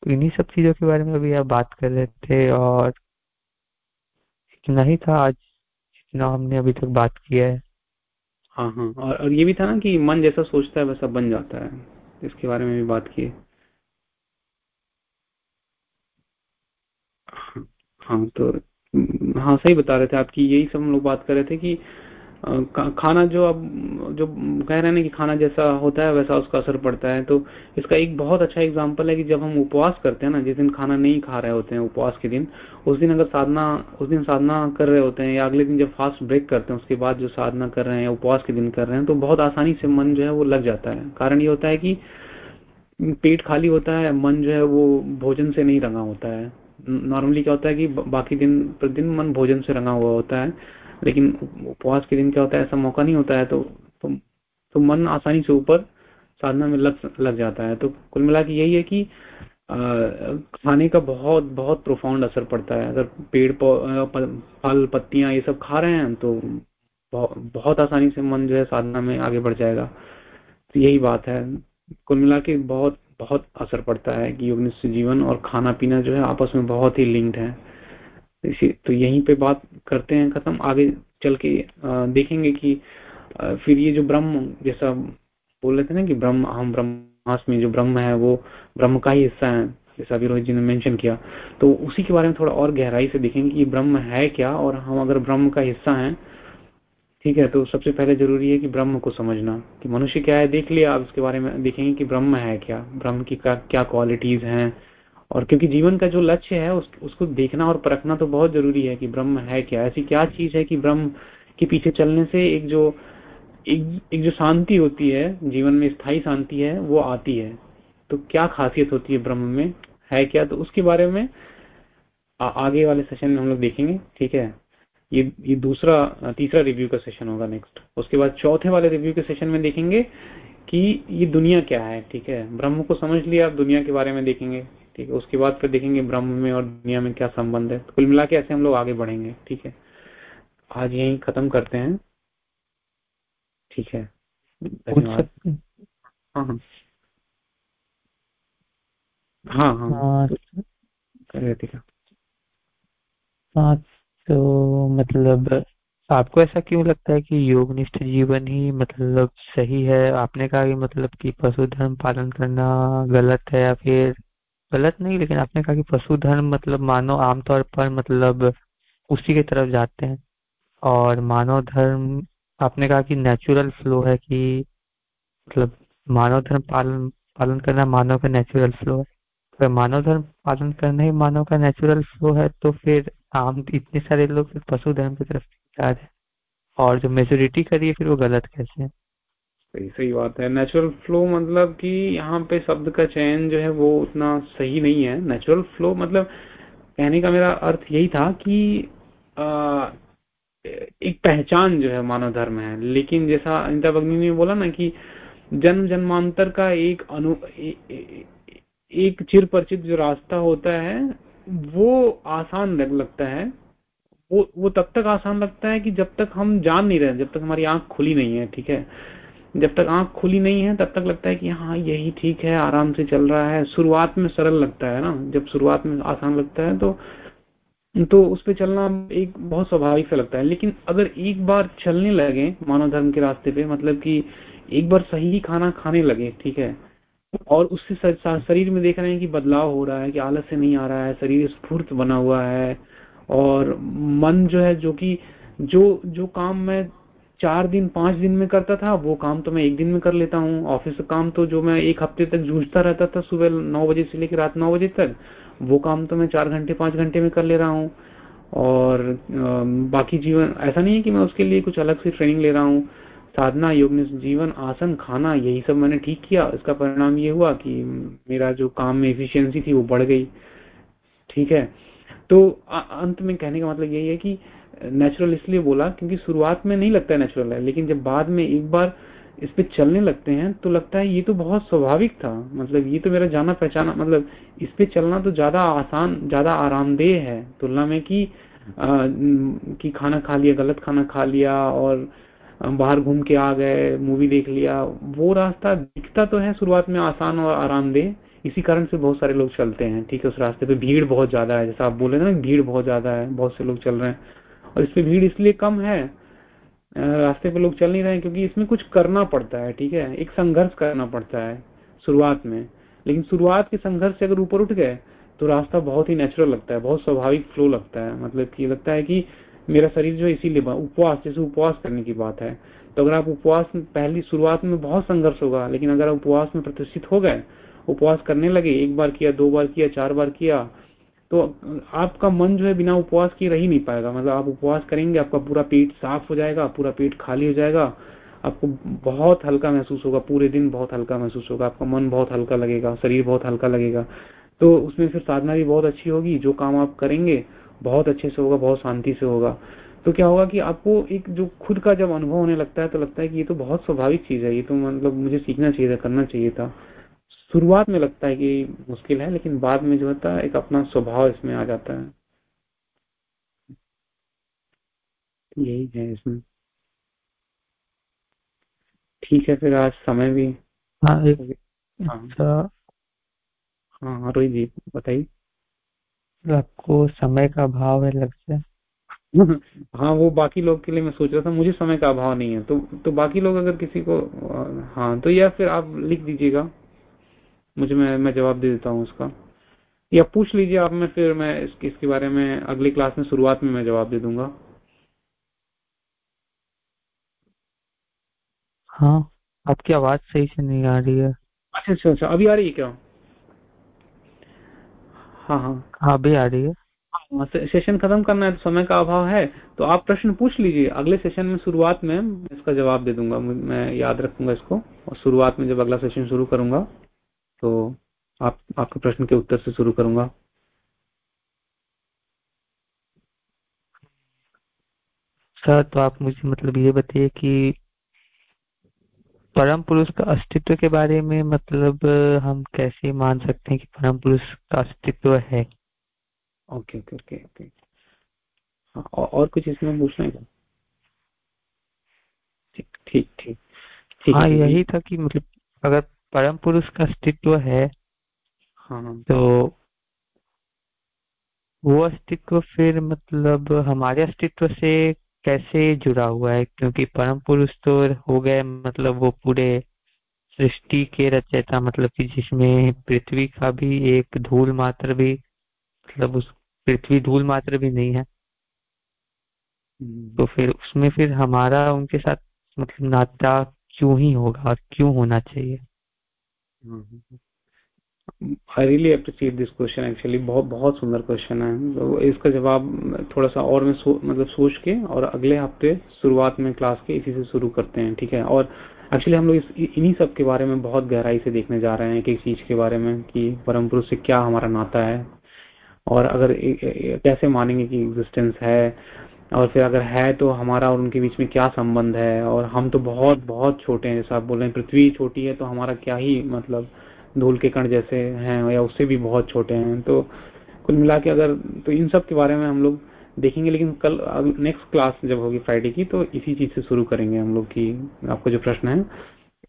तो इन्हीं सब चीज़ों के बारे में अभी आप बात कर रहे थे और इतना ही था आज जितना हमने अभी तक बात किया है। हाँ हाँ। और, और ये भी था ना कि मन जैसा सोचता है वैसा बन जाता है। इसके बारे में भी बात की। हाँ, तो हाँ सही बता रहे थे आपकी यही सब हम लोग बात कर रहे थे कि खाना जो अब, जो कह रहे हैं कि खाना जैसा होता है, वैसा उसका असर पड़ता है। तो इसका एक बहुत अच्छा एग्जांपल है कि जब हम उपवास करते हैं ना, जिस दिन खाना नहीं खा रहे होते हैं उपवास के दिन, उस दिन अगर साधना, उस दिन साधना कर रहे होते हैं या अगले दिन जब फास्ट ब्रेक करते हैं, उसके बाद जो साधना कर रहे हैं उपवास के दिन कर रहे हैं तो बहुत आसानी से मन जो है वो लग जाता है। कारण ये होता है कि पेट खाली होता है, मन जो है वो भोजन से नहीं रंगा होता है। नॉर्मली क्या होता है कि बाकी दिन, प्रतिदिन मन भोजन से रंगा हुआ होता है। लेकिन उपवास के दिन क्या होता है? ऐसा मौका नहीं होता है तो तो, तो मन आसानी से ऊपर साधना में लग लग जाता है। तो कुल मिला के यही है कि आ, खाने का बहुत बहुत प्रोफाउंड असर पड़ता है। अगर पेड़ फल पत्तियाँ ये सब खा रहे हैं तो बहुत आसानी से मन जो है साधना में आगे बढ़ जाएगा। तो यही बात है। कुल मिला के बहुत बहुत असर पड़ता है कि योग जीवन और खाना पीना जो है आपस में बहुत ही लिंक्ड है। इसी तो यहीं पे बात करते हैं खत्म। आगे चल के देखेंगे कि फिर ये जो ब्रह्म जैसा बोल रहे थे ना कि ब्रह्म हम ब्रह्मास्मि जो ब्रह्म है, वो ब्रह्म का ही हिस्सा है, जैसा अभी रोहित जी ने मेंशन किया। तो उसी के बारे में थोड़ा और गहराई से देखेंगे कि ब्रह्म है क्या, और हम अगर ब्रह्म का हिस्सा है, ठीक है तो सबसे पहले ज़रूरी है कि ब्रह्म को समझना कि मनुष्य क्या है, देख लिया आप उसके बारे में देखेंगे कि ब्रह्म है क्या, ब्रह्म की क्या क्या क्वालिटीज हैं और क्योंकि जीवन का जो लक्ष्य है उस, उसको देखना और परखना तो बहुत ज़रूरी है कि ब्रह्म है क्या। ऐसी क्या चीज़ है कि ब्रह्म के पीछे चलने से एक जो एक, एक जो शांति होती है जीवन में स्थायी शांति है वो आती है। तो क्या खासियत होती है ब्रह्म में? है क्या? तो उसके बारे में आ, आगे वाले सेशन में हम लोग देखेंगे ठीक है? ये ये दूसरा तीसरा रिव्यू का सेशन होगा नेक्स्ट उसके बाद चौथे वाले रिव्यू के सेशन में देखेंगे कि ये दुनिया क्या है ठीक है? ब्रह्म को समझ लिया आप दुनिया के बारे में देखेंगे। ठीक है उसके बाद फिर देखेंगे ब्रह्म में और दुनिया में क्या संबंध है। तो कुल मिला के ऐसे हम लोग आगे बढ़ेंगे ठीक है? आज यही खत्म करते हैं। ठीक है? धन्यवाद। हाँ हाँ। हाँ हाँ, तो मतलब आपको ऐसा क्यों लगता है कि योगनिष्ठ जीवन ही मतलब सही है? आपने कहा कि मतलब कि पशु धर्म पालन करना गलत है या फिर गलत नहीं, लेकिन आपने कहा कि पशु धर्म मतलब मानव आमतौर पर मतलब उसी की तरफ़ जाते हैं। और मानव धर्म, आपने कहा कि नेचुरल फ्लो है कि मतलब मानव धर्म पालन पालन करना मानव का नेचुरल फ्लो है। अगर मानव धर्म पालन करना ही मानव का नेचुरल फ्लो है तो फिर आम, इतने सारे लोग फिर पशु धर्म की तरफ़ जा रहे हैं। और जो मेजोरिटी करी है फिर वो गलत कैसे है। सही सही बात है। नेचुरल फ्लो मतलब कि यहाँ पे शब्द का चयन जो है वो उतना सही नहीं है। नेचुरल फ्लो मतलब कहने का मेरा अर्थ यही था कि आ, एक पहचान जो है मानव धर्म है। लेकिन जैसा अनिता बग्नि ने बोला ना कि जन्म जन्मांतर का एक अनु एक चिर परिचित जो रास्ता होता है वो आसान लग, लगता है। वो वो तब तक आसान लगता है कि जब तक हम जान नहीं रहे जब तक हमारी आँख खुली नहीं है ठीक है? जब तक आँख खुली नहीं है, तब तक लगता है कि हाँ यही ठीक है, आराम से चल रहा है। शुरुआत में सरल लगता है ना। जब शुरुआत में आसान लगता है तो तो उस पर चलना एक बहुत स्वाभाविक सा लगता है। लेकिन अगर एक बार चलने लगे मानव धर्म के रास्ते पे मतलब कि एक बार सही खाना खाने लगे, ठीक है, और उससे शरीर में देख रहे हैं कि बदलाव हो रहा है, कि आलस से नहीं आ रहा है, शरीर स्फूर्त बना हुआ है, और मन जो है, जो कि, जो जो काम मैं चार दिन, पाँच दिन में करता था, वो काम तो मैं एक दिन में कर लेता हूँ। ऑफ़िस काम तो जो मैं एक हफ़्ते तक जूझता रहता था, सुबह नौ बजे से लेकर रात नौ बजे तक, वो काम तो मैं चार घंटे, पाँच घंटे में कर ले रहा हूँ। और बाकी जीवन, ऐसा नहीं है कि मैं उसके लिए कुछ अलग से ट्रेनिंग ले रहा हूँ। साधना, योग जीवन, आसन, खाना, यही सब मैंने ठीक किया। इसका परिणाम ये हुआ कि मेरा जो काम में एफिशिएंसी थी, वो बढ़ गई। ठीक है? तो अंत में कहने का मतलब यही है कि नेचुरल इसलिए बोला, क्योंकि शुरुआत में नहीं लगता नेचुरल है, लेकिन जब बाद में एक बार इस पे चलने लगते हैं तो लगता है ये तो बहुत स्वाभाविक था। मतलब ये तो मेरा जाना पहचाना मतलब इस पे चलना तो ज़्यादा आसान, ज़्यादा आरामदेह है, तुलना में कि कि खाना खा लिया, गलत खाना खा लिया, और बाहर घूम के आ गए मूवी देख लिया। वो रास्ता दिखता तो है शुरुआत में आसान और आरामदेह, इसी कारण से बहुत सारे लोग चलते हैं। ठीक है, उस रास्ते पे भीड़ बहुत ज़्यादा है, जैसा आप बोले ना, भीड़ बहुत ज़्यादा है, बहुत से लोग चल रहे हैं। और इसमें भीड़ इसलिए कम है रास्ते पे लोग चल नहीं रहे क्योंकि इसमें कुछ करना पड़ता है, ठीक है? एक संघर्ष करना पड़ता है शुरुआत में। लेकिन शुरुआत के संघर्ष से अगर ऊपर उठ गए तो रास्ता बहुत ही नेचुरल लगता है, बहुत स्वाभाविक फ्लो लगता है। मतलब कि लगता है कि मेरा शरीर जो इसीलिए उपवास, जैसे उपवास करने की बात है। तो अगर आप उपवास पहली शुरुआत में बहुत संघर्ष होगा, लेकिन अगर आप उपवास में प्रतिष्ठित हो गए, उपवास करने लगे, एक बार किया, दो बार किया, चार बार किया तो आपका मन जो है बिना उपवास के रह ही नहीं पाएगा। मतलब आप उपवास करेंगे, आपका पूरा पेट साफ़ हो जाएगा, पूरा पेट खाली हो जाएगा, आपको बहुत हल्का महसूस होगा, पूरे दिन बहुत हल्का महसूस होगा, आपका मन बहुत हल्का लगेगा, शरीर बहुत हल्का लगेगा। तो उसमें फिर साधना भी बहुत अच्छी होगी, जो काम आप करेंगे, बहुत अच्छे से होगा, बहुत शांति से होगा। तो क्या होगा कि आपको एक जो खुद का जब अनुभव होने लगता है तो लगता है कि ये तो बहुत स्वाभाविक चीज़ है, ये तो मतलब मुझे सीखना चाहिए था, करना चाहिए था। शुरुआत में लगता है कि मुश्किल है लेकिन बाद में जो होता है एक अपना स्वभाव इसमें आ जाता है। यही है इसमें। ठीक है फिर आज समय भी हाँ एक हाँ। अच्छा। हाँ हाँ रोहित जी बताइए। आपको समय का अभाव है लग से हाँ वो बाकी लोग के लिए मैं सोच रहा था मुझे समय का अभाव नहीं है तो तो बाकी लोग अगर किसी को हाँ तो या फिर आप लिख दीजिएगा। मुझे मैं मैं जवाब दे देता हूँ उसका। या पूछ लीजिए आप मैं फिर मैं इस, इसके बारे में अगली क्लास में शुरुआत में मैं जवाब दे दूँगा। हाँ आपकी आवाज़ सही से नहीं आ रही है। अच्छा अच्छा अच्छा अभी आ रही है क्या? हाँ हाँ। हाँ अभी आ रही है। हाँ सेशन खत्म करना है तो समय का अभाव है तो आप प्रश्न पूछ लीजिए। अगले सेशन में शुरुआत में इसका जवाब दे दूँगा। मैं याद रखूँगा इसको और शुरुआत में जब अगला सेशन शुरू करूँगा। तो आप आपके प्रश्न के उत्तर से शुरू करूँगा। सर तो आप मुझे मतलब ये बताइए कि परम पुरुष का अस्तित्व के बारे में मतलब हम कैसे मान सकते हैं कि परम पुरुष का अस्तित्व है? Okay okay okay okay. हाँ और कुछ इसमें पूछना है ठीक ठीक ठीक। हाँ यही था कि मतलब अगर परम पुरुष का अस्तित्व है हाँ, तो वो अस्तित्व फिर मतलब हमारे अस्तित्व से कैसे जुड़ा हुआ है? क्योंकि परम पुरुष तो हो गए मतलब वो पूरे सृष्टि के रचयिता मतलब कि जिसमें पृथ्वी का भी एक धूल मात्र भी मतलब उस पृथ्वी धूल मात्र भी नहीं है। हम्म। तो फिर उसमें फिर हमारा उनके साथ मतलब नाता क्यों ही होगा और क्यों होना चाहिए? I really appreciate this question actually बहुत बहुत सुंदर क्वेश्चन है। तो इसका जवाब थोड़ा सा और मैं सो, मतलब सोच के और अगले हफ़्ते शुरुआत में क्लास के इसी से शुरू करते हैं ठीक है? और एक्चुअली हम लोग इन्हीं सब के बारे में बहुत गहराई से देखने जा रहे हैं एक एक चीज़ के बारे में कि परम पुरुष से क्या हमारा नाता है। और अगर कैसे मानेंगे कि एग्जिस्टेंस है और फिर अगर है तो हमारा और उनके बीच में क्या संबंध है? और हम तो बहुत बहुत छोटे हैं जैसा आप बोल रहे हैं पृथ्वी छोटी है तो हमारा क्या ही मतलब धूल के कण जैसे हैं या उससे भी बहुत छोटे हैं। तो कुल मिला के अगर तो इन सब के बारे में हम लोग देखेंगे लेकिन कल नेक्स्ट क्लास जब होगी फ्राइडे की तो इसी चीज़ से शुरू करेंगे हम लोग की आपका जो प्रश्न है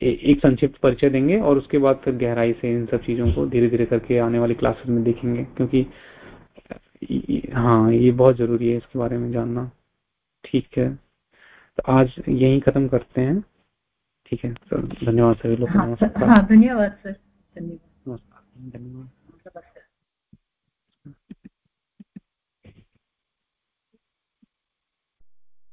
ए, एक संक्षिप्त परिचय देंगे और उसके बाद फिर गहराई से इन सब चीज़ों को धीरे धीरे करके आने वाली क्लासेस में देखेंगे क्योंकि हाँ ये बहुत ज़रूरी है इसके बारे में जानना। ठीक है। तो आज यही खत्म करते हैं। ठीक है तो धन्यवाद सभी लोग। हाँ, हाँ, धन्यवाद सर। धन्यवाद। धन्यवाद।